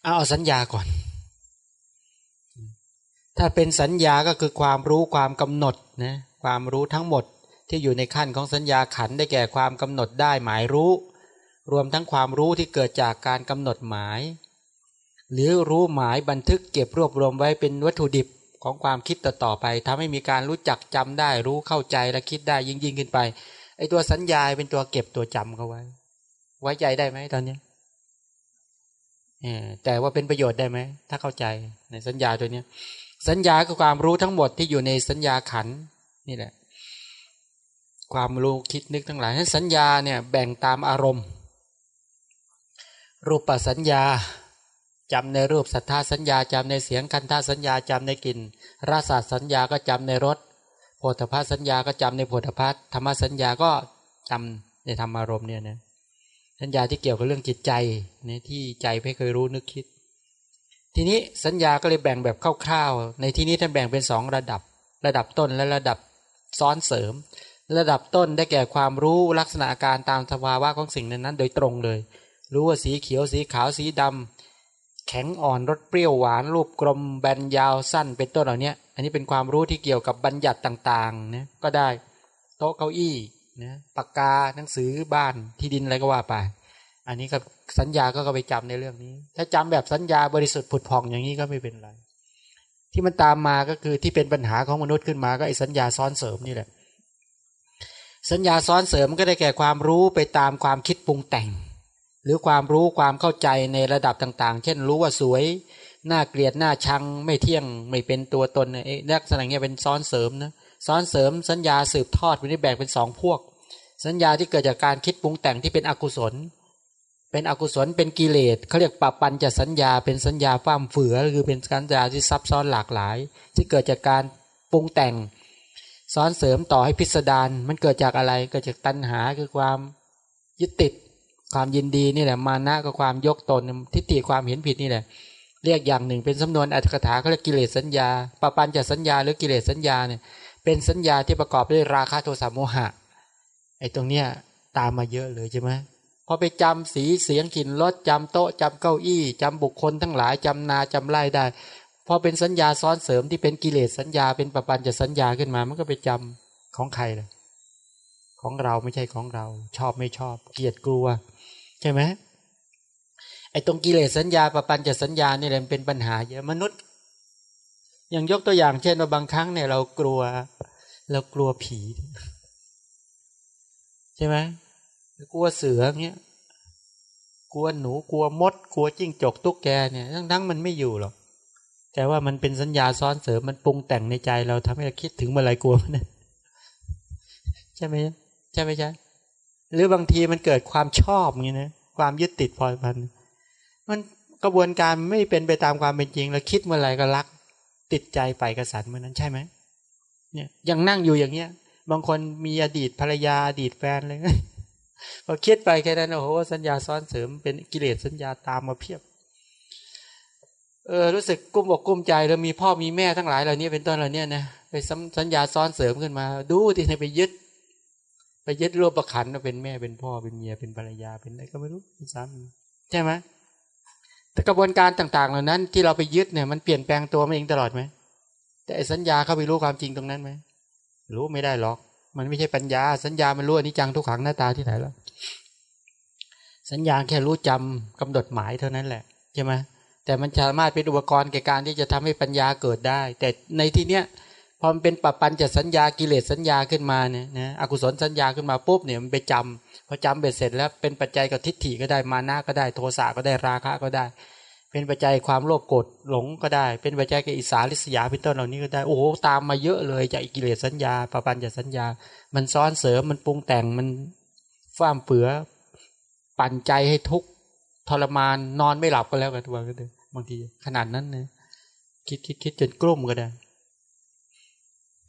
เอาเอาสัญญาก่อน ถ้าเป็นสัญญาก็คือความรู้ความกำหนดนะความรู้ทั้งหมดที่อยู่ในขั้นของสัญญาขันได้แก่ความกำหนดได้หมายรู้ รวมทั้งความรู้ที่เกิดจากการกำหนดหมาย หรือรู้หมายบันทึกเก็บรวบรวมไว้เป็นวัตถุดิบของความคิดต่อต่อไปทำให้มีการรู้จักจำได้ รู้เข้าใจและคิดได้ยิ่งยิ่งขึ้นไปไอตัวสัญญาเป็นตัวเก็บตัวจำเขาไว้ ไว้ใจได้ไหมตอนนี้แต่ว่าเป็นประโยชน์ได้ไหมถ้าเข้าใจในสัญญาตัวเนี้ยสัญญาคือความรู้ทั้งหมดที่อยู่ในสัญญาขันนี่แหละ ความรู้คิดนึกทั้งหลายนั้นสัญญาเนี่ยแบ่งตามอารมณ์ รูปสัญญา จำในรูปสัทธาสัญญาจำในเสียงคันธาสัญญาจำในกลิ่นรสาสัญญาก็จำในรสโพธพสัญญาก็จำในโพธพัธรรมสัญญาก็จำในธรรมารมณ์เนี่ยนะสัญญาที่เกี่ยวกับเรื่องจิตใจเนี่ยที่ใจไม่เคยรู้นึกคิด ทีนี้สัญญาก็เลยแบ่งแบบคร่าวๆ ในที่นี้ท่านแบ่งเป็นสองระดับ ระดับต้นและระดับซ้อนเสริม ระดับต้นได้แก่ความรู้ลักษณะอาการตามสภาวะของสิ่งนั้นๆ โดยตรงเลย รู้ว่าสีเขียวสีขาวสีดำ แข็งอ่อนรสเปรี้ยวหวานรูปกลมแบนยาวสั้นเป็นต้นเหล่านี้อันนี้เป็นความรู้ที่เกี่ยวกับบัญญัติต่างๆนะก็ได้โต๊ะเก้าอี้นะปากกาหนังสือบ้านที่ดินอะไรก็ว่าไป อันนี้ก็สัญญาก็ไปจำในเรื่องนี้ ถ้าจำแบบสัญญาบริสุทธิ์ผุดผ่องอย่างนี้ก็ไม่เป็นไร ที่มันตามมาก็คือที่เป็นปัญหาของมนุษย์ขึ้นมาก็ไอ้สัญญาซ้อนเสริมนี่แหละ สัญญาซ้อนเสริมก็ได้แก่ความรู้ไปตามความคิดปรุงแต่ง หรือความรู้ความเข้าใจในระดับต่างๆ เช่นรู้ว่าสวย น่าเกลียดน่าชัง ไม่เที่ยงไม่เป็นตัวตนไอ้ลักษณะเงี้ยเป็นซ้อนเสริมนะซ้อนเสริมสัญญาสืบทอดเป็นแบ่งเป็นสองพวก สัญญาที่เกิดจากการคิดปรุงแต่งที่เป็นอกุศล เป็นอกุศลเป็นกิเลสเขาเรียกปัปัญจะสัญญาเป็นสัญญาฟ้ามเฟือคือเป็นสัญญาที่ซับซ้อนหลากหลาย ที่เกิดจากการปรุงแต่ง ซ้อนเสริมต่อให้พิสดารมันเกิดจากอะไรเกิดจากตัณหาคือความยึดติด ความยินดีนี่แหละ มานะก็ความยกตนทิฏฐิความเห็นผิดนี่แหละ เรียกอย่างหนึ่งเป็นสำนวนอัตถกถาเขาเรียกกิเลสสัญญาปปัญจะสัญญาหรือกิเลสสัญญาเนี่ย เป็นสัญญาที่ประกอบด้วยราคะโทสะโมหะ ไอ้ตรงเนี้ยตามมาเยอะเลยใช่ไหมพอไปจำสีเสียงกลิ่นรสจำโต๊ะจำเก้าอี้จำบุคคลทั้งหลายจำนาจำไร่ได้ พอเป็นสัญญาซ้อนเสริมที่เป็นกิเลสสัญญาเป็นปปัญจะสัญญาขึ้นมา มันก็ไปจำของใครเลยของเราไม่ใช่ของเรา ชอบไม่ชอบ เกลียดกลัว ใช่ไหมไอ้ตรงกิเลสสัญญาประปันจะสัญญานี่แหละเป็นปัญหาเยอะมนุษย์อย่างยกตัวอย่างเช่นว่าบางครั้งเนี่ยเรากลัว เรากลัวผี ใช่ไหมกลัวเสือเงี้ยกลัวหนูกลัวมด กลัวจิ้งจกตุ๊กแกเนี่ยทั้งทั้งมันไม่อยู่หรอกแต่ว่ามันเป็นสัญญาซ้อนเสริมมันปรุงแต่งในใจเราทำให้เราคิดถึงเมื่อไรกลัวมันใช่ไหมใช่ไหมใช่ หรือบางทีมันเกิดความชอบอย่างนี้นะความยึดติดพอพันมันกระบวนการไม่เป็นไปตามความเป็นจริงเราคิดเมื่อไหร่ก็รัก ติดใจไปกระสันเมื่อนั้นใช่ไหมเนี่ยยังนั่งอยู่อย่างเงี้ย บางคนมีอดีตภรรยาอดีตแฟนเลยพอคิดไปแค่นั้นโอ้โหสัญญาซ้อนเสริมเป็นกิเลสสัญญาตามมาเพียบเออรู้สึกกุ้มอกกุ้มใจแล้วมีพ่อมีแม่ทั้งหลายเหล่านี้เป็นต้นเหล่านี้นะไปสัญญาซ้อนเสริมขึ้นมา ดูที่ไปยึด ไปยึดรูปประคันว่าเป็นแม่เป็นพ่อเป็นเมียเป็นภรรยาเป็นอะไรก็ไม่รู้เป็นสามีใช่ไหมแต่กระบวนการต่าง ๆ เหล่านั้น ที่เราไปยึดเนี่ยมันเปลี่ยนแปลงตัวมันเองตลอดไหมแต่สัญญาเขาไปรู้ความจริงตรงนั้นไหมรู้ไม่ได้หรอก มันไม่ใช่ปัญญา สัญญามันรู้อนิจจังทุกขังหน้าตาที่ไหนแล้วสัญญาแค่รู้จำกำหนดหมายเท่านั้นแหละใช่ไหมแต่มันสามารถเป็นอุปกรณ์แก่การที่จะทำให้ปัญญาเกิดได้ แต่ในที่เนี้ย พอมันเป็นปปัญจะสัญญากิเลสสัญญาขึ้นมาเนี่ยนะอกุศลสัญญาขึ้นมาปุ๊บเนี่ยมันไปจำพอจำเบ็ดเสร็จแล้วเป็นปัจจัยกับทิฏฐิก็ได้มานะก็ได้โทสะก็ได้ราคะก็ได้ เป็นปัจจัยความโลภโกรธหลงก็ได้ เป็นปัจจัยแก่อิสาริษยาเป็นต้นเหล่านี้ก็ได้โอ้โหตามมาเยอะเลยจากกิเลสสัญญาปปัญญาสัญญา มันซ้อนเสริมมันปรุงแต่งมันฟ้ามเฟือปั่นใจให้ทุกข์ทรมานนอนไม่หลับก็แล้วกันตัวก็ได้บางทีขนาดนั้นนะคิดคิดคิดจนกลุ้มก็ได้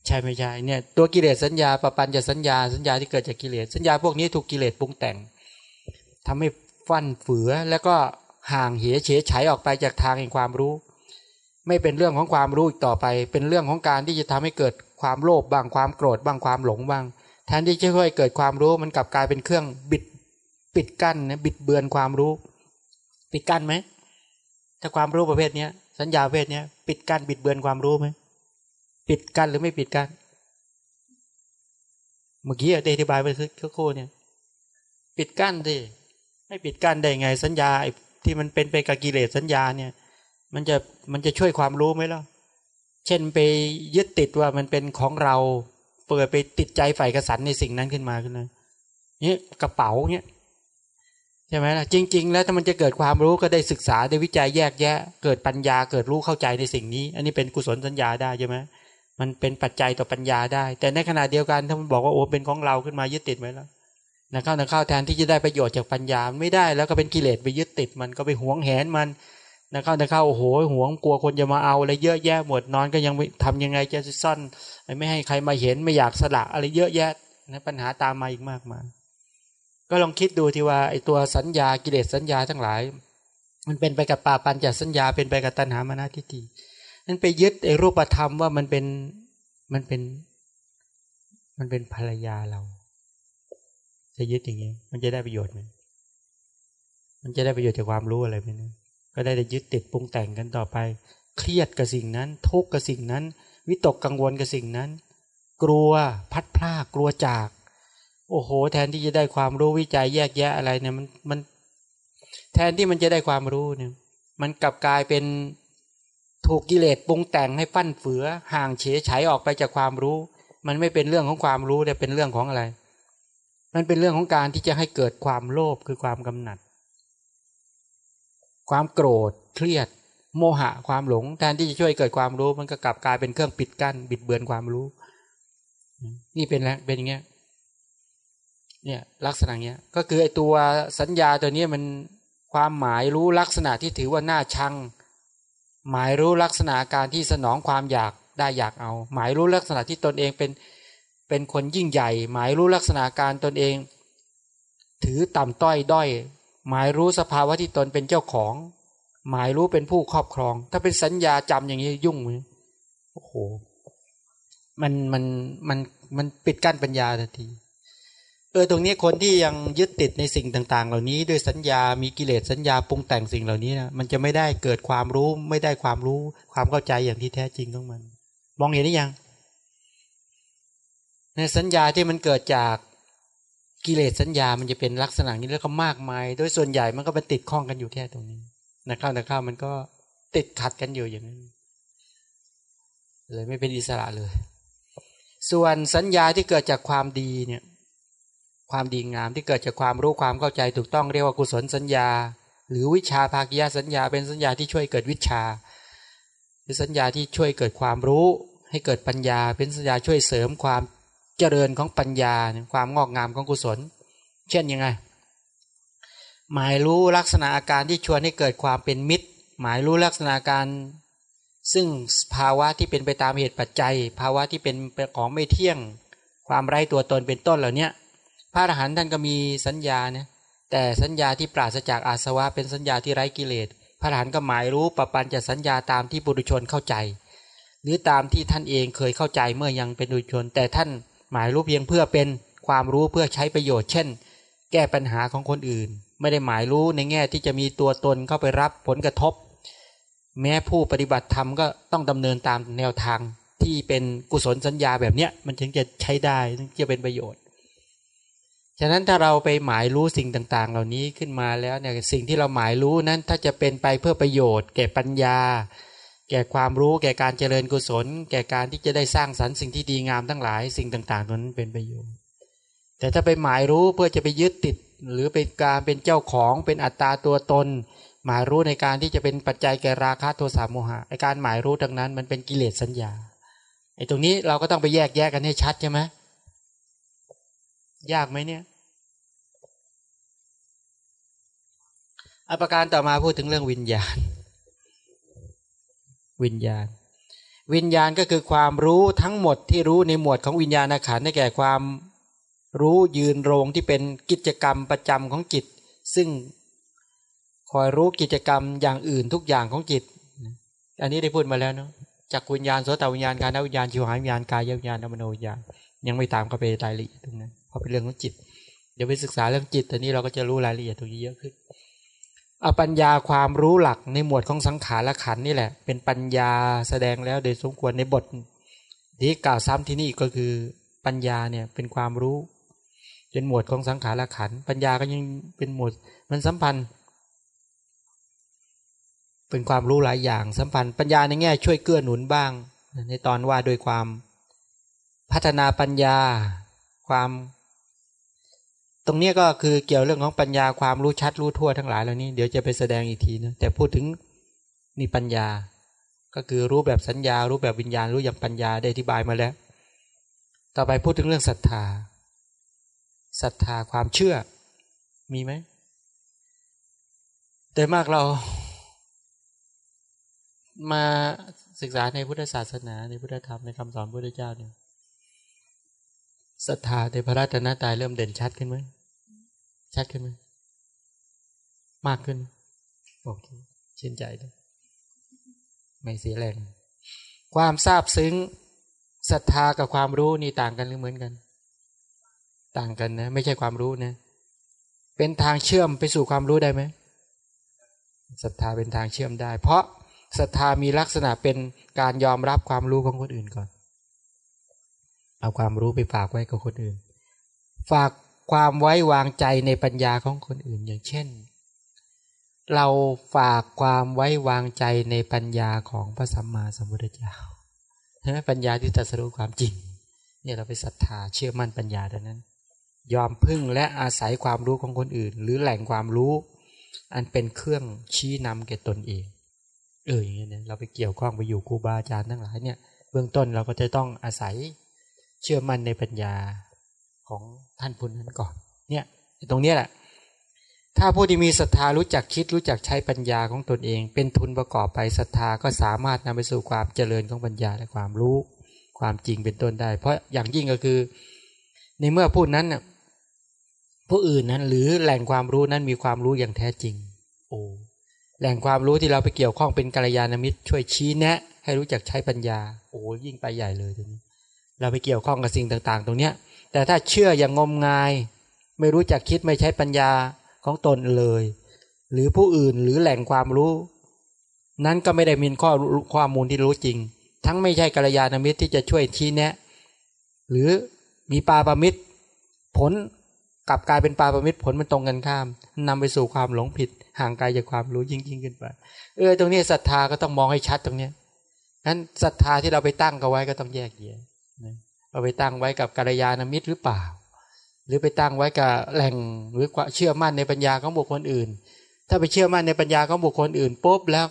ใช่ไม่ใช่เนี่ยตัวกิเลสสัญญาปปัญญาสัญญาสัญญาที่เกิดจากกิเลสสัญญาพวกนี้ถูกกิเลสปรุงแต่งทำให้ฟั่นเฟือแล้วก็ห่างเหเฉยฉายออกไปจากทางแห่งความรู้ ไม่เป็นเรื่องของความรู้อีกต่อไป เป็นเรื่องของการที่จะทำให้เกิดความโลภบ้างความโกรธบ้างความหลงบ้างแทนที่จะช่วยเกิดความรู้มันกลับกลายเป็นเครื่องบิดปิดกั้นนะบิดเบือนความรู้ ปิดกั้นไหมถ้าความรู้ประเภทเนี้ยสัญญาประเภทเนี้ยปิดกั้นบิดเบือนความรู้ไหม ปิดกั้นหรือไม่ปิดกั้นเมื่อกี้ได้อธิบายไปสักคเนี่ย ปิดกั้นดิไม่ปิดกั้นได้ไง สัญญาที่มันเป็นไปกับกิเลสสัญญาเนี่ย มันจะมันจะช่วยความรู้ไหมล่ะเช่นไปยึดติดว่ามันเป็นของเรา เปิดไปติดใจใฝ่กระสันในสิ่งนั้นขึ้นมาขึ้นเลยเนี่ยกระเป๋าเนี่ยใช่ไหมล่ะจริง ๆ แล้วถ้ามันจะเกิดความรู้ก็ได้ศึกษาได้วิจัยแยกแยะ เกิดปัญญาเกิดรู้เข้าใจในสิ่งนี้ อันนี้เป็นกุศลสัญญาได้ใช่ไหม มันเป็นปัจจัยต่อปัญญาได้ แต่ในขณะเดียวกันถ้ามันบอกว่าโอ้เป็นของเราขึ้นมายึดติดไว้แล้วนะเข้านะเข้าแทนที่จะได้ประโยชน์จากปัญญาไม่ได้แล้วก็เป็นกิเลสไปยึดติดมันก็ไปหวงแหนมันนะเข้านะเข้าโอ้โหหวงกลัวคนจะมาเอาอะไรเยอะแยะหมดนอนก็ยังทำยังไงจะซ่อนไม่ให้ใครมาเห็นไม่อยากสละอะไรเยอะแยะนะปัญหาตามมาอีกมากมาย ก็ลองคิดดูที่ว่าไอ้ตัวสัญญากิเลสสัญญาทั้งหลาย มันเป็นไปกับป่าปัญจสัญญาเป็นไปกับตัณหามานาทิฏฐิ นั่นไปยึดไอ้รูปธรรมว่ามันเป็นมันเป็น มันเป็นภรรยาเรา จะยึดอย่างนี้ มันจะได้ประโยชน์ไหมมันจะได้ประโยชน์จากความรู้อะไรไหมนะก็ได้แต่ยึดติดปรุงแต่งกันต่อไป เครียดกับสิ่งนั้น ทุกข์กับสิ่งนั้น วิตกกังวลกับสิ่งนั้น กลัวพัดพลากกลัวจาก โอ้โห แทนที่จะได้ความรู้วิจัยแยกแยะอะไรเนี่ยมันมัน แทนที่มันจะได้ความรู้เนี่ย มันกลับกลายเป็น ถูกกิเลสปรุงแต่งให้ฟั่นเฟือ ห่างเฉยฉายออกไปจากความรู้ มันไม่เป็นเรื่องของความรู้แต่เป็นเรื่องของอะไร มันเป็นเรื่องของการที่จะให้เกิดความโลภคือความกำหนัด ความโกรธเครียด โมหะความหลงแทนที่จะช่วยเกิดความรู้ มันก็กลับกลายเป็นเครื่องปิดกั้นบิดเบือนความรู้ นี่เป็นแล้วเป็นอย่างเงี้ยเนี่ยลักษณะเนี้ยก็คือไอตัวสัญญาตัวนี้มันความหมายรู้ลักษณะที่ถือว่าน่าชัง หมายรู้ลักษณะการที่สนองความอยากได้อยากเอา หมายรู้ลักษณะที่ตนเองเป็นเป็นคนยิ่งใหญ่ หมายรู้ลักษณะการตนเอง ถือต่ำต้อยด้อย หมายรู้สภาวะที่ตนเป็นเจ้าของ หมายรู้เป็นผู้ครอบครอง ถ้าเป็นสัญญาจำอย่างนี้ยุ่งไหมโอ้โหมันมันมันมันปิดกั้นปัญญาทันที เออตรงนี้คนที่ยังยึดติดในสิ่งต่าง ๆ เหล่านี้ ด้วยสัญญา มีกิเลสสัญญาปรุงแต่งสิ่งเหล่านี้นะมันจะไม่ได้เกิดความรู้ ไม่ได้ความรู้ ความเข้าใจอย่างที่แท้จริงของมัน มองเห็นหรือยัง ในสัญญาที่มันเกิดจากกิเลสสัญญามันจะเป็นลักษณะนี้แล้วก็มากมาย โดยส่วนใหญ่มันก็ไปติดข้องกันอยู่แค่ตรงนี้นะครับนะครับมันก็ติดขัดกันอยู่อย่างนั้นเลยไม่เป็นอิสระเลย ส่วนสัญญาที่เกิดจากความดีเนี่ย ความดีงามที่เกิดจากความรู้ความเข้าใจถูกต้องเรียกว่ากุศลสัญญา หรือวิชาภากยาสัญญา เป็นสัญญาที่ช่วยเกิดวิชาหรือสัญญาที่ช่วยเกิดความรู้ ให้เกิดปัญญา เป็นสัญญาช่วยเสริมความเจริญของปัญญาความงอกงามของกุศล เช่นยังไง หมายรู้ลักษณะอาการที่ชวนให้เกิดความเป็นมิตร หมายรู้ลักษณะการซึ่งภาวะที่เป็นไปตามเหตุปัจจัย ภาวะที่เป็นของไม่เที่ยง ความไร้ตัวตนเป็นต้นเหล่านี้ พระอรหันต์ท่านก็มีสัญญาเนี่ยแต่สัญญาที่ปราศจากอาสวะเป็นสัญญาที่ไร้กิเลส พระอรหันต์ก็หมายรู้ปปันจะสัญญาตามที่บุรุชนเข้าใจ หรือตามที่ท่านเองเคยเข้าใจเมื่อยังเป็นบุรุชน แต่ท่านหมายรู้เพียงเพื่อเป็นความรู้เพื่อใช้ประโยชน์ เช่น แก้ปัญหาของคนอื่น ไม่ได้หมายรู้ในแง่ที่จะมีตัวตนเข้าไปรับผลกระทบ แม้ผู้ปฏิบัติธรรมก็ต้องดำเนินตามแนวทางที่เป็นกุศลสัญญาแบบเนี้ยมันถึงจะใช้ได้ถึงจะเป็นประโยชน์ ฉะนั้นถ้าเราไปหมายรู้สิ่งต่าง ๆ เหล่านี้ขึ้นมาแล้วเนี่ยสิ่งที่เราหมายรู้นั้นถ้าจะเป็นไปเพื่อประโยชน์ แก่ปัญญา แก่ความรู้แก่การเจริญกุศล แก่การที่จะได้สร้างสรรค์สิ่งที่ดีงามทั้งหลาย สิ่งต่างๆนั้นเป็นประโยชน์ แต่ถ้าไปหมายรู้เพื่อจะไปยึดติด หรือเป็นการเป็นเจ้าของเป็นอัตตาตัวตน หมายรู้ในการที่จะเป็นปัจจัยแก่ราคะโทสะโมหะไอการหมายรู้ดังนั้น มันเป็นกิเลสสัญญาไอตรงนี้เราก็ต้องไปแยกแยกกันให้ชัดใช่ไหม ยากไหมเนี่ยอภิการต่อมาพูดถึงเรื่องวิญญาณ วิญญาณ วิญญาณก็คือความรู้ทั้งหมดที่รู้ในหมวดของวิญญาณขันได้แก่ความรู้ยืนโรงที่เป็นกิจกรรมประจำของจิต ซึ่งคอยรู้กิจกรรมอย่างอื่นทุกอย่างของจิต อันนี้ได้พูดมาแล้วเนาะจากวิญญาณโสตวิญญาณการนวิญญาณชิวหาวิญญาณกายวิญญาณธรรมโนวิญญาณยังไม่ตามเข้าไปรายละเอียดตรงนั้น ราะเป็นเรื่องของจิต เดี๋ยวไปศึกษาเรื่องจิตแต่นี้เราก็จะรู้รายละเอียดตรงนี้เยอะขึ้นเอาปัญญาความรู้หลักในหมวดของสังขารและขันนี่แหละ เป็นปัญญาแสดงแล้วโดยสมควรในบทที่กล่าวซ้ำที่นี่ก็คือปัญญาเนี่ยเป็นความรู้เป็นหมวดของสังขารและขันปัญญาก็ยังเป็นหมวดมันสัมพันธ์ เป็นความรู้หลายอย่างสัมพันธ์ปัญญาในแง่ช่วยเกื้อหนุนบ้าง ในตอนว่าโดยความพัฒนาปัญญา ความ ตรงนี้ก็คือเกี่ยวเรื่องของปัญญาความรู้ชัดรู้ทั่วทั้งหลายเหล่านี้เดี๋ยวจะไปแสดงอีกทีนะแต่พูดถึงนี่ปัญญา ก็คือรู้แบบสัญญา รู้แบบวิญญาณรู้อย่างปัญญาได้อธิบายมาแล้ว ต่อไปพูดถึงเรื่องศรัทธาศรัทธาความเชื่อ มีไหมแต่มากเรามาศึกษาในพุทธศาสนาในพุทธธรรมในคำสอนพระเจ้าเนี่ยศรัทธาในพระราชนาตายเริ่มเด่นชัดขึ้นไหม ชัดขึ้นไหมมากขึ้น โอเคชื่นใจด้วยไม่เสียแรง ความทราบซึ้งศรัทธากับความรู้นี่ต่างกันหรือเหมือนกัน ต่างกันนะ ไม่ใช่ความรู้นะ เป็นทางเชื่อมไปสู่ความรู้ได้ไหมศรัทธาเป็นทางเชื่อมได้ เพราะศรัทธามีลักษณะเป็นการยอมรับความรู้ของคนอื่นก่อน เอาความรู้ไปฝากไว้กับคนอื่น ฝาก ความไว้วางใจในปัญญาของคนอื่นอย่างเช่น เราฝากความไว้วางใจในปัญญาของพระสัมมาสัมพุทธเจ้าใช่ไหมปัญญาที่ตรัสรู้ความจริง เนี่ยเราไปศรัทธาเชื่อมั่นปัญญาดังนั้น ยอมพึ่งและอาศัยความรู้ของคนอื่น หรือแหล่งความรู้ อันเป็นเครื่องชี้นำแก่ตนเองเอออย่างเงี้ยเราไปเกี่ยวข้องไปอยู่ครูบาอาจารย์ทั้งหลายเนี่ยเบื้องต้นเราก็จะต้องอาศัยเชื่อมั่นในปัญญาของ ท่านพุทธนั้นก่อน เนี่ยตรงนี้แหละ ถ้าผู้ที่มีศรัทธารู้จักคิดรู้จักใช้ปัญญาของตนเอง เป็นทุนประกอบไปศรัทธาก็สามารถนำไปสู่ความเจริญของปัญญาและความรู้ความจริงเป็นต้นได้ เพราะอย่างยิ่งก็คือ ในเมื่อพูดนั้นน่ยผู้อื่นนั้นหรือแหล่งความรู้นั้นมีความรู้อย่างแท้จริง โอ้แหล่งความรู้ที่เราไปเกี่ยวข้องเป็นกัลยาณมิตร ช่วยชี้แนะ ให้รู้จักใช้ปัญญา โอ้ยิ่งไปใหญ่เลยตรงนี้ เราไปเกี่ยวข้องกับสิ่งต่าง ๆ ตรงเนี้ย แต่ถ้าเชื่ออย่างงมงาย ไม่รู้จักคิดไม่ใช้ปัญญาของตนเลย หรือผู้อื่นหรือแหล่งความรู้ นั้นก็ไม่ได้มีข้อข้อมูลที่รู้จริง ทั้งไม่ใช่กัลยาณมิตรที่จะช่วยชี้แนะ หรือมีปาปมิตร ผลกลับกลายเป็นปาปมิตรผลมันตรงกันข้ามนำไปสู่ความหลงผิด ห่างไกลจากความรู้ยิ่งยิ่งขึ้นไป เออตรงนี้ศรัทธาก็ต้องมองให้ชัดตรงเนี้ยนั้นศรัทธาที่เราไปตั้งกันไว้ก็ต้องแยกแยะ เราไปตั้งไว้กับกัลยาณมิตรหรือเปล่า หรือไปตั้งไว้กับแหล่งหรือเชื่อมั่นในปัญญาของบุคคลอื่น ถ้าไปเชื่อมั่นในปัญญาของบุคคลอื่นปุ๊บแล้ว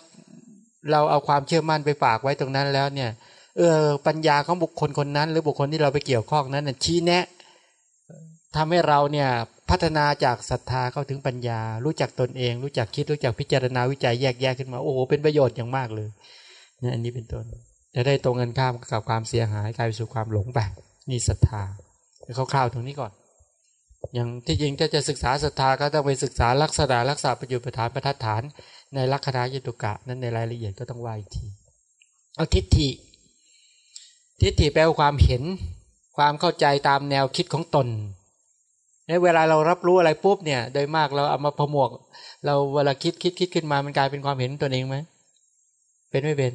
เราเอาความเชื่อมั่นไปฝากไว้ตรงนั้นแล้วเนี่ยเออปัญญาของบุคคลคนนั้น หรือบุคคลที่เราไปเกี่ยวข้องนั้นชี้แนะทำให้เราเนี่ยพัฒนาจากศรัทธาเข้าถึงปัญญา รู้จักตนเอง รู้จักคิดรู้จักพิจารณาวิจัยแยกแยกขึ้นมา โอ้โหเป็นประโยชน์อย่างมากเลยนี่อันนี้เป็นต้น จะได้ตรงกันข้ามกับความเสียหายกลายไปสู่ความหลงไปนี่ศรัทธาคร่าวๆตรงนี้ก่อน อย่างที่จริงถ้าจะศึกษาศรัทธาก็ต้องไปศึกษาลักษณะรักษาประโยชน์ประธานประทัดฐาน ในลักษณะยตุกะ นั้นในรายละเอียดก็ต้องว่าอีกทีเอาทิฏฐิ ทิฏฐิแปลว่าความเห็น ความเข้าใจตามแนวคิดของตนในเวลาเรารับรู้อะไรปุ๊บเนี่ย โดยมากเราเอามาผมวก เราเวลาคิดคิดคิดขึ้นมามันกลายเป็นความเห็นตัวเองไหมเป็นไม่เป็น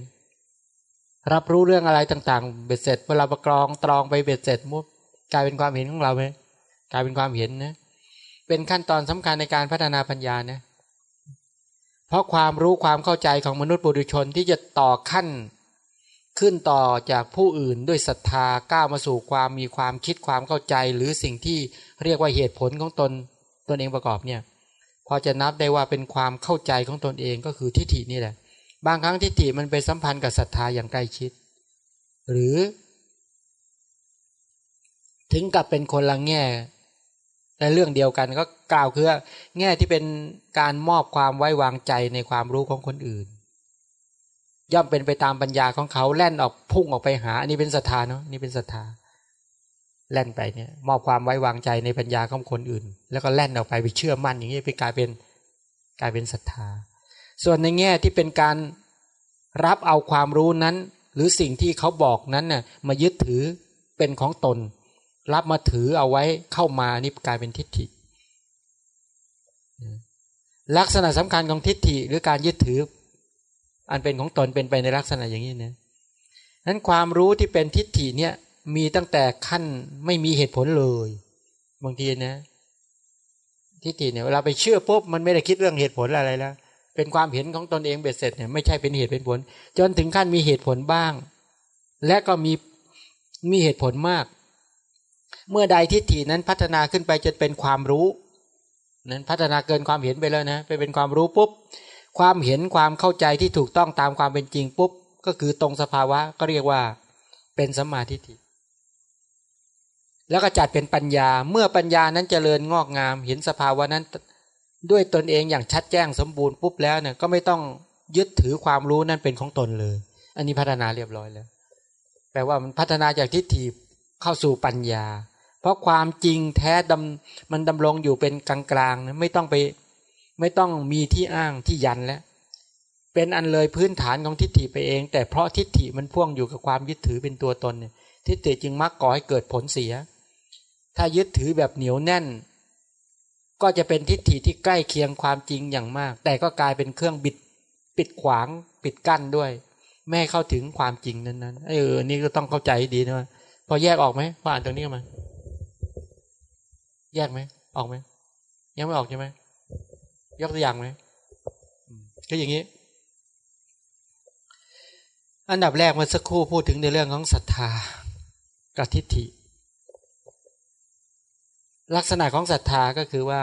รับรู้เรื่องอะไรต่างๆ เบ็ดเสร็จเวลาประกรองตรองไปเบ็ดเสร็จมุบกลายเป็นความเห็นของเราไหมกลายเป็นความเห็นนะ เป็นขั้นตอนสำคัญในการพัฒนาปัญญานะ เพราะความรู้ความเข้าใจของมนุษย์ปุถุชนที่จะต่อขั้น ขึ้นต่อจากผู้อื่นด้วยศรัทธาก้าวมาสู่ความมีความคิดความเข้าใจ หรือสิ่งที่เรียกว่าเหตุผลของตนตนเองประกอบเนี่ย พอจะนับได้ว่าเป็นความเข้าใจของตนเองก็คือทิฏฐินี่แหละ บางครั้งทิฏฐิมันไปสัมพันธ์กับศรัทธาอย่างใกล้ชิด หรือ ถึงกับเป็นคนละแง่ในเรื่องเดียวกันก็กล่าวคือแง่ที่เป็นการมอบความไว้วางใจในความรู้ของคนอื่น ย่อมเป็นไปตามปัญญาของเขาแล่นออกพุ่งออกไปหา อันนี้เป็นศรัทธาเนาะนี่เป็นศรัทธาแล่นไปเนี่ย มอบความไว้วางใจในปัญญาของคนอื่น แล้วก็แล่นออกไปไปเชื่อมั่นอย่างนี้ไปกลายเป็นกลายเป็นศรัทธา ส่วนในแง่ที่เป็นการรับเอาความรู้นั้น หรือสิ่งที่เขาบอกนั้นน่ะมายึดถือเป็นของตน รับมาถือเอาไว้เข้ามานี่กลายเป็นทิฏฐิ ลักษณะสำคัญของทิฏฐิหรือการยึดถือ อันเป็นของตนเป็นไปในลักษณะอย่างนี้นะนั้นความรู้ที่เป็นทิฏฐิเนี่ยมีตั้งแต่ขั้นไม่มีเหตุผลเลย บางทีนะ ทิฏฐิเนี่ยเวลาไปเชื่อปุ๊บมันไม่ได้คิดเรื่องเหตุผลอะไรแล้ว เป็นความเห็นของตนเองเบ็ดเสร็จเนี่ยไม่ใช่เป็นเหตุเป็นผล จนถึงขั้นมีเหตุผลบ้าง และก็มีมีเหตุผลมาก เมื่อใดทิฏฐินั้นพัฒนาขึ้นไปจะเป็นความรู้ นั้นพัฒนาเกินความเห็นไปแล้วนะไปเป็นความรู้ปุ๊บความเห็นความเข้าใจที่ถูกต้องตามความเป็นจริงปุ๊บก็คือตรงสภาวะก็เรียกว่าเป็นสัมมาทิฏฐิแล้วก็จัดเป็นปัญญา เมื่อปัญญานั้นเจริญงอกงาม เห็นสภาวะนั้น ด้วยตนเองอย่างชัดแจ้งสมบูรณ์ปุ๊บแล้วเนี่ยก็ไม่ต้องยึดถือความรู้นั้นเป็นของตนเลย อันนี้พัฒนาเรียบร้อยแล้วแปลว่ามันพัฒนาจากทิฏฐิเข้าสู่ปัญญา เพราะความจริงแท้ดำมันดำรงอยู่เป็นกลางๆนะไม่ต้องไปไม่ต้องมีที่อ้างที่ยันแล้วเป็นอันเลยพื้นฐานของทิฏฐิไปเอง แต่เพราะทิฏฐิมันพ่วงอยู่กับความยึดถือเป็นตัวตนเนี่ยทิฏฐิจึงมักก่อให้เกิดผลเสีย ถ้ายึดถือแบบเหนียวแน่น ก็จะเป็นทิฏฐิที่ใกล้เคียงความจริงอย่างมาก แต่ก็กลายเป็นเครื่องบิดปิดขวางปิดกั้นด้วยแม่เข้าถึงความจริงนั้นๆเออนี่ก็ต้องเข้าใจดีนะพอแยกออกไหมพออ่านตรงนี้มา แยกไหมออกไหมยังไม่ออกใช่ไหมยกตัวอย่างไหมก็อย่างนี้ อันดับแรกเมื่อสักครู่พูดถึงในเรื่องของศรัทธากับทิฏฐิ ลักษณะของศรัทธาก็คือว่า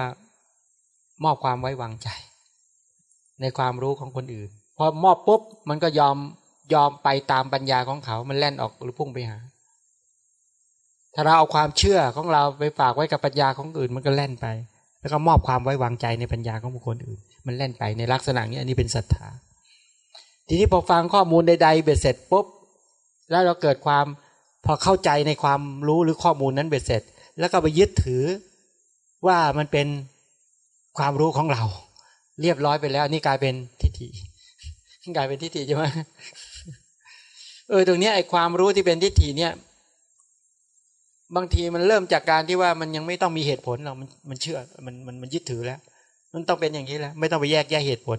มอบความไว้วางใจ ในความรู้ของคนอื่น พอมอบปุ๊บมันก็ยอมยอมไปตามปัญญาของเขา มันแล่นออกหรือพุ่งไปหา ถ้าเราเอาความเชื่อของเราไปฝากไว้กับปัญญาของอื่น มันก็แล่นไป แล้วก็มอบความไว้วางใจในปัญญาของบุคคลอื่น มันแล่นไปในลักษณะนี้อันนี้เป็นศรัทธา ทีนี้พอฟังข้อมูลใดๆเบ็ดเสร็จปุ๊บ แล้วเราเกิดความพอเข้าใจในความรู้หรือข้อมูลนั้นเบ็ดเสร็จ แล้วก็ไปยึดถือว่ามันเป็นความรู้ของเรา เรียบร้อยไปแล้ว นี่กลายเป็นทิฏฐิกลายเป็นทิฏฐิใช่ไหมเออตรงนี้ไอ้ความรู้ที่เป็นทิฏฐิเนี่ย บางทีมันเริ่มจากการที่ว่ามันยังไม่ต้องมีเหตุผลเรามันมันเชื่อมันมันมันยึดถือแล้ว มันต้องเป็นอย่างนี้แล้ว ไม่ต้องไปแยกแยกเหตุผล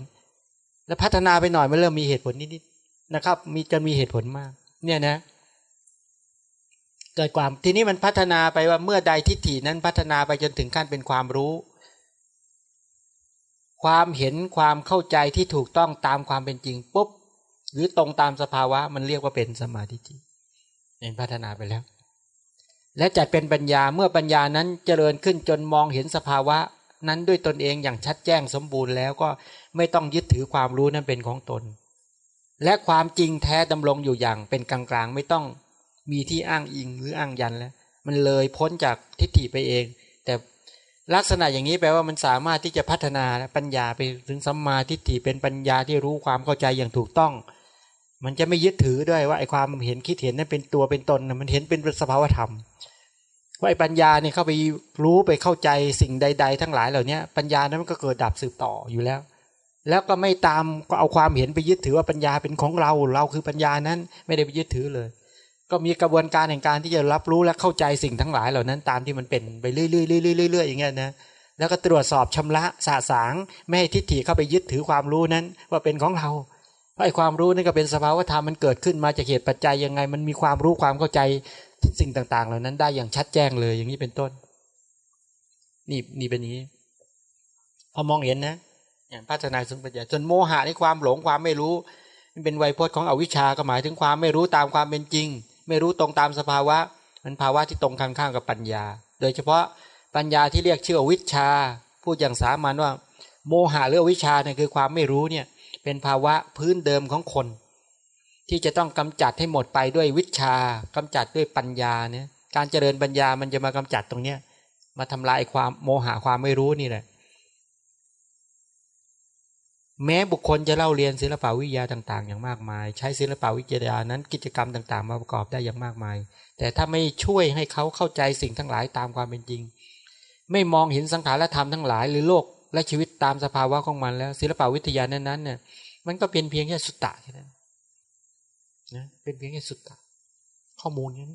แล้วพัฒนาไปหน่อยมันเริ่มมีเหตุผลนิดๆนะครับ มีจะมีเหตุผลมาก เนี่ยนะเกิดความทีนี้มันพัฒนาไปว่าเมื่อใดทิฏฐินั้นพัฒนาไปจนถึงขั้นเป็นความรู้ ความเห็นความเข้าใจที่ถูกต้องตามความเป็นจริงปุ๊บหรือตรงตามสภาวะมันเรียกว่าเป็นสมาธิจิเห็นพัฒนาไปแล้ว และจัดเป็นปัญญาเมื่อปัญญานั้นเจริญขึ้นจนมองเห็นสภาวะ นั้นด้วยตนเองอย่างชัดแจ้งสมบูรณ์แล้วก็ไม่ต้องยึดถือความรู้นั้นเป็นของตน และความจริงแท้ดำรงอยู่อย่างเป็นกลางๆ ไม่ต้อง มีที่อ้างอิงหรืออ้างยันแล้ว มันเลยพ้นจากทิฏฐิไปเอง แต่ลักษณะอย่างนี้แปลว่ามันสามารถที่จะพัฒนาปัญญาไปถึงสัมมาทิฏฐิเป็นปัญญาที่รู้ความเข้าใจอย่างถูกต้อง มันจะไม่ยึดถือด้วยว่าไอ้ความเห็นคิดเห็นนั้นเป็นตัวเป็นตนมันเห็นเป็นสภาวธรรมว่าไอ้ปัญญาเนี่ยเข้าไปรู้ไปเข้าใจสิ่งใด ๆ ทั้งหลายเหล่านี้ปัญญานั้นมันก็เกิดดับสืบต่ออยู่แล้ว แล้วก็ไม่ตามก็เอาความเห็นไปยึดถือว่าปัญญาเป็นของเรา เราคือปัญญานั้นไม่ได้ไปยึดถือเลย ก็มีกระบวนการแห่งการที่จะรับรู้และเข้าใจสิ่งทั้งหลายเหล่านั้นตามที่มันเป็นไปเรื่อยๆๆๆๆอย่างเงี้ยนะแล้วก็ตรวจสอบชำระสาสางไม่ให้ทิฏฐิเข้าไปยึดถือความรู้นั้นว่าเป็นของเราเพราะไอ้ความรู้นี่นก็เป็นสภาวธรรมมันเกิดขึ้นมาจากเหตุปัจจัยยังไง มันมีความรู้ความเข้าใจสิ่งต่าง ๆ เหล่านั้นได้อย่างชัดแจ้งเลยอย่างนี้เป็นต้น นี่นี่เป็นนี้ พอมองเห็นนะ อย่างพัฒนาสุปัญญาจนโมหะในความหลงความไม่รู้ มันเป็นไวยพจน์ของอวิชชาก็หมายถึงความไม่รู้ตามความเป็นจริง ไม่รู้ตรงตามสภาวะมันภาวะที่ตรงข้างกับปัญญา โดยเฉพาะปัญญาที่เรียกชื่อวิชา พูดอย่างสามัญว่า โมหะหรือวิชาเนี่ยคือความไม่รู้เนี่ยเป็นภาวะพื้นเดิมของคน ที่จะต้องกำจัดให้หมดไปด้วยวิชากำจัดด้วยปัญญาเนี่ยการเจริญปัญญามันจะมากำจัดตรงเนี้ยมาทำลายความโมหะความไม่รู้นี่แหละ แม้บุคคลจะเล่าเรียนศิลปวิทยาต่าง ๆ อย่างมากมาย ใช้ศิลปวิทยานั้นกิจกรรมต่าง ๆ มาประกอบได้อย่างมากมาย แต่ถ้าไม่ช่วยให้เขาเข้าใจสิ่งทั้งหลายตามความเป็นจริง ไม่มองเห็นสังขารและธรรมทั้งหลายหรือโลกและชีวิตตามสภาวะของมันแล้ว ศิลปวิทยานั้นๆเนี่ยมันก็เป็นเพียงแค่สุตตะแค่นั้นนะเป็นเพียงแค่สุตตะ ข้อมูลนี้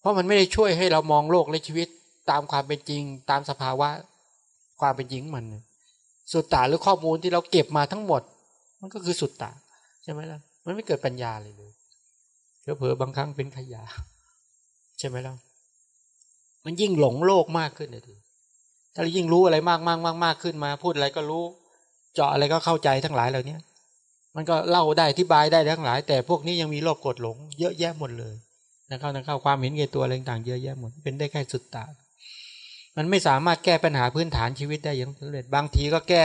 เพราะมันไม่ได้ช่วยให้เรามองโลกและชีวิตตามความเป็นจริง ตามสภาวะความเป็นจริงมัน สุตตาหรือข้อมูลที่เราเก็บมาทั้งหมด มันก็คือสุตตาใช่ไหมล่ะมันไม่เกิดปัญญาเลยเลยเผลอบางครั้งเป็นขยะใช่ไหมล่ะมันยิ่งหลงโลกมากขึ้นเลยทีถ้าเรายิ่งรู้อะไรมากมากมากมากขึ้นมา พูดอะไรก็รู้ เจาะอะไรก็เข้าใจทั้งหลายเหล่านี้มันก็เล่าได้อธิบายได้ทั้งหลาย แต่พวกนี้ยังมีโลภกดหลง เยอะแยะหมดเลยนะครับนะเข้าความเห็นเก่ตัวอะไรต่างเยอะแยะหมดเป็นได้แค่สุดตา มันไม่สามารถแก้ปัญหาพื้นฐานชีวิตได้อย่างสำเร็จบางทีก็แก้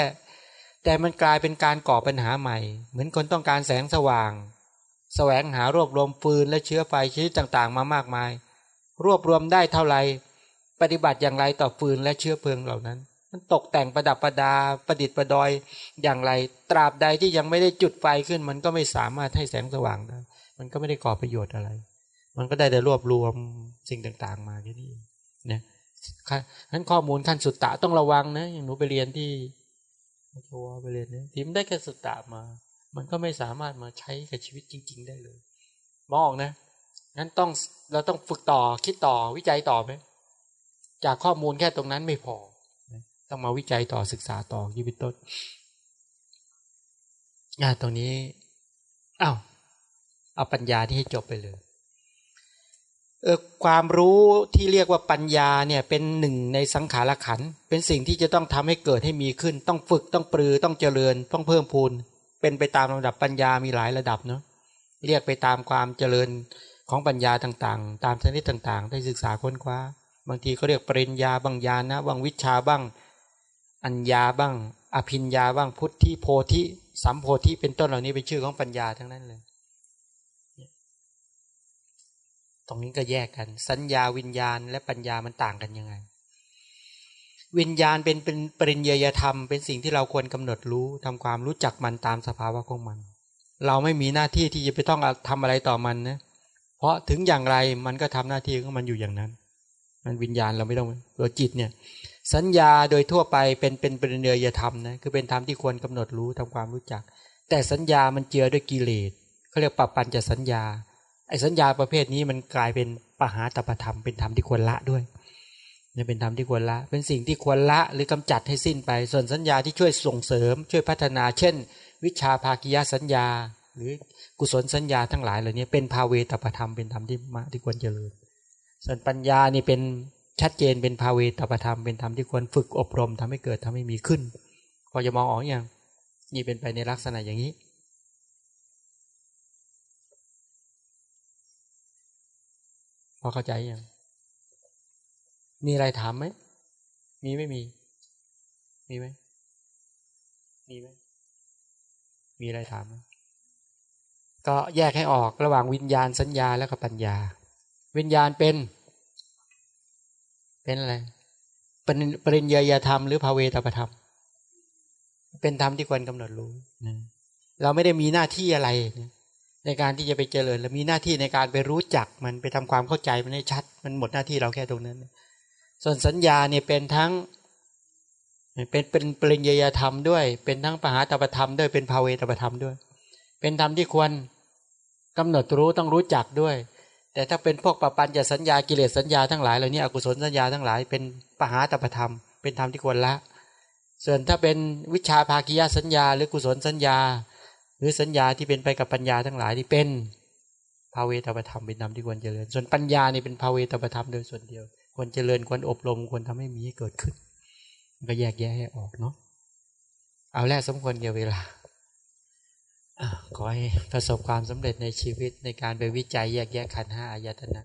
แต่มันกลายเป็นการก่อปัญหาใหม่ เหมือนคนต้องการแสงสว่างแสวงหารวบรวมฟืนและเชื้อไฟชนิดต่างๆ มามากมาย รวบรวมได้เท่าไรปฏิบัติอย่างไรต่อฟืนและเชื้อเพลิงเหล่านั้น มันตกแต่งประดับประดาประดิษฐ์ประดอยอย่างไร ตราบใดที่ยังไม่ได้จุดไฟขึ้น มันก็ไม่สามารถให้แสงสว่างได้มันก็ไม่ได้ก่อประโยชน์อะไร มันก็ได้แต่รวบรวมสิ่งต่างๆ มาแค่นี้นะ นั้นข้อมูลขั้นสุดตะต้องระวังนะอย่างหนูไปเรียนที่โชวไปเรียนเนี่ยทีมได้แค่สุดตะมา มันก็ไม่สามารถมาใช้กับชีวิตจริง ๆ ได้เลย มองนะงั้นต้องเราต้องฝึกต่อคิดต่อวิจัยต่อไหมจากข้อมูลแค่ตรงนั้นไม่พอ ต้องมาวิจัยต่อศึกษาต่อยีวิตต้นอ่าตรงนี้อ้าวเอาปัญญาที่ให้จบไปเลย ความรู้ที่เรียกว่าปัญญาเนี่ยเป็นหนึ่งในสังขารขัน เป็นสิ่งที่จะต้องทำให้เกิดให้มีขึ้น ต้องฝึกต้องปรือต้องเจริญ ต้องเพิ่มพูน เป็นไปตามลำดับปัญญามีหลายระดับเนาะเรียกไปตามความเจริญของปัญญาต่างๆ ตามชนิดต่างๆ ได้ศึกษาค้นคว้า บางทีเขาเรียกปริญญาบางญาณนะบางวิชาบ้าง อัญญาบ้าง อภิญญาบ้างพุทธิโพธิสัมโพธิเป็นต้นเหล่านี้เป็นชื่อของปัญญาทั้งนั้นเลย ตรงนี้ก็แยกกัน สัญญาวิญญาณและปัญญามันต่างกันยังไง วิญญาณเป็นเป็นปริญญาธรรม เป็นสิ่งที่เราควรกำหนดรู้ทำความรู้จักมันตามสภาวะของมัน เราไม่มีหน้าที่ที่จะไปต้องทำอะไรต่อมันนะเพราะถึงอย่างไรมันก็ทำหน้าที่ของมันอยู่อย่างนั้น มันวิญญาณเราไม่ต้องตัวจิตเนี่ย สัญญาโดยทั่วไปเป็นเป็นปริญญาธรรมนะคือเป็นธรรมที่ควรกำหนดรู้ทำความรู้จัก แต่สัญญามันเจือด้วยกิเลสเขาเรียกปรับปันจะสัญญา ไอ้สัญญาประเภทนี้มันกลายเป็นปหาตปธรรมเป็นธรรมที่ควรละด้วยเนี่ยเป็นธรรมที่ควรละ เป็นสิ่งที่ควรละหรือกำจัดให้สิ้นไป ส่วนสัญญาที่ช่วยส่งเสริม ช่วยพัฒนา เช่น วิชาภากิยสัญญา หรือกุศลสัญญาทั้งหลายเหล่านี้เป็นภาเวตปธรรมเป็นธรรมที่มาที่ควรเจริญ ส่วนปัญญานี่เป็นชัดเจนเป็นภาเวตปธรรมเป็นธรรมที่ควรฝึกอบรมทำให้เกิดทำให้มีขึ้น พอจะมองออกอย่างนี่เป็นไปในลักษณะอย่างนี้ อเข้าใจยัง มีอะไรถามไหม มีไม่มี มีไหม มีไหม มีอะไรถามไหมก็แยกให้ออกระหว่างวิญญาณสัญญาแล้วก็ปัญญา วิญญาณเป็น เป็นอะไรเป็นปริญญาธรรมหรือภาเวตาธรรม เป็นธรรมที่ควรกำหนดรู้ เราไม่ได้มีหน้าที่อะไร ในการที่จะไปเจริญ และมีหน้าที่ในการไปรู้จักมันไปทำความเข้าใจมันให้ชัด มันหมดหน้าที่เราแค่ตรงนั้น ส่วนสัญญาเนี่ยเป็นทั้งเป็นเป็นปริญญาธรรมด้วย เป็นทั้งปหาตปธรรมด้วยเป็นภาเวตปธรรมด้วย เป็นธรรมที่ควรกำหนดรู้ต้องรู้จักด้วย แต่ถ้าเป็นพวกปปัญจะสัญญากิเลสสัญญาทั้งหลายเหล่านี้อกุศลสัญญาทั้งหลาย เป็นปหาตปธรรม เป็นธรรมที่ควรละ ส่วนถ้าเป็นวิชาภาคียสัญญา หรือกุศลสัญญา หรือสัญญาที่เป็นไปกับปัญญาทั้งหลายที่เป็นภาเวตาปธรรมเป็นธรรมที่ควรเจริญ ส่วนปัญญานี่เป็นภาเวตาปธรรมโดยส่วนเดียว ควรเจริญควรอบรมควรทำให้มีให้เกิดขึ้น ก็แยกแยะให้ออกเนาะเอาแรกสมควรเกี่ยวเวลาขอให้ประสบความสำเร็จในชีวิตในการไปวิจัยแยกแยะขันห้าอายตนะ